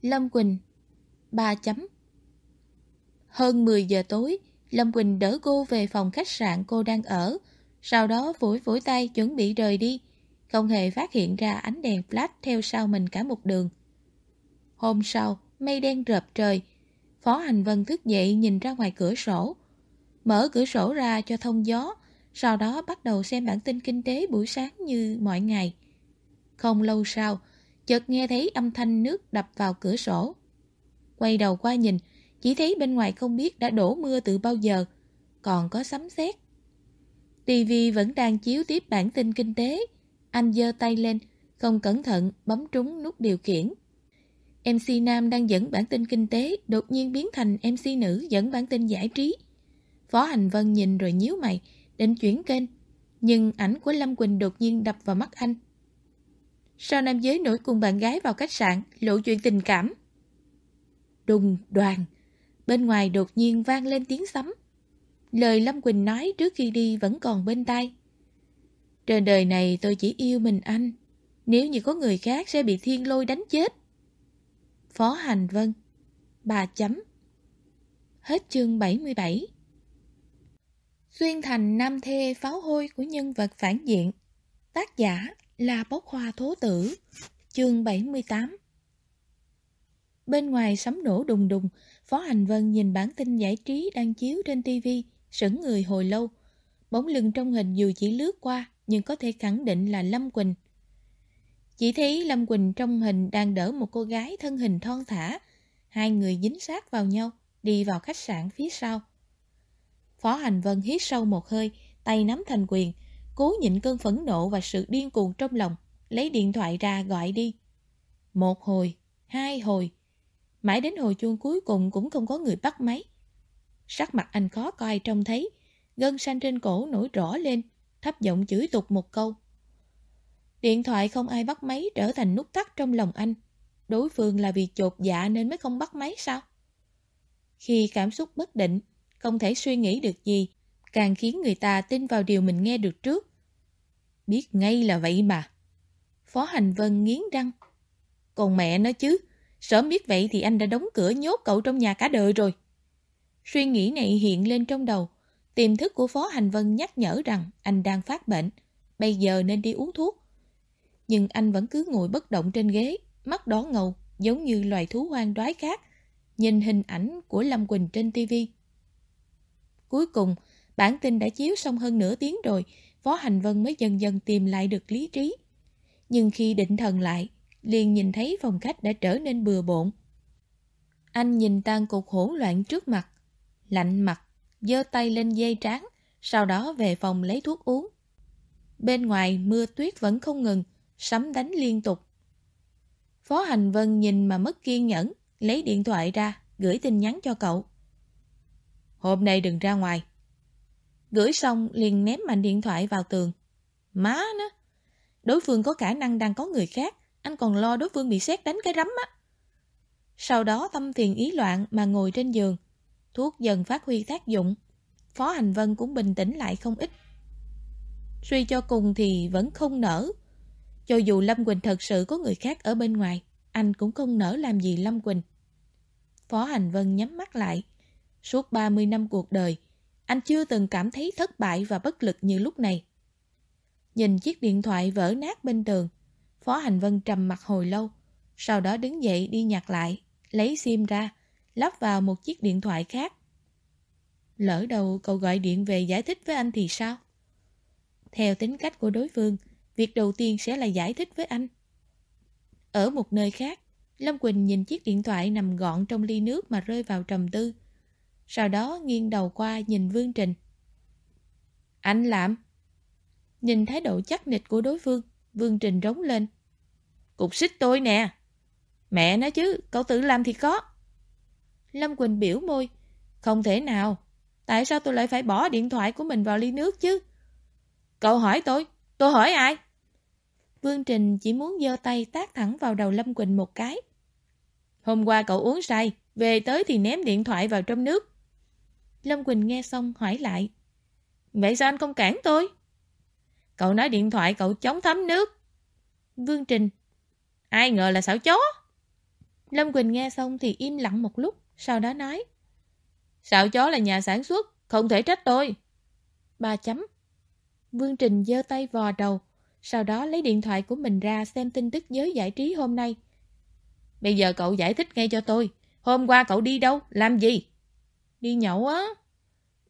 Lâm Quỳnh Ba chấm Hơn 10 giờ tối, Lâm Quỳnh đỡ cô về phòng khách sạn cô đang ở, sau đó vội vội tay chuẩn bị rời đi, không hề phát hiện ra ánh đèn flash theo sau mình cả một đường. Hôm sau, mây đen rợp trời, Phó Hành Vân thức dậy nhìn ra ngoài cửa sổ, mở cửa sổ ra cho thông gió, sau đó bắt đầu xem bản tin kinh tế buổi sáng như mọi ngày. Không lâu sau, chợt nghe thấy âm thanh nước đập vào cửa sổ. Quay đầu qua nhìn, chỉ thấy bên ngoài không biết đã đổ mưa từ bao giờ, còn có sấm sét. TV vẫn đang chiếu tiếp bản tin kinh tế. Anh giơ tay lên, không cẩn thận bấm trúng nút điều khiển. MC Nam đang dẫn bản tin kinh tế đột nhiên biến thành MC nữ dẫn bản tin giải trí. Phó Hành Vân nhìn rồi nhíu mày, định chuyển kênh. Nhưng ảnh của Lâm Quỳnh đột nhiên đập vào mắt anh. Sao nam giới nổi cùng bạn gái vào khách sạn, lộ chuyện tình cảm? Đùng, đoàn. Bên ngoài đột nhiên vang lên tiếng sấm. Lời Lâm Quỳnh nói trước khi đi vẫn còn bên tai. Trên đời này tôi chỉ yêu mình anh. Nếu như có người khác sẽ bị thiên lôi đánh chết. Phó Hành Vân Bà chấm Hết chương 77 Xuyên thành nam thê pháo hôi của nhân vật phản diện. Tác giả là Bốc Hoa Thố Tử. Chương 78 Bên ngoài sấm nổ đùng đùng Phó Hành Vân nhìn bản tin giải trí đang chiếu trên TV sững người hồi lâu. Bóng lưng trong hình dù chỉ lướt qua Nhưng có thể khẳng định là Lâm Quỳnh. Chỉ thấy Lâm Quỳnh trong hình đang đỡ một cô gái thân hình thon thả. Hai người dính sát vào nhau, đi vào khách sạn phía sau. Phó Hành Vân hít sâu một hơi, tay nắm thành quyền, cố nhịn cơn phẫn nộ và sự điên cuồng trong lòng, lấy điện thoại ra gọi đi. Một hồi, hai hồi, mãi đến hồi chuông cuối cùng cũng không có người bắt máy. Sắc mặt anh khó coi trông thấy, gân xanh trên cổ nổi rõ lên, thấp giọng chửi tục một câu. Điện thoại không ai bắt máy trở thành nút tắt trong lòng anh. Đối phương là vì chột dạ nên mới không bắt máy sao? Khi cảm xúc bất định, không thể suy nghĩ được gì, càng khiến người ta tin vào điều mình nghe được trước. Biết ngay là vậy mà. Phó Hành Vân nghiến răng. Còn mẹ nó chứ, sớm biết vậy thì anh đã đóng cửa nhốt cậu trong nhà cả đời rồi. Suy nghĩ này hiện lên trong đầu. Tiềm thức của Phó Hành Vân nhắc nhở rằng anh đang phát bệnh. Bây giờ nên đi uống thuốc nhưng anh vẫn cứ ngồi bất động trên ghế, mắt đỏ ngầu, giống như loài thú hoang đoái khác, nhìn hình ảnh của Lâm Quỳnh trên tivi Cuối cùng, bản tin đã chiếu xong hơn nửa tiếng rồi, Phó Hành Vân mới dần dần tìm lại được lý trí. Nhưng khi định thần lại, liền nhìn thấy phòng khách đã trở nên bừa bộn. Anh nhìn tan cục hỗn loạn trước mặt, lạnh mặt, giơ tay lên dây trán, sau đó về phòng lấy thuốc uống. Bên ngoài mưa tuyết vẫn không ngừng, sấm đánh liên tục. Phó Hành Vân nhìn mà mất kiên nhẫn, lấy điện thoại ra, gửi tin nhắn cho cậu. Hôm nay đừng ra ngoài. Gửi xong liền ném mạnh điện thoại vào tường. Má nó! Đối phương có khả năng đang có người khác, anh còn lo đối phương bị xét đánh cái rắm á. Sau đó tâm phiền ý loạn mà ngồi trên giường. Thuốc dần phát huy tác dụng. Phó Hành Vân cũng bình tĩnh lại không ít. Suy cho cùng thì vẫn không nở. Cho dù Lâm Quỳnh thật sự có người khác ở bên ngoài, anh cũng không nỡ làm gì Lâm Quỳnh. Phó Hành Vân nhắm mắt lại. Suốt 30 năm cuộc đời, anh chưa từng cảm thấy thất bại và bất lực như lúc này. Nhìn chiếc điện thoại vỡ nát bên tường, Phó Hành Vân trầm mặt hồi lâu, sau đó đứng dậy đi nhặt lại, lấy sim ra, lắp vào một chiếc điện thoại khác. Lỡ đầu cậu gọi điện về giải thích với anh thì sao? Theo tính cách của đối phương, Việc đầu tiên sẽ là giải thích với anh. Ở một nơi khác, Lâm Quỳnh nhìn chiếc điện thoại nằm gọn trong ly nước mà rơi vào trầm tư. Sau đó nghiêng đầu qua nhìn Vương Trình. Anh làm. Nhìn thái độ chắc nịch của đối phương, Vương Trình rống lên. Cục xích tôi nè. Mẹ nói chứ, cậu tự làm thì có. Lâm Quỳnh biểu môi. Không thể nào. Tại sao tôi lại phải bỏ điện thoại của mình vào ly nước chứ? Cậu hỏi tôi, tôi hỏi ai? Vương Trình chỉ muốn giơ tay tác thẳng vào đầu Lâm Quỳnh một cái. Hôm qua cậu uống say, về tới thì ném điện thoại vào trong nước. Lâm Quỳnh nghe xong hỏi lại. Vậy sao anh không cản tôi? Cậu nói điện thoại cậu chống thấm nước. Vương Trình. Ai ngờ là xảo chó. Lâm Quỳnh nghe xong thì im lặng một lúc, sau đó nói. Xạo chó là nhà sản xuất, không thể trách tôi. Ba chấm. Vương Trình giơ tay vò đầu, sau đó lấy điện thoại của mình ra xem tin tức giới giải trí hôm nay. Bây giờ cậu giải thích ngay cho tôi. Hôm qua cậu đi đâu? Làm gì? Đi nhậu á.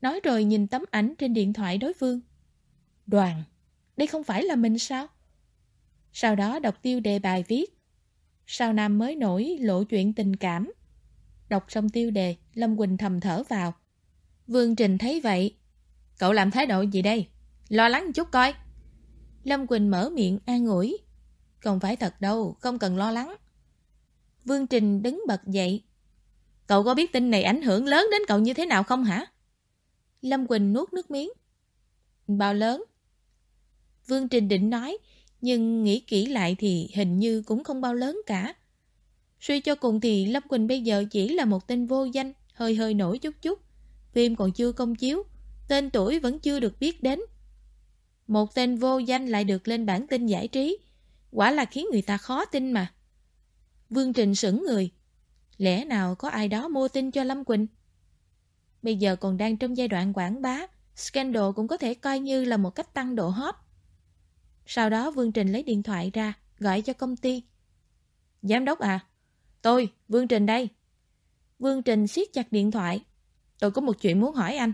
Nói rồi nhìn tấm ảnh trên điện thoại đối phương. Đoàn, đây không phải là mình sao? Sau đó đọc tiêu đề bài viết. Sao Nam mới nổi lộ chuyện tình cảm. Đọc xong tiêu đề, Lâm Quỳnh thầm thở vào. Vương Trình thấy vậy. Cậu làm thái độ gì đây? Lo lắng chút coi. Lâm Quỳnh mở miệng an ủi. Không phải thật đâu, không cần lo lắng. Vương Trình đứng bật dậy. Cậu có biết tin này ảnh hưởng lớn đến cậu như thế nào không hả? Lâm Quỳnh nuốt nước miếng. Bao lớn? Vương Trình định nói, nhưng nghĩ kỹ lại thì hình như cũng không bao lớn cả. Suy cho cùng thì Lâm Quỳnh bây giờ chỉ là một tên vô danh, hơi hơi nổi chút chút. Phim còn chưa công chiếu, tên tuổi vẫn chưa được biết đến. Một tên vô danh lại được lên bản tin giải trí, quả là khiến người ta khó tin mà. Vương Trình sững người. Lẽ nào có ai đó mua tin cho Lâm Quỳnh? Bây giờ còn đang trong giai đoạn quảng bá, scandal cũng có thể coi như là một cách tăng độ hot. Sau đó Vương Trình lấy điện thoại ra, gọi cho công ty. Giám đốc à? Tôi, Vương Trình đây. Vương Trình siết chặt điện thoại. Tôi có một chuyện muốn hỏi anh.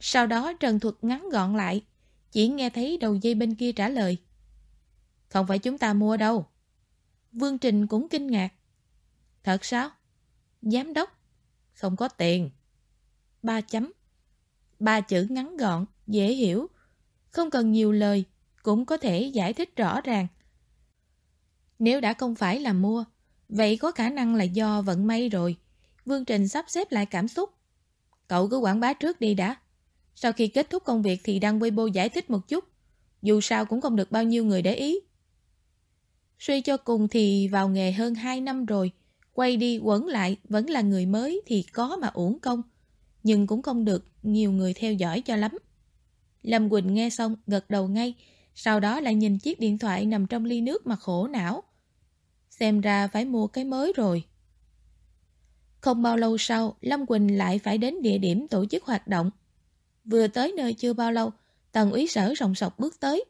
Sau đó Trần Thuật ngắn gọn lại, chỉ nghe thấy đầu dây bên kia trả lời. Không phải chúng ta mua đâu. Vương Trình cũng kinh ngạc. Thật sao? Giám đốc. Không có tiền. Ba chấm. Ba chữ ngắn gọn, dễ hiểu. Không cần nhiều lời, cũng có thể giải thích rõ ràng. Nếu đã không phải là mua, vậy có khả năng là do vận may rồi. Vương Trình sắp xếp lại cảm xúc. Cậu cứ quảng bá trước đi đã. Sau khi kết thúc công việc thì đăng Weibo giải thích một chút. Dù sao cũng không được bao nhiêu người để ý. Suy cho cùng thì vào nghề hơn 2 năm rồi, quay đi quẩn lại vẫn là người mới thì có mà uổng công. Nhưng cũng không được nhiều người theo dõi cho lắm. Lâm Quỳnh nghe xong gật đầu ngay, sau đó lại nhìn chiếc điện thoại nằm trong ly nước mà khổ não. Xem ra phải mua cái mới rồi. Không bao lâu sau, Lâm Quỳnh lại phải đến địa điểm tổ chức hoạt động. Vừa tới nơi chưa bao lâu, tần úy sở rồng sọc bước tới.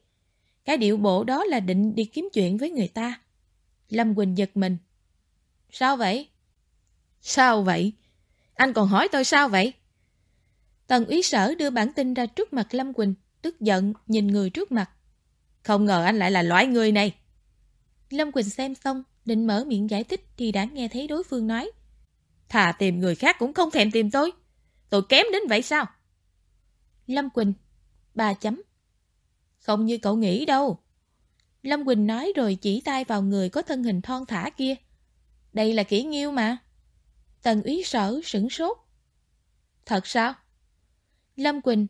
Cái điệu bộ đó là định đi kiếm chuyện với người ta. Lâm Quỳnh giật mình. Sao vậy? Sao vậy? Anh còn hỏi tôi sao vậy? Tần úy sở đưa bản tin ra trước mặt Lâm Quỳnh, tức giận nhìn người trước mặt. Không ngờ anh lại là loại người này. Lâm Quỳnh xem xong, định mở miệng giải thích thì đã nghe thấy đối phương nói. Thà tìm người khác cũng không thèm tìm tôi. Tôi kém đến vậy sao? Lâm Quỳnh, ba chấm. Không như cậu nghĩ đâu. Lâm Quỳnh nói rồi chỉ tay vào người có thân hình thon thả kia. Đây là kỹ nghiêu mà. Tần úy sở sửng sốt. Thật sao? Lâm Quỳnh,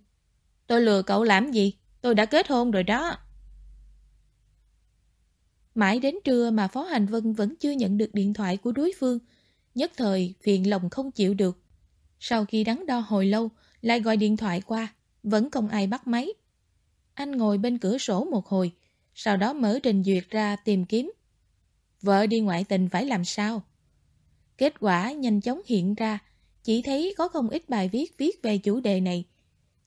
tôi lừa cậu làm gì? Tôi đã kết hôn rồi đó. Mãi đến trưa mà Phó Hành Vân vẫn chưa nhận được điện thoại của đối phương. Nhất thời phiền lòng không chịu được. Sau khi đắn đo hồi lâu, lại gọi điện thoại qua, vẫn không ai bắt máy. Anh ngồi bên cửa sổ một hồi, sau đó mở trình duyệt ra tìm kiếm. Vợ đi ngoại tình phải làm sao? Kết quả nhanh chóng hiện ra, chỉ thấy có không ít bài viết viết về chủ đề này.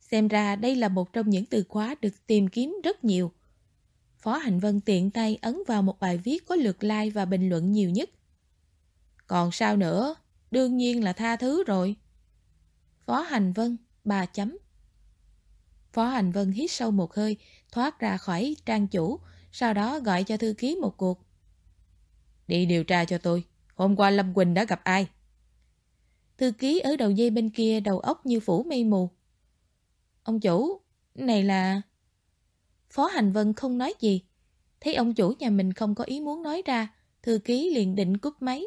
Xem ra đây là một trong những từ khóa được tìm kiếm rất nhiều. Phó Hành Vân tiện tay ấn vào một bài viết có lượt like và bình luận nhiều nhất. Còn sao nữa? Đương nhiên là tha thứ rồi. Phó Hành Vân, ba chấm. Phó Hành Vân hít sâu một hơi, thoát ra khỏi trang chủ, sau đó gọi cho thư ký một cuộc. Đi điều tra cho tôi, hôm qua Lâm Quỳnh đã gặp ai? Thư ký ở đầu dây bên kia đầu óc như phủ mây mù. Ông chủ, này là... Phó Hành Vân không nói gì. Thấy ông chủ nhà mình không có ý muốn nói ra, thư ký liền định cúp máy.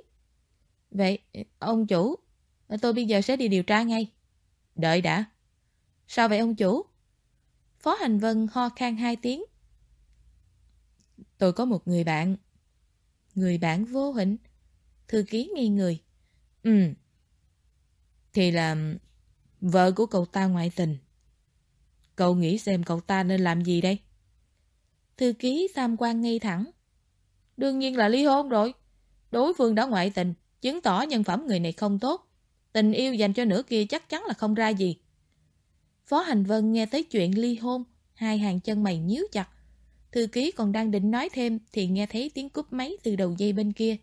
Vậy, ông chủ, tôi bây giờ sẽ đi điều tra ngay. Đợi đã. Sao vậy ông chủ? Phó Hành Vân ho khan hai tiếng. Tôi có một người bạn. Người bạn vô hình. Thư ký nghi người. Ừ. Thì là vợ của cậu ta ngoại tình. Cậu nghĩ xem cậu ta nên làm gì đây? Thư ký tam quan ngay thẳng. Đương nhiên là ly hôn rồi. Đối phương đã ngoại tình, chứng tỏ nhân phẩm người này không tốt. Tình yêu dành cho nửa kia chắc chắn là không ra gì. Phó Hành Vân nghe tới chuyện ly hôn, hai hàng chân mày nhíu chặt. Thư ký còn đang định nói thêm thì nghe thấy tiếng cúp máy từ đầu dây bên kia.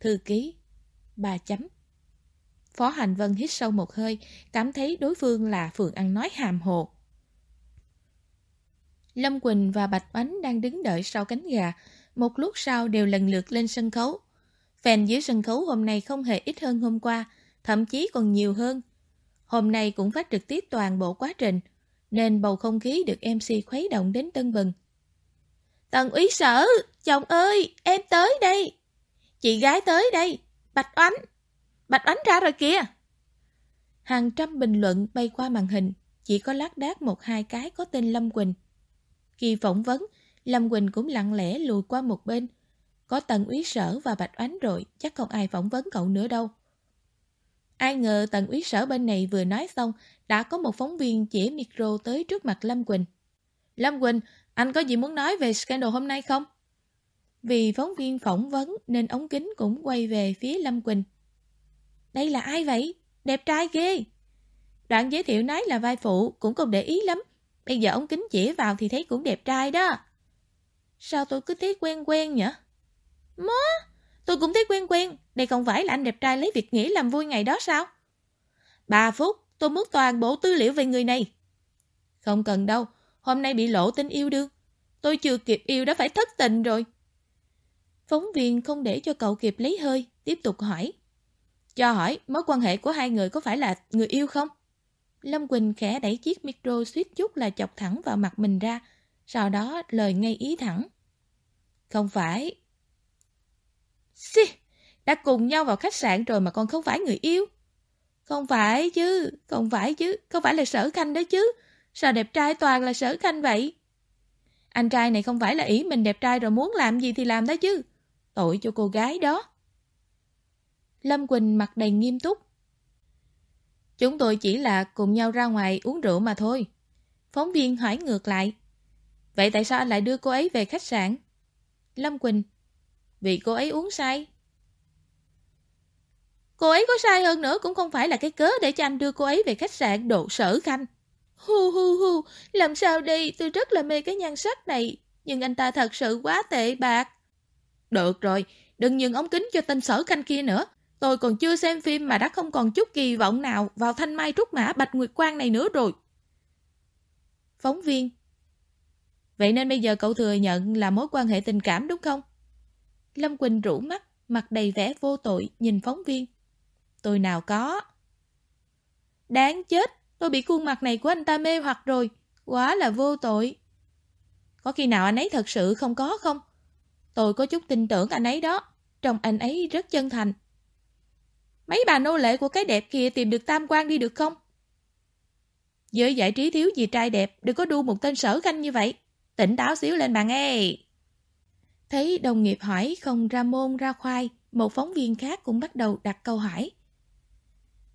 Thư ký, bà chấm. Phó Hành Vân hít sâu một hơi, cảm thấy đối phương là Phượng ăn nói hàm hồ. Lâm Quỳnh và Bạch Bánh đang đứng đợi sau cánh gà, một lúc sau đều lần lượt lên sân khấu. Phèn dưới sân khấu hôm nay không hề ít hơn hôm qua, thậm chí còn nhiều hơn. Hôm nay cũng phát trực tiếp toàn bộ quá trình, nên bầu không khí được MC khuấy động đến tân bừng. Tần úy sở, chồng ơi, em tới đây. Chị gái tới đây, Bạch Oánh. Bạch Oánh ra rồi kìa. Hàng trăm bình luận bay qua màn hình, chỉ có lát đác một hai cái có tên Lâm Quỳnh. Khi phỏng vấn, Lâm Quỳnh cũng lặng lẽ lùi qua một bên. Có tần úy sở và Bạch Oánh rồi, chắc không ai phỏng vấn cậu nữa đâu. Ai ngờ tần úy sở bên này vừa nói xong, đã có một phóng viên chỉ micro tới trước mặt Lâm Quỳnh. Lâm Quỳnh, anh có gì muốn nói về scandal hôm nay không? Vì phóng viên phỏng vấn nên ống kính cũng quay về phía Lâm Quỳnh. Đây là ai vậy? Đẹp trai ghê! Đoạn giới thiệu nói là vai phụ, cũng không để ý lắm. Bây giờ ống kính chỉ vào thì thấy cũng đẹp trai đó. Sao tôi cứ thấy quen quen nhỉ? Mó, tôi cũng thấy quen quen. Đây không phải là anh đẹp trai lấy việc nghĩ làm vui ngày đó sao? Ba phút, tôi muốn toàn bộ tư liệu về người này. Không cần đâu, hôm nay bị lộ tin yêu đương. Tôi chưa kịp yêu đã phải thất tình rồi. Phóng viên không để cho cậu kịp lấy hơi, tiếp tục hỏi. Cho hỏi, mối quan hệ của hai người có phải là người yêu không? Lâm Quỳnh khẽ đẩy chiếc micro suýt chút là chọc thẳng vào mặt mình ra, sau đó lời ngay ý thẳng. Không phải. Xì, đã cùng nhau vào khách sạn rồi mà còn không phải người yêu. Không phải chứ, không phải chứ, không phải là sở khanh đó chứ. Sao đẹp trai toàn là sở khanh vậy? Anh trai này không phải là ý mình đẹp trai rồi muốn làm gì thì làm đó chứ. Tội cho cô gái đó. Lâm Quỳnh mặt đầy nghiêm túc. Chúng tôi chỉ là cùng nhau ra ngoài uống rượu mà thôi. Phóng viên hỏi ngược lại. Vậy tại sao anh lại đưa cô ấy về khách sạn? Lâm Quỳnh. Vì cô ấy uống say. Cô ấy có sai hơn nữa cũng không phải là cái cớ để cho anh đưa cô ấy về khách sạn độ sở khanh. Hu hu hu, làm sao đi, tôi rất là mê cái nhan sắc này, nhưng anh ta thật sự quá tệ bạc. Được rồi, đừng nhường ống kính cho tên sở khanh kia nữa. Tôi còn chưa xem phim mà đã không còn chút kỳ vọng nào vào thanh mai trúc mã bạch nguyệt quang này nữa rồi. Phóng viên Vậy nên bây giờ cậu thừa nhận là mối quan hệ tình cảm đúng không? Lâm Quỳnh rủ mắt, mặt đầy vẻ vô tội, nhìn phóng viên. Tôi nào có. Đáng chết, tôi bị khuôn mặt này của anh ta mê hoặc rồi. Quá là vô tội. Có khi nào anh ấy thật sự không có không? Tôi có chút tin tưởng anh ấy đó. Trông anh ấy rất chân thành. Mấy bà nô lệ của cái đẹp kia tìm được tam quan đi được không? Giới giải trí thiếu gì trai đẹp, đừng có đu một tên sở khanh như vậy. Tỉnh táo xíu lên bạn nghe. Thấy đồng nghiệp hỏi không ra môn ra khoai, một phóng viên khác cũng bắt đầu đặt câu hỏi.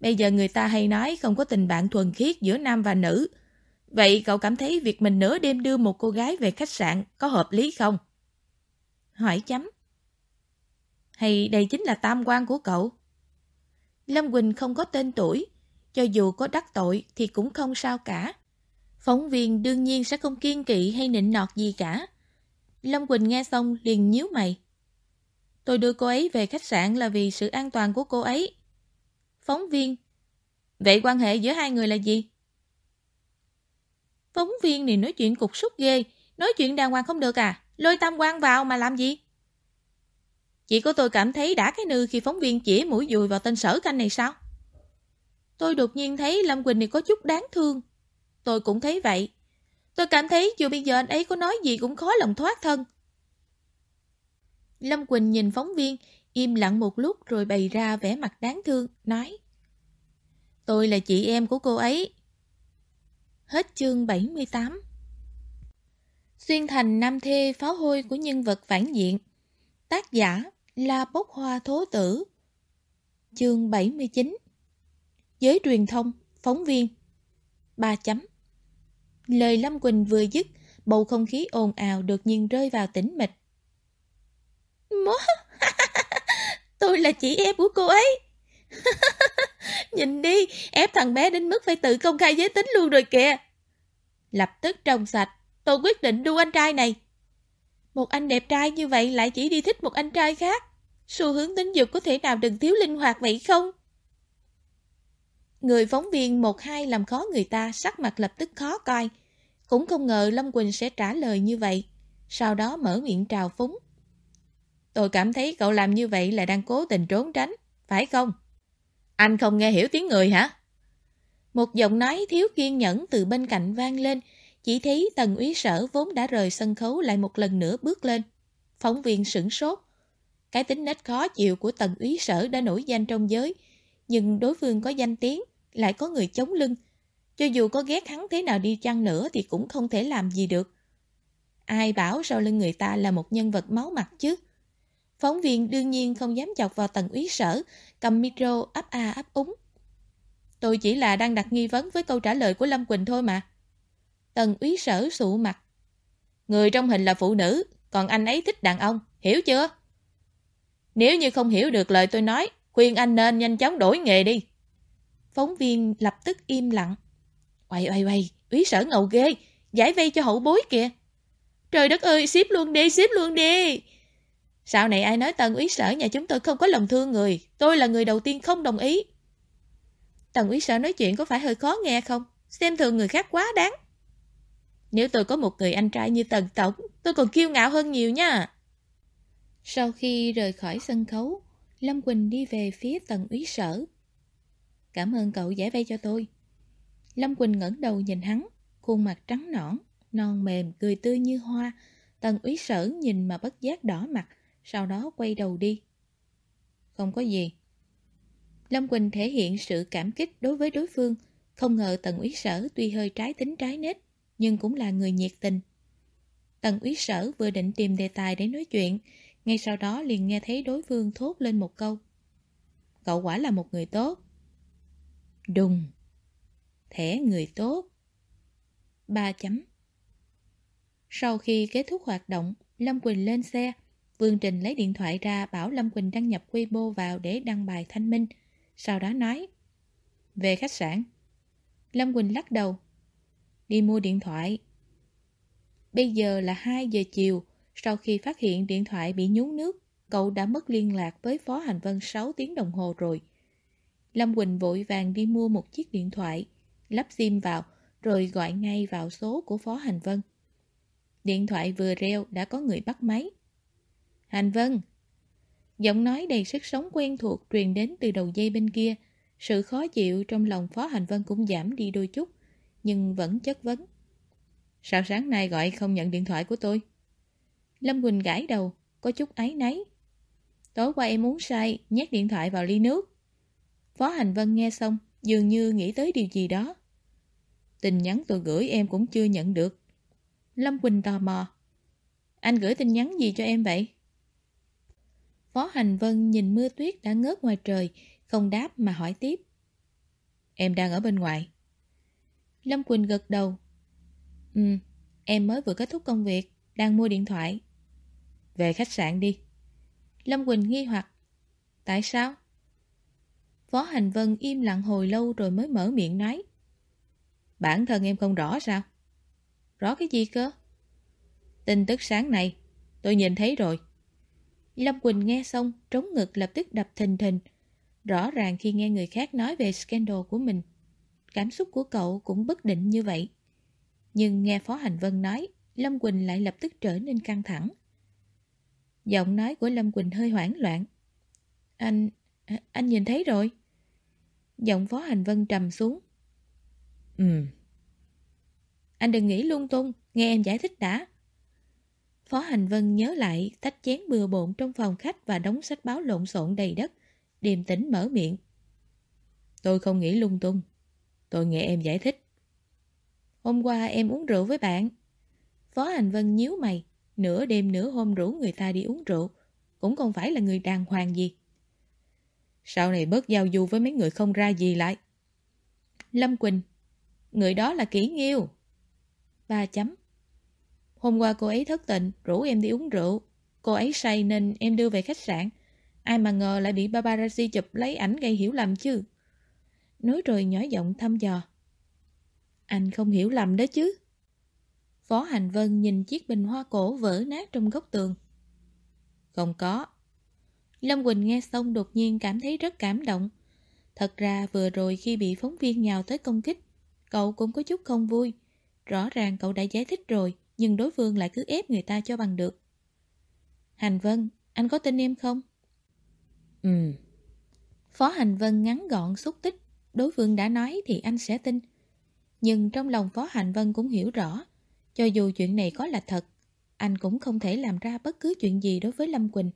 Bây giờ người ta hay nói không có tình bạn thuần khiết giữa nam và nữ. Vậy cậu cảm thấy việc mình nửa đêm đưa một cô gái về khách sạn có hợp lý không? Hỏi chấm. Hay đây chính là tam quan của cậu? Lâm Quỳnh không có tên tuổi, cho dù có đắc tội thì cũng không sao cả. Phóng viên đương nhiên sẽ không kiên kỵ hay nịnh nọt gì cả. Lâm Quỳnh nghe xong liền nhíu mày. Tôi đưa cô ấy về khách sạn là vì sự an toàn của cô ấy. Phóng viên Vậy quan hệ giữa hai người là gì? Phóng viên này nói chuyện cục súc ghê, nói chuyện đàng hoàng không được à, lôi tam quan vào mà làm gì? chị của tôi cảm thấy đã cái nư khi phóng viên chỉ mũi dùi vào tên sở canh này sao? Tôi đột nhiên thấy Lâm Quỳnh này có chút đáng thương. Tôi cũng thấy vậy. Tôi cảm thấy dù bây giờ anh ấy có nói gì cũng khó lòng thoát thân. Lâm Quỳnh nhìn phóng viên, im lặng một lúc rồi bày ra vẻ mặt đáng thương, nói Tôi là chị em của cô ấy. Hết chương 78 Xuyên thành nam thê pháo hôi của nhân vật phản diện Tác giả La Bốc Hoa Thố Tử. Chương 79 Giới truyền thông, phóng viên. 3 chấm. Lời Lâm Quỳnh vừa dứt, bầu không khí ồn ào đột nhiên rơi vào tĩnh mịch. Mố, tôi là chị em của cô ấy. nhìn đi, ép thằng bé đến mức phải tự công khai giới tính luôn rồi kìa. Lập tức trong sạch, tôi quyết định đu anh trai này. Một anh đẹp trai như vậy lại chỉ đi thích một anh trai khác. Xu hướng tính dục có thể nào đừng thiếu linh hoạt vậy không? Người phóng viên một hai làm khó người ta sắc mặt lập tức khó coi. Cũng không ngờ Lâm Quỳnh sẽ trả lời như vậy. Sau đó mở miệng trào phúng. Tôi cảm thấy cậu làm như vậy là đang cố tình trốn tránh, phải không? Anh không nghe hiểu tiếng người hả? Một giọng nói thiếu kiên nhẫn từ bên cạnh vang lên, chỉ thấy tần úy sở vốn đã rời sân khấu lại một lần nữa bước lên. Phóng viên sửng sốt. Cái tính nết khó chịu của tần úy sở đã nổi danh trong giới, nhưng đối phương có danh tiếng, lại có người chống lưng. Cho dù có ghét hắn thế nào đi chăng nữa thì cũng không thể làm gì được. Ai bảo sau lưng người ta là một nhân vật máu mặt chứ? Phóng viên đương nhiên không dám chọc vào tầng úy sở, cầm micro ấp a ấp úng. Tôi chỉ là đang đặt nghi vấn với câu trả lời của Lâm Quỳnh thôi mà. Tần úy sở sụ mặt. Người trong hình là phụ nữ, còn anh ấy thích đàn ông, hiểu chưa? Nếu như không hiểu được lời tôi nói, khuyên anh nên nhanh chóng đổi nghề đi. Phóng viên lập tức im lặng. Oầy oầy oầy, úy sở ngầu ghê, giải vây cho hậu bối kìa. Trời đất ơi, ship luôn đi, ship luôn đi. Sau này ai nói tần úy sở nhà chúng tôi không có lòng thương người, tôi là người đầu tiên không đồng ý. Tần úy sở nói chuyện có phải hơi khó nghe không? Xem thường người khác quá đáng. Nếu tôi có một người anh trai như Tần Tổng, tôi còn kiêu ngạo hơn nhiều nha. Sau khi rời khỏi sân khấu, Lâm Quỳnh đi về phía Tần úy sở. Cảm ơn cậu giải vây cho tôi. Lâm Quỳnh ngẩng đầu nhìn hắn, khuôn mặt trắng nõn, non mềm, cười tươi như hoa. Tần úy sở nhìn mà bất giác đỏ mặt, sau đó quay đầu đi. Không có gì. Lâm Quỳnh thể hiện sự cảm kích đối với đối phương, không ngờ Tần úy sở tuy hơi trái tính trái nết, nhưng cũng là người nhiệt tình. Tần úy sở vừa định tìm đề tài để nói chuyện, ngay sau đó liền nghe thấy đối phương thốt lên một câu. Cậu quả là một người tốt. Đùng. Thẻ người tốt. Ba chấm. Sau khi kết thúc hoạt động, Lâm Quỳnh lên xe. Vương Trình lấy điện thoại ra bảo Lâm Quỳnh đăng nhập Weibo vào để đăng bài thanh minh. Sau đó nói Về khách sạn. Lâm Quỳnh lắc đầu. Đi mua điện thoại. Bây giờ là 2 giờ chiều. Sau khi phát hiện điện thoại bị nhúng nước, cậu đã mất liên lạc với Phó Hành Vân 6 tiếng đồng hồ rồi. Lâm Quỳnh vội vàng đi mua một chiếc điện thoại, lắp sim vào, rồi gọi ngay vào số của Phó Hành Vân. Điện thoại vừa reo đã có người bắt máy. Hành Vân! Giọng nói đầy sức sống quen thuộc truyền đến từ đầu dây bên kia. Sự khó chịu trong lòng Phó Hành Vân cũng giảm đi đôi chút, nhưng vẫn chất vấn. Sao sáng nay gọi không nhận điện thoại của tôi? Lâm Quỳnh gãi đầu, có chút áy náy. Tối qua em uống say, nhét điện thoại vào ly nước. Phó Hành Vân nghe xong, dường như nghĩ tới điều gì đó. Tin nhắn tôi gửi em cũng chưa nhận được. Lâm Quỳnh tò mò. Anh gửi tin nhắn gì cho em vậy? Phó Hành Vân nhìn mưa tuyết đã ngớt ngoài trời, không đáp mà hỏi tiếp. Em đang ở bên ngoài. Lâm Quỳnh gật đầu. Ừ, em mới vừa kết thúc công việc, đang mua điện thoại. Về khách sạn đi. Lâm Quỳnh nghi hoặc. Tại sao? Phó Hành Vân im lặng hồi lâu rồi mới mở miệng nói. Bản thân em không rõ sao? Rõ cái gì cơ? Tin tức sáng nay, tôi nhìn thấy rồi. Lâm Quỳnh nghe xong, trống ngực lập tức đập thình thình. Rõ ràng khi nghe người khác nói về scandal của mình, cảm xúc của cậu cũng bất định như vậy. Nhưng nghe Phó Hành Vân nói, Lâm Quỳnh lại lập tức trở nên căng thẳng. Giọng nói của Lâm Quỳnh hơi hoảng loạn. Anh, anh nhìn thấy rồi. Giọng Phó Hành Vân trầm xuống. Ừ. Anh đừng nghĩ lung tung, nghe em giải thích đã. Phó Hành Vân nhớ lại tách chén bừa bộn trong phòng khách và đóng sách báo lộn xộn đầy đất, điềm tĩnh mở miệng. Tôi không nghĩ lung tung. Tôi nghe em giải thích. Hôm qua em uống rượu với bạn. Phó Hành Vân nhíu mày, nửa đêm nửa hôm rủ người ta đi uống rượu, cũng không phải là người đàng hoàng gì. Sau này bớt giao du với mấy người không ra gì lại. Lâm Quỳnh, người đó là kỹ nghiêu. Ba chấm. Hôm qua cô ấy thất tình, rủ em đi uống rượu. Cô ấy say nên em đưa về khách sạn. Ai mà ngờ lại bị paparazzi chụp lấy ảnh gây hiểu lầm chứ. nói rồi nhỏ giọng thăm dò. Anh không hiểu lầm đó chứ. Phó Hành Vân nhìn chiếc bình hoa cổ vỡ nát trong góc tường. Không có. Lâm Quỳnh nghe xong đột nhiên cảm thấy rất cảm động. Thật ra vừa rồi khi bị phóng viên nhào tới công kích, cậu cũng có chút không vui. Rõ ràng cậu đã giải thích rồi, nhưng đối phương lại cứ ép người ta cho bằng được. Hành Vân, anh có tin em không? Ừ. Phó Hành Vân ngắn gọn xúc tích, đối phương đã nói thì anh sẽ tin. Nhưng trong lòng Phó Hành Vân cũng hiểu rõ, cho dù chuyện này có là thật, anh cũng không thể làm ra bất cứ chuyện gì đối với Lâm Quỳnh.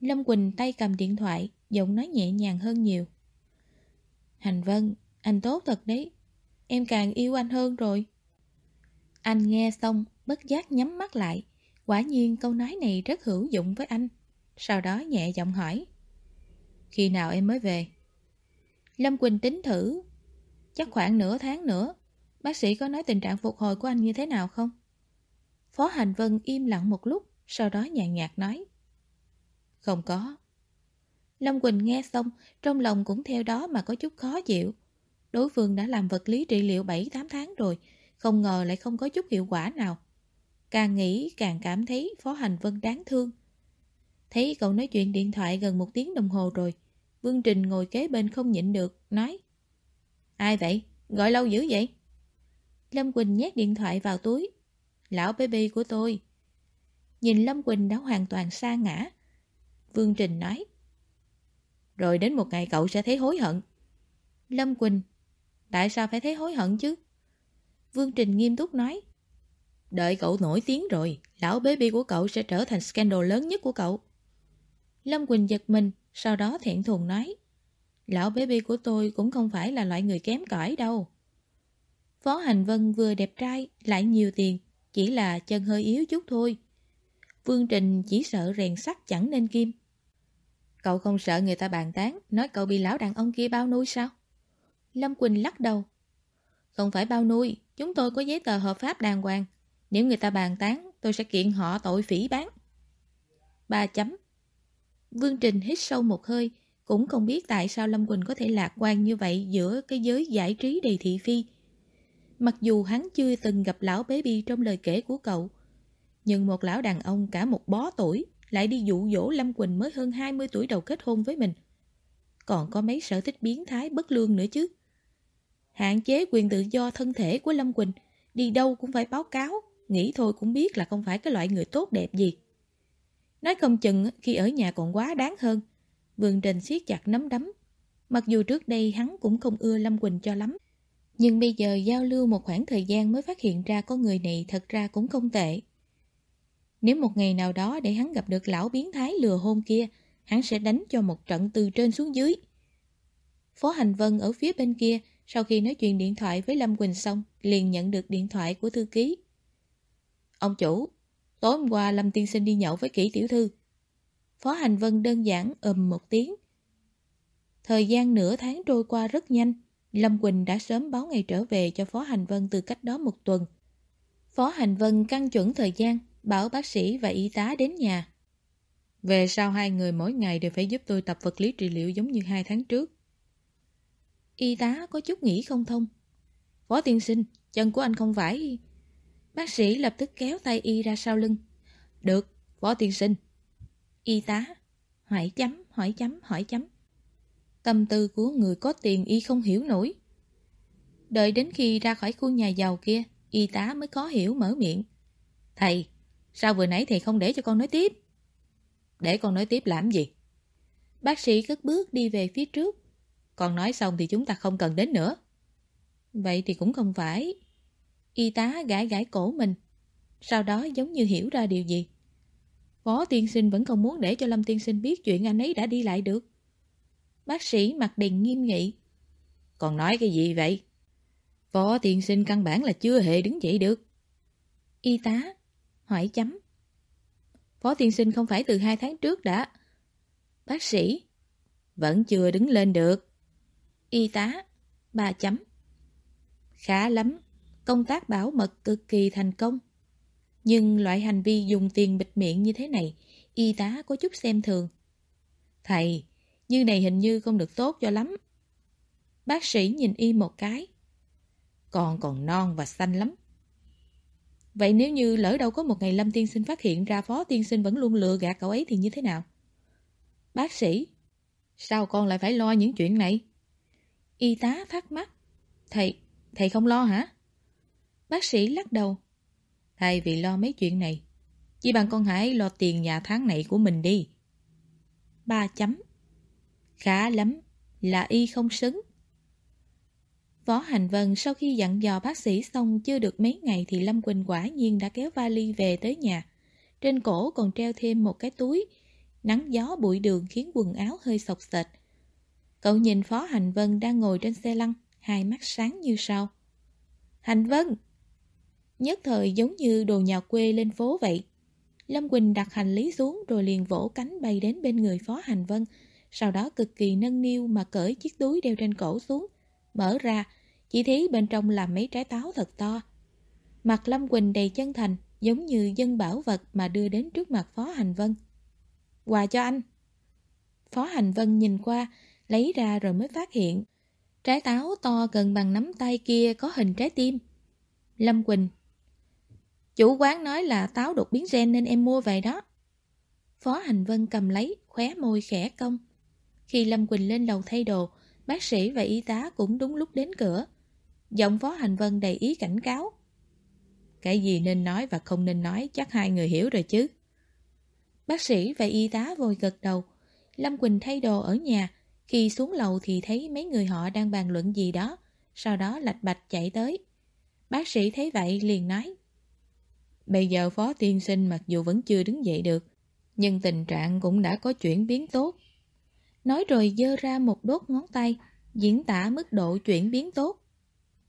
Lâm Quỳnh tay cầm điện thoại, giọng nói nhẹ nhàng hơn nhiều. Hành Vân, anh tốt thật đấy. Em càng yêu anh hơn rồi. Anh nghe xong, bất giác nhắm mắt lại. Quả nhiên câu nói này rất hữu dụng với anh. Sau đó nhẹ giọng hỏi. Khi nào em mới về? Lâm Quỳnh tính thử. Chắc khoảng nửa tháng nữa. Bác sĩ có nói tình trạng phục hồi của anh như thế nào không? Phó Hành Vân im lặng một lúc, sau đó nhàn nhạt nói. Không có. Lâm Quỳnh nghe xong, trong lòng cũng theo đó mà có chút khó chịu. Đối phương đã làm vật lý trị liệu 7-8 tháng rồi, không ngờ lại không có chút hiệu quả nào. Càng nghĩ càng cảm thấy Phó Hành Vân đáng thương. Thấy cậu nói chuyện điện thoại gần một tiếng đồng hồ rồi, Vương Trình ngồi kế bên không nhịn được, nói Ai vậy? Gọi lâu dữ vậy? Lâm Quỳnh nhét điện thoại vào túi. Lão baby của tôi. Nhìn Lâm Quỳnh đã hoàn toàn xa ngã. Vương Trình nói Rồi đến một ngày cậu sẽ thấy hối hận. Lâm Quỳnh Tại sao phải thấy hối hận chứ? Vương Trình nghiêm túc nói Đợi cậu nổi tiếng rồi, lão baby của cậu sẽ trở thành scandal lớn nhất của cậu. Lâm Quỳnh giật mình, sau đó thẹn thùng nói Lão baby của tôi cũng không phải là loại người kém cỏi đâu. Phó Hành Vân vừa đẹp trai, lại nhiều tiền, chỉ là chân hơi yếu chút thôi. Vương Trình chỉ sợ rèn sắt chẳng nên kim. Cậu không sợ người ta bàn tán, nói cậu bị lão đàn ông kia bao nuôi sao? Lâm Quỳnh lắc đầu. Không phải bao nuôi, chúng tôi có giấy tờ hợp pháp đàng hoàng. Nếu người ta bàn tán, tôi sẽ kiện họ tội phỉ bán. Ba chấm. Vương Trình hít sâu một hơi, cũng không biết tại sao Lâm Quỳnh có thể lạc quan như vậy giữa cái giới giải trí đầy thị phi. Mặc dù hắn chưa từng gặp lão baby trong lời kể của cậu, nhưng một lão đàn ông cả một bó tuổi lại đi dụ dỗ Lâm Quỳnh mới hơn 20 tuổi đầu kết hôn với mình. Còn có mấy sở thích biến thái bất lương nữa chứ. Hạn chế quyền tự do thân thể của Lâm Quỳnh, đi đâu cũng phải báo cáo, nghĩ thôi cũng biết là không phải cái loại người tốt đẹp gì. Nói không chừng khi ở nhà còn quá đáng hơn. Vương Trình siết chặt nắm đấm. Mặc dù trước đây hắn cũng không ưa Lâm Quỳnh cho lắm. Nhưng bây giờ giao lưu một khoảng thời gian mới phát hiện ra con người này thật ra cũng không tệ. Nếu một ngày nào đó để hắn gặp được lão biến thái lừa hôn kia, hắn sẽ đánh cho một trận từ trên xuống dưới. Phó Hành Vân ở phía bên kia, sau khi nói chuyện điện thoại với Lâm Quỳnh xong, liền nhận được điện thoại của thư ký. Ông chủ, tối hôm qua Lâm Tiên Sinh đi nhậu với kỹ tiểu thư. Phó Hành Vân đơn giản ầm một tiếng. Thời gian nửa tháng trôi qua rất nhanh, Lâm Quỳnh đã sớm báo ngày trở về cho Phó Hành Vân từ cách đó một tuần. Phó Hành Vân căn chuẩn thời gian, bảo bác sĩ và y tá đến nhà. Về sau hai người mỗi ngày đều phải giúp tôi tập vật lý trị liệu giống như hai tháng trước. Y tá có chút nghĩ không thông. Phó tiên sinh, chân của anh không phải... Bác sĩ lập tức kéo tay y ra sau lưng. Được, phó tiên sinh. Y tá, hỏi chấm, hỏi chấm, hỏi chấm. Tâm tư của người có tiền y không hiểu nổi. Đợi đến khi ra khỏi khu nhà giàu kia, y tá mới khó hiểu mở miệng. Thầy, sao vừa nãy thầy không để cho con nói tiếp? Để con nói tiếp làm gì? Bác sĩ cất bước đi về phía trước. Còn nói xong thì chúng ta không cần đến nữa. Vậy thì cũng không phải. Y tá gãi gãi cổ mình. Sau đó giống như hiểu ra điều gì. Phó tiên sinh vẫn không muốn để cho Lâm tiên sinh biết chuyện anh ấy đã đi lại được. Bác sĩ mặt đèn nghiêm nghị. Còn nói cái gì vậy? Phó tiên sinh căn bản là chưa hề đứng dậy được. Y tá, hỏi chấm. Phó tiên sinh không phải từ hai tháng trước đã. Bác sĩ, vẫn chưa đứng lên được. Y tá, ba chấm. Khá lắm, công tác bảo mật cực kỳ thành công. Nhưng loại hành vi dùng tiền bịt miệng như thế này, y tá có chút xem thường. Thầy, như này hình như không được tốt cho lắm. Bác sĩ nhìn y một cái. Con còn non và xanh lắm. Vậy nếu như lỡ đâu có một ngày Lâm Tiên Sinh phát hiện ra Phó Tiên Sinh vẫn luôn lừa gạt cậu ấy thì như thế nào? Bác sĩ, sao con lại phải lo những chuyện này? Y tá thắc mắc. Thầy, thầy không lo hả? Bác sĩ lắc đầu. Thay vì lo mấy chuyện này, chỉ bằng con hãy lo tiền nhà tháng này của mình đi. Ba chấm. Khá lắm, là y không xứng. Võ Hành Vân sau khi dặn dò bác sĩ xong chưa được mấy ngày thì Lâm Quỳnh quả nhiên đã kéo vali về tới nhà. Trên cổ còn treo thêm một cái túi. Nắng gió bụi đường khiến quần áo hơi sọc sệt. Cậu nhìn Phó Hành Vân đang ngồi trên xe lăn, hai mắt sáng như sao. Hành Vân! Nhất thời giống như đồ nhà quê lên phố vậy. Lâm Quỳnh đặt hành lý xuống rồi liền vỗ cánh bay đến bên người Phó Hành Vân, sau đó cực kỳ nâng niu mà cởi chiếc túi đeo trên cổ xuống, Mở ra, chỉ thấy bên trong là mấy trái táo thật to. Mặt Lâm Quỳnh đầy chân thành, giống như dân bảo vật mà đưa đến trước mặt Phó Hành Vân. Quà cho anh. Phó Hành Vân nhìn qua, lấy ra rồi mới phát hiện. Trái táo to gần bằng nắm tay kia có hình trái tim. Lâm Quỳnh. Chủ quán nói là táo đột biến gen nên em mua về đó. Phó Hành Vân cầm lấy, khóe môi khẽ cong. Khi Lâm Quỳnh lên lầu thay đồ, Bác sĩ và y tá cũng đúng lúc đến cửa. Giọng Phó Hành Vân đầy ý cảnh cáo. Cái gì nên nói và không nên nói chắc hai người hiểu rồi chứ. Bác sĩ và y tá vội gật đầu. Lâm Quỳnh thay đồ ở nhà. Khi xuống lầu thì thấy mấy người họ đang bàn luận gì đó. Sau đó lạch bạch chạy tới. Bác sĩ thấy vậy liền nói. Bây giờ Phó Tiên Sinh mặc dù vẫn chưa đứng dậy được, nhưng tình trạng cũng đã có chuyển biến tốt. Nói rồi dơ ra một đốt ngón tay, diễn tả mức độ chuyển biến tốt.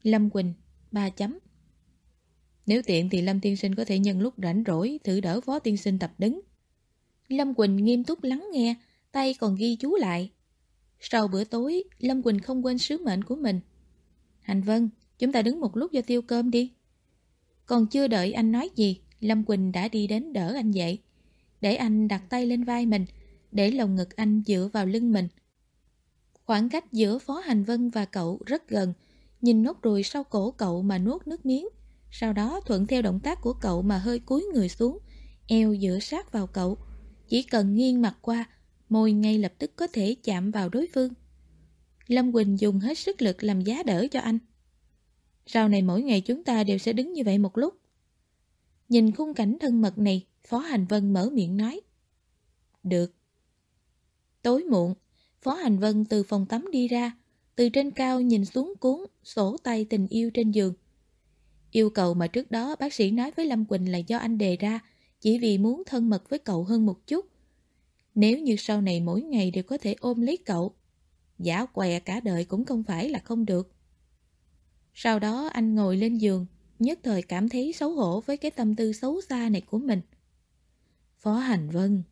Lâm Quỳnh, ba chấm. Nếu tiện thì Lâm Tiên Sinh có thể nhân lúc rảnh rỗi thử đỡ Phó Tiên Sinh tập đứng. Lâm Quỳnh nghiêm túc lắng nghe, tay còn ghi chú lại. Sau bữa tối, Lâm Quỳnh không quên sứ mệnh của mình. Hành Vân, chúng ta đứng một lúc cho tiêu cơm đi. Còn chưa đợi anh nói gì, Lâm Quỳnh đã đi đến đỡ anh dậy. Để anh đặt tay lên vai mình, để lồng ngực anh dựa vào lưng mình. Khoảng cách giữa Phó Hành Vân và cậu rất gần, nhìn nốt ruồi sau cổ cậu mà nuốt nước miếng, sau đó thuận theo động tác của cậu mà hơi cúi người xuống, eo dựa sát vào cậu. Chỉ cần nghiêng mặt qua, môi ngay lập tức có thể chạm vào đối phương. Lâm Quỳnh dùng hết sức lực làm giá đỡ cho anh. Sau này mỗi ngày chúng ta đều sẽ đứng như vậy một lúc. Nhìn khung cảnh thân mật này, Phó Hành Vân mở miệng nói. Được. Tối muộn, Phó Hành Vân từ phòng tắm đi ra, từ trên cao nhìn xuống cuốn, sổ tay tình yêu trên giường. Yêu cầu mà trước đó bác sĩ nói với Lâm Quỳnh là do anh đề ra, chỉ vì muốn thân mật với cậu hơn một chút. Nếu như sau này mỗi ngày đều có thể ôm lấy cậu, giả què cả đời cũng không phải là không được. Sau đó anh ngồi lên giường, nhất thời cảm thấy xấu hổ với cái tâm tư xấu xa này của mình. Phó Hành Vân,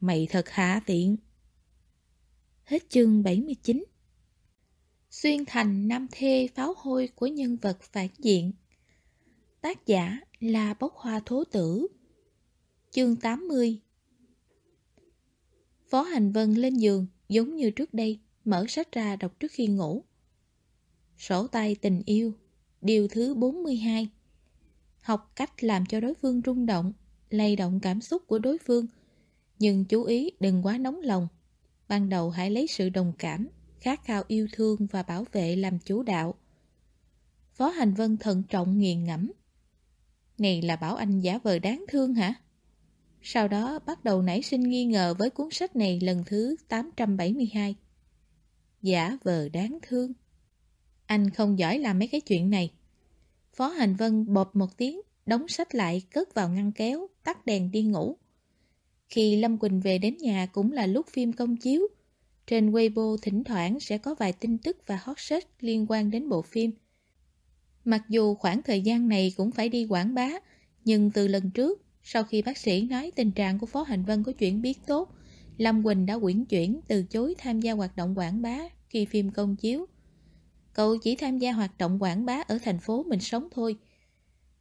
mày thật hạ tiện. Hết chương 79 Xuyên thành nam thê pháo hôi của nhân vật phản diện Tác giả là Bốc Hoa Thố Tử Chương 80 Phó Hành Vân lên giường giống như trước đây Mở sách ra đọc trước khi ngủ Sổ tay tình yêu Điều thứ 42 Học cách làm cho đối phương rung động lay động cảm xúc của đối phương Nhưng chú ý đừng quá nóng lòng ban đầu hãy lấy sự đồng cảm, khát khao yêu thương và bảo vệ làm chủ đạo. Phó Hành Vân thận trọng nghiền ngẫm. Này là bảo anh giả vờ đáng thương hả? Sau đó bắt đầu nảy sinh nghi ngờ với cuốn sách này lần thứ 872. Giả vờ đáng thương. Anh không giỏi làm mấy cái chuyện này. Phó Hành Vân bột một tiếng, đóng sách lại, cất vào ngăn kéo, tắt đèn đi ngủ. Khi Lâm Quỳnh về đến nhà cũng là lúc phim công chiếu. Trên Weibo thỉnh thoảng sẽ có vài tin tức và hot search liên quan đến bộ phim. Mặc dù khoảng thời gian này cũng phải đi quảng bá, nhưng từ lần trước, sau khi bác sĩ nói tình trạng của Phó Hành Vân có chuyển biến tốt, Lâm Quỳnh đã quyển chuyển từ chối tham gia hoạt động quảng bá khi phim công chiếu. Cậu chỉ tham gia hoạt động quảng bá ở thành phố mình sống thôi.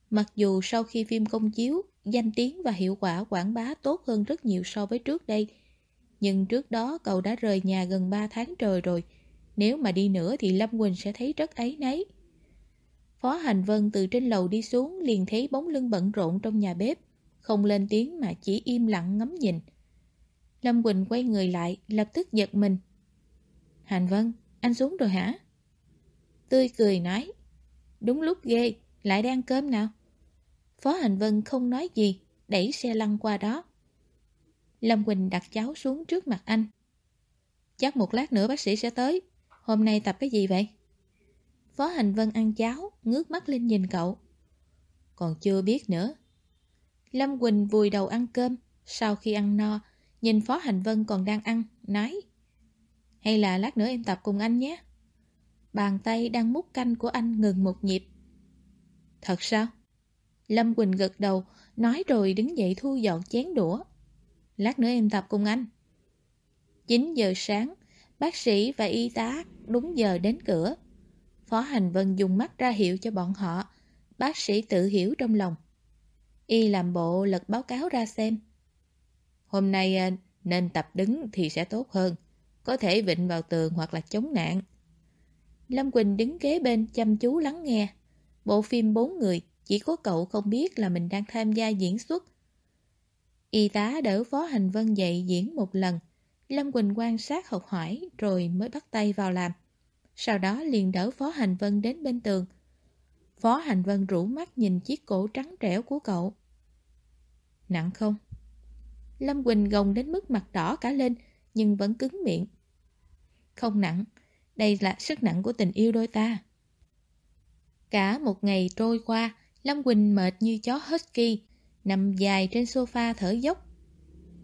Mặc dù sau khi phim công chiếu, danh tiếng và hiệu quả quảng bá tốt hơn rất nhiều so với trước đây. Nhưng trước đó cậu đã rời nhà gần 3 tháng trời rồi. Nếu mà đi nữa thì Lâm Quỳnh sẽ thấy rất ấy nấy. Phó Hành Vân từ trên lầu đi xuống liền thấy bóng lưng bận rộn trong nhà bếp. Không lên tiếng mà chỉ im lặng ngắm nhìn. Lâm Quỳnh quay người lại, lập tức giật mình. Hành Vân, anh xuống rồi hả? Tươi cười nói. Đúng lúc ghê, lại đang cơm nào? Phó Hành Vân không nói gì, đẩy xe lăn qua đó. Lâm Quỳnh đặt cháu xuống trước mặt anh. Chắc một lát nữa bác sĩ sẽ tới. Hôm nay tập cái gì vậy? Phó Hành Vân ăn cháo, ngước mắt lên nhìn cậu. Còn chưa biết nữa. Lâm Quỳnh vùi đầu ăn cơm, sau khi ăn no, nhìn Phó Hành Vân còn đang ăn, nói Hay là lát nữa em tập cùng anh nhé. Bàn tay đang múc canh của anh ngừng một nhịp. Thật sao? Lâm Quỳnh gật đầu, nói rồi đứng dậy thu dọn chén đũa. Lát nữa em tập cùng anh. 9 giờ sáng, bác sĩ và y tá đúng giờ đến cửa. Phó Hành Vân dùng mắt ra hiệu cho bọn họ. Bác sĩ tự hiểu trong lòng. Y làm bộ lật báo cáo ra xem. Hôm nay à, nên tập đứng thì sẽ tốt hơn. Có thể vịnh vào tường hoặc là chống nạn. Lâm Quỳnh đứng kế bên chăm chú lắng nghe. Bộ phim bốn người, chỉ có cậu không biết là mình đang tham gia diễn xuất. Y tá đỡ Phó Hành Vân dậy diễn một lần. Lâm Quỳnh quan sát học hỏi rồi mới bắt tay vào làm. Sau đó liền đỡ Phó Hành Vân đến bên tường. Phó Hành Vân rủ mắt nhìn chiếc cổ trắng trẻo của cậu. Nặng không? Lâm Quỳnh gồng đến mức mặt đỏ cả lên nhưng vẫn cứng miệng. Không nặng, đây là sức nặng của tình yêu đôi ta. Cả một ngày trôi qua, Lâm Quỳnh mệt như chó husky, nằm dài trên sofa thở dốc.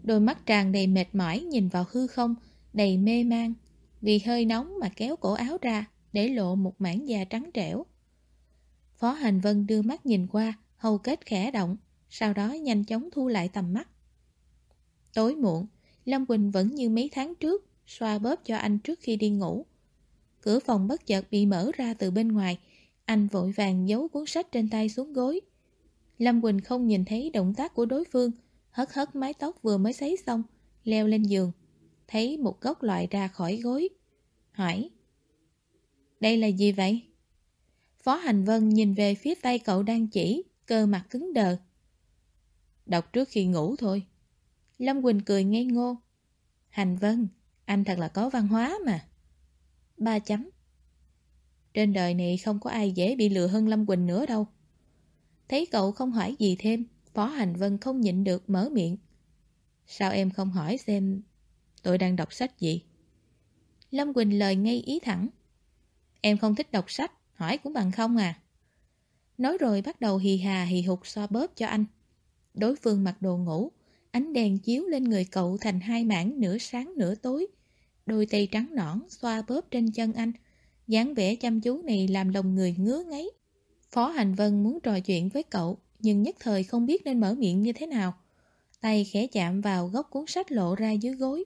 Đôi mắt tràn đầy mệt mỏi nhìn vào hư không, đầy mê man, vì hơi nóng mà kéo cổ áo ra, để lộ một mảng da trắng trẻo. Phó Hành Vân đưa mắt nhìn qua, hầu kết khẽ động, sau đó nhanh chóng thu lại tầm mắt. Tối muộn, Lâm Quỳnh vẫn như mấy tháng trước, xoa bóp cho anh trước khi đi ngủ. Cửa phòng bất chợt bị mở ra từ bên ngoài, anh vội vàng giấu cuốn sách trên tay xuống gối. Lâm Quỳnh không nhìn thấy động tác của đối phương, hất hất mái tóc vừa mới sấy xong, leo lên giường, thấy một góc loại ra khỏi gối. Hỏi, đây là gì vậy? Phó Hành Vân nhìn về phía tay cậu đang chỉ, cơ mặt cứng đờ. Đọc trước khi ngủ thôi. Lâm Quỳnh cười ngây ngô. Hành Vân, anh thật là có văn hóa mà. Ba chấm. Trên đời này không có ai dễ bị lừa hơn Lâm Quỳnh nữa đâu. Thấy cậu không hỏi gì thêm, Phó Hành Vân không nhịn được mở miệng. Sao em không hỏi xem tôi đang đọc sách gì? Lâm Quỳnh lời ngay ý thẳng. Em không thích đọc sách, hỏi cũng bằng không à. Nói rồi bắt đầu hì hà hì hục xoa bóp cho anh. Đối phương mặc đồ ngủ, ánh đèn chiếu lên người cậu thành hai mảng nửa sáng nửa tối. Đôi tay trắng nõn xoa bóp trên chân anh, dáng vẻ chăm chú này làm lòng người ngứa ngáy. Phó Hành Vân muốn trò chuyện với cậu, nhưng nhất thời không biết nên mở miệng như thế nào. Tay khẽ chạm vào góc cuốn sách lộ ra dưới gối.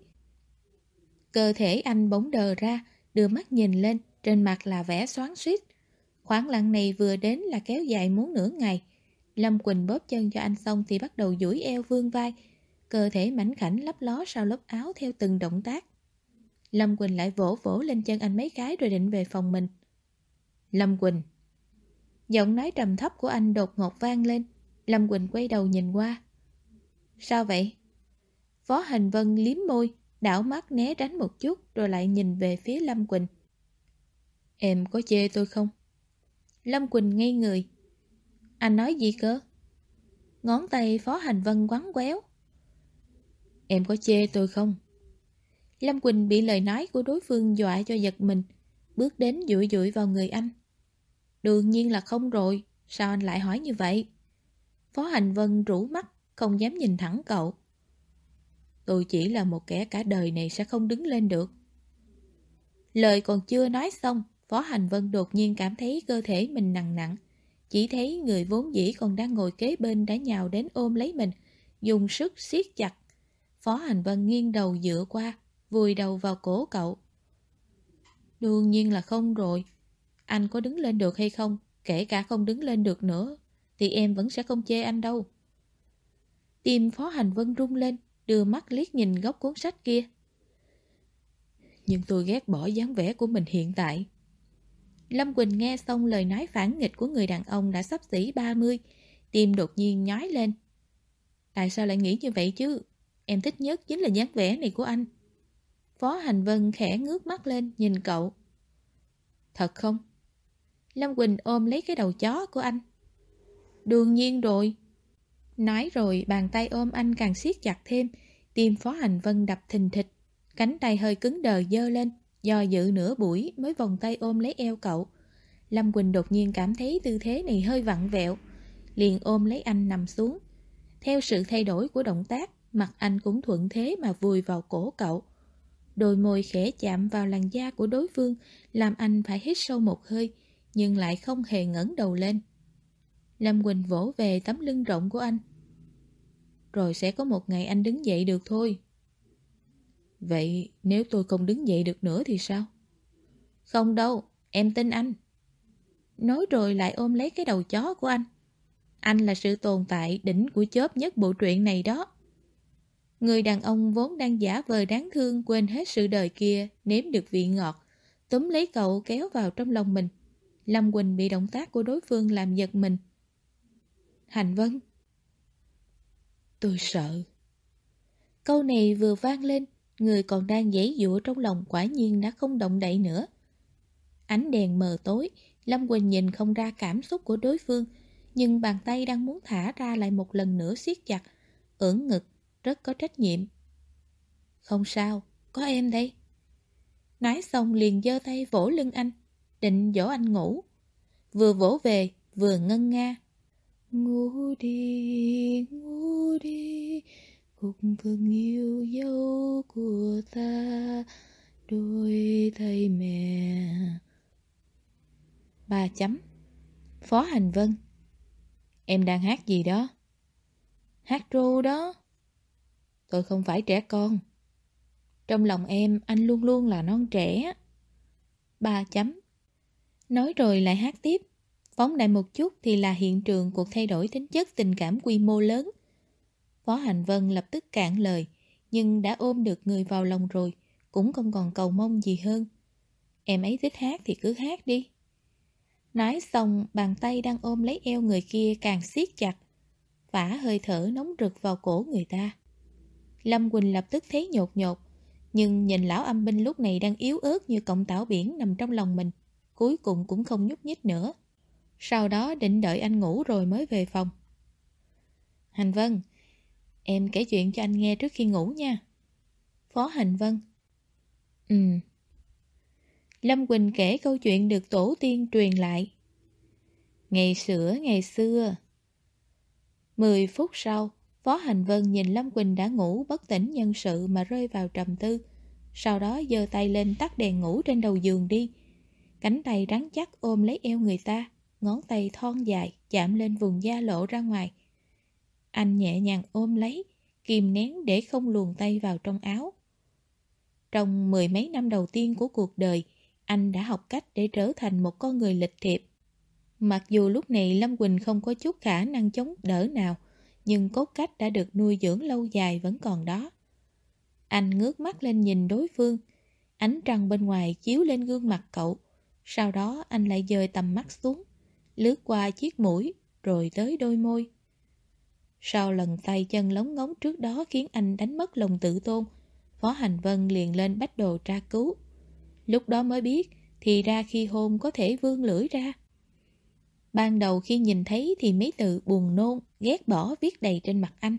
Cơ thể anh bỗng đờ ra, đưa mắt nhìn lên, trên mặt là vẻ xoắn suýt. Khoảng lặng này vừa đến là kéo dài muốn nửa ngày. Lâm Quỳnh bóp chân cho anh xong thì bắt đầu duỗi eo vương vai. Cơ thể mảnh khảnh lấp ló sau lớp áo theo từng động tác. Lâm Quỳnh lại vỗ vỗ lên chân anh mấy cái rồi định về phòng mình. Lâm Quỳnh Giọng nói trầm thấp của anh đột ngột vang lên. Lâm Quỳnh quay đầu nhìn qua. Sao vậy? Phó Hành Vân liếm môi, đảo mắt né tránh một chút rồi lại nhìn về phía Lâm Quỳnh. Em có chê tôi không? Lâm Quỳnh ngây người. Anh nói gì cơ? Ngón tay Phó Hành Vân quắn quéo. Em có chê tôi không? Lâm Quỳnh bị lời nói của đối phương dọa cho giật mình, bước đến dụi dụi vào người anh. Đương nhiên là không rồi, sao anh lại hỏi như vậy? Phó Hành Vân rủ mắt, không dám nhìn thẳng cậu. Tôi chỉ là một kẻ cả đời này sẽ không đứng lên được. Lời còn chưa nói xong, Phó Hành Vân đột nhiên cảm thấy cơ thể mình nặng nặng. Chỉ thấy người vốn dĩ còn đang ngồi kế bên đã nhào đến ôm lấy mình, dùng sức siết chặt. Phó Hành Vân nghiêng đầu dựa qua, vùi đầu vào cổ cậu. Đương nhiên là không rồi. Anh có đứng lên được hay không, kể cả không đứng lên được nữa, thì em vẫn sẽ không chê anh đâu. Tim Phó Hành Vân rung lên, đưa mắt liếc nhìn góc cuốn sách kia. Nhưng tôi ghét bỏ dáng vẻ của mình hiện tại. Lâm Quỳnh nghe xong lời nói phản nghịch của người đàn ông đã sắp xỉ 30, tim đột nhiên nhói lên. Tại sao lại nghĩ như vậy chứ? Em thích nhất chính là dáng vẻ này của anh. Phó Hành Vân khẽ ngước mắt lên nhìn cậu. Thật không? Lâm Quỳnh ôm lấy cái đầu chó của anh. Đương nhiên rồi. Nói rồi bàn tay ôm anh càng siết chặt thêm, tim Phó Hành Vân đập thình thịch, cánh tay hơi cứng đờ dơ lên, do dự nửa buổi mới vòng tay ôm lấy eo cậu. Lâm Quỳnh đột nhiên cảm thấy tư thế này hơi vặn vẹo, liền ôm lấy anh nằm xuống. Theo sự thay đổi của động tác, mặt anh cũng thuận thế mà vùi vào cổ cậu. Đôi môi khẽ chạm vào làn da của đối phương, làm anh phải hít sâu một hơi, nhưng lại không hề ngẩng đầu lên. Lâm Quỳnh vỗ về tấm lưng rộng của anh. Rồi sẽ có một ngày anh đứng dậy được thôi. Vậy nếu tôi không đứng dậy được nữa thì sao? Không đâu, em tin anh. Nói rồi lại ôm lấy cái đầu chó của anh. Anh là sự tồn tại đỉnh của chớp nhất bộ truyện này đó. Người đàn ông vốn đang giả vờ đáng thương quên hết sự đời kia, nếm được vị ngọt, túm lấy cậu kéo vào trong lòng mình. Lâm Quỳnh bị động tác của đối phương làm giật mình. Hành Vân Tôi sợ. Câu này vừa vang lên, người còn đang dễ dụa trong lòng quả nhiên đã không động đậy nữa. Ánh đèn mờ tối, Lâm Quỳnh nhìn không ra cảm xúc của đối phương, nhưng bàn tay đang muốn thả ra lại một lần nữa siết chặt, ưỡn ngực, rất có trách nhiệm. Không sao, có em đây. Nói xong liền giơ tay vỗ lưng anh, định dỗ anh ngủ. Vừa vỗ về, vừa ngân nga. Ngủ đi, ngủ đi, cuộc thương yêu dấu của ta, đôi thầy mẹ. Ba chấm. Phó Hành Vân Em đang hát gì đó? Hát ru đó. Tôi không phải trẻ con. Trong lòng em, anh luôn luôn là non trẻ. Ba chấm. Nói rồi lại hát tiếp. Phóng đại một chút thì là hiện trường cuộc thay đổi tính chất tình cảm quy mô lớn. Phó Hành Vân lập tức cạn lời, nhưng đã ôm được người vào lòng rồi, cũng không còn cầu mong gì hơn. Em ấy thích hát thì cứ hát đi. Nói xong, bàn tay đang ôm lấy eo người kia càng siết chặt, vả hơi thở nóng rực vào cổ người ta. Lâm Quỳnh lập tức thấy nhột nhột, nhưng nhìn lão âm binh lúc này đang yếu ớt như cọng tảo biển nằm trong lòng mình, cuối cùng cũng không nhúc nhích nữa. Sau đó định đợi anh ngủ rồi mới về phòng. Hành Vân, em kể chuyện cho anh nghe trước khi ngủ nha. Phó Hành Vân Ừ. Lâm Quỳnh kể câu chuyện được tổ tiên truyền lại. Ngày xưa, ngày xưa. Mười phút sau, Phó Hành Vân nhìn Lâm Quỳnh đã ngủ bất tỉnh nhân sự mà rơi vào trầm tư. Sau đó giơ tay lên tắt đèn ngủ trên đầu giường đi. Cánh tay rắn chắc ôm lấy eo người ta, ngón tay thon dài chạm lên vùng da lộ ra ngoài. Anh nhẹ nhàng ôm lấy, kìm nén để không luồn tay vào trong áo. Trong mười mấy năm đầu tiên của cuộc đời, anh đã học cách để trở thành một con người lịch thiệp. Mặc dù lúc này Lâm Quỳnh không có chút khả năng chống đỡ nào, nhưng cốt cách đã được nuôi dưỡng lâu dài vẫn còn đó. Anh ngước mắt lên nhìn đối phương, ánh trăng bên ngoài chiếu lên gương mặt cậu, sau đó anh lại dời tầm mắt xuống, lướt qua chiếc mũi, rồi tới đôi môi. Sau lần tay chân lóng ngóng trước đó khiến anh đánh mất lòng tự tôn, Phó Hành Vân liền lên bắt đồ tra cứu. Lúc đó mới biết, thì ra khi hôn có thể vươn lưỡi ra. Ban đầu khi nhìn thấy thì mấy từ buồn nôn, ghét bỏ viết đầy trên mặt anh.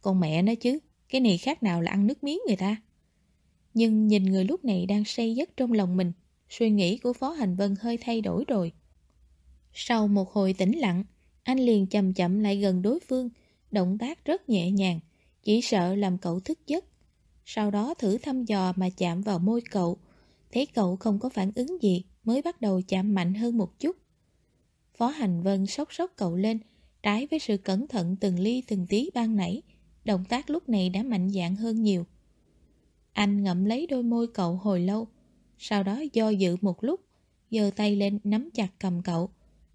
Con mẹ nó chứ, cái này khác nào là ăn nước miếng người ta. Nhưng nhìn người lúc này đang say giấc trong lòng mình, suy nghĩ của Phó Hành Vân hơi thay đổi rồi. Sau một hồi tĩnh lặng, anh liền chậm chậm lại gần đối phương, động tác rất nhẹ nhàng, chỉ sợ làm cậu thức giấc. Sau đó thử thăm dò mà chạm vào môi cậu, thấy cậu không có phản ứng gì mới bắt đầu chạm mạnh hơn một chút. Phó Hành Vân sốc sốc cậu lên, trái với sự cẩn thận từng ly từng tí ban nãy, động tác lúc này đã mạnh dạn hơn nhiều. Anh ngậm lấy đôi môi cậu hồi lâu, sau đó do dự một lúc, giơ tay lên nắm chặt cầm cậu,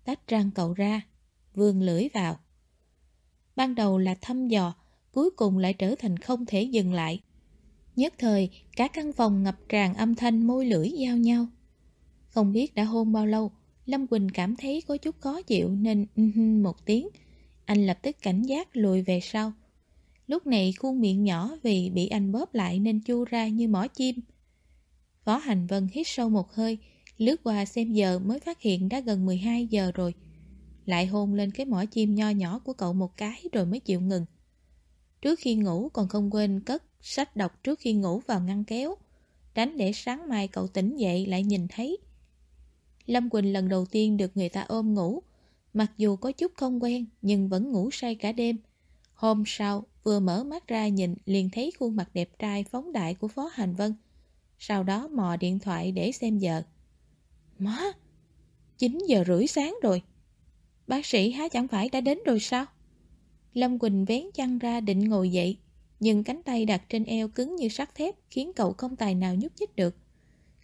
tách răng cậu ra, vươn lưỡi vào. Ban đầu là thăm dò, cuối cùng lại trở thành không thể dừng lại. Nhất thời, cả căn phòng ngập tràn âm thanh môi lưỡi giao nhau. Không biết đã hôn bao lâu, Lâm Quỳnh cảm thấy có chút khó chịu nên ừ một tiếng. Anh lập tức cảnh giác lùi về sau. Lúc này khuôn miệng nhỏ vì bị anh bóp lại nên chu ra như mỏ chim. Phó Hành Vân hít sâu một hơi, lướt qua xem giờ mới phát hiện đã gần 12 giờ rồi. Lại hôn lên cái mỏ chim nho nhỏ của cậu một cái rồi mới chịu ngừng. Trước khi ngủ còn không quên cất sách đọc trước khi ngủ vào ngăn kéo. Tránh để sáng mai cậu tỉnh dậy lại nhìn thấy. Lâm Quỳnh lần đầu tiên được người ta ôm ngủ. Mặc dù có chút không quen nhưng vẫn ngủ say cả đêm. Hôm sau, vừa mở mắt ra nhìn liền thấy khuôn mặt đẹp trai phóng đại của Phó Hành Vân. Sau đó mò điện thoại để xem giờ. Má! 9 giờ rưỡi sáng rồi. Bác sĩ há chẳng phải đã đến rồi sao? Lâm Quỳnh vén chăn ra định ngồi dậy, nhưng cánh tay đặt trên eo cứng như sắt thép khiến cậu không tài nào nhúc nhích được.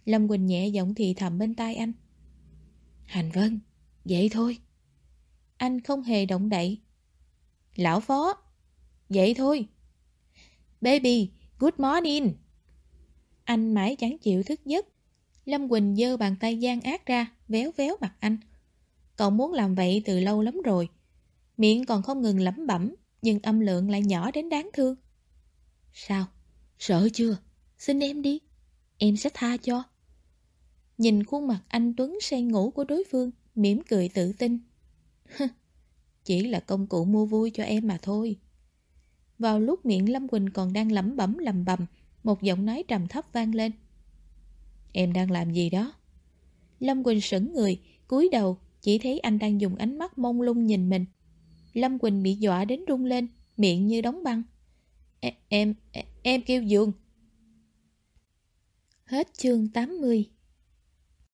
Lâm Quỳnh nhẹ giọng thì thầm bên tai anh. Hành Vân, dậy thôi. Anh không hề động đậy. Lão Phó, dậy thôi. Baby, good morning. Anh mãi chẳng chịu thức giấc. Lâm Quỳnh dơ bàn tay gian ác ra, véo véo mặt anh. Cậu muốn làm vậy từ lâu lắm rồi. Miệng còn không ngừng lẩm bẩm, nhưng âm lượng lại nhỏ đến đáng thương. Sao? Sợ chưa? Xin em đi. Em sẽ tha cho. Nhìn khuôn mặt anh Tuấn say ngủ của đối phương, mỉm cười tự tin. Chỉ là công cụ mua vui cho em mà thôi. Vào lúc miệng Lâm Quỳnh còn đang lẩm bẩm lầm bầm, một giọng nói trầm thấp vang lên. Em đang làm gì đó? Lâm Quỳnh sững người, cúi đầu, chỉ thấy anh đang dùng ánh mắt mông lung nhìn mình. Lâm Quỳnh bị dọa đến rung lên, miệng như đóng băng. Em, em, em kêu giường. Hết chương 80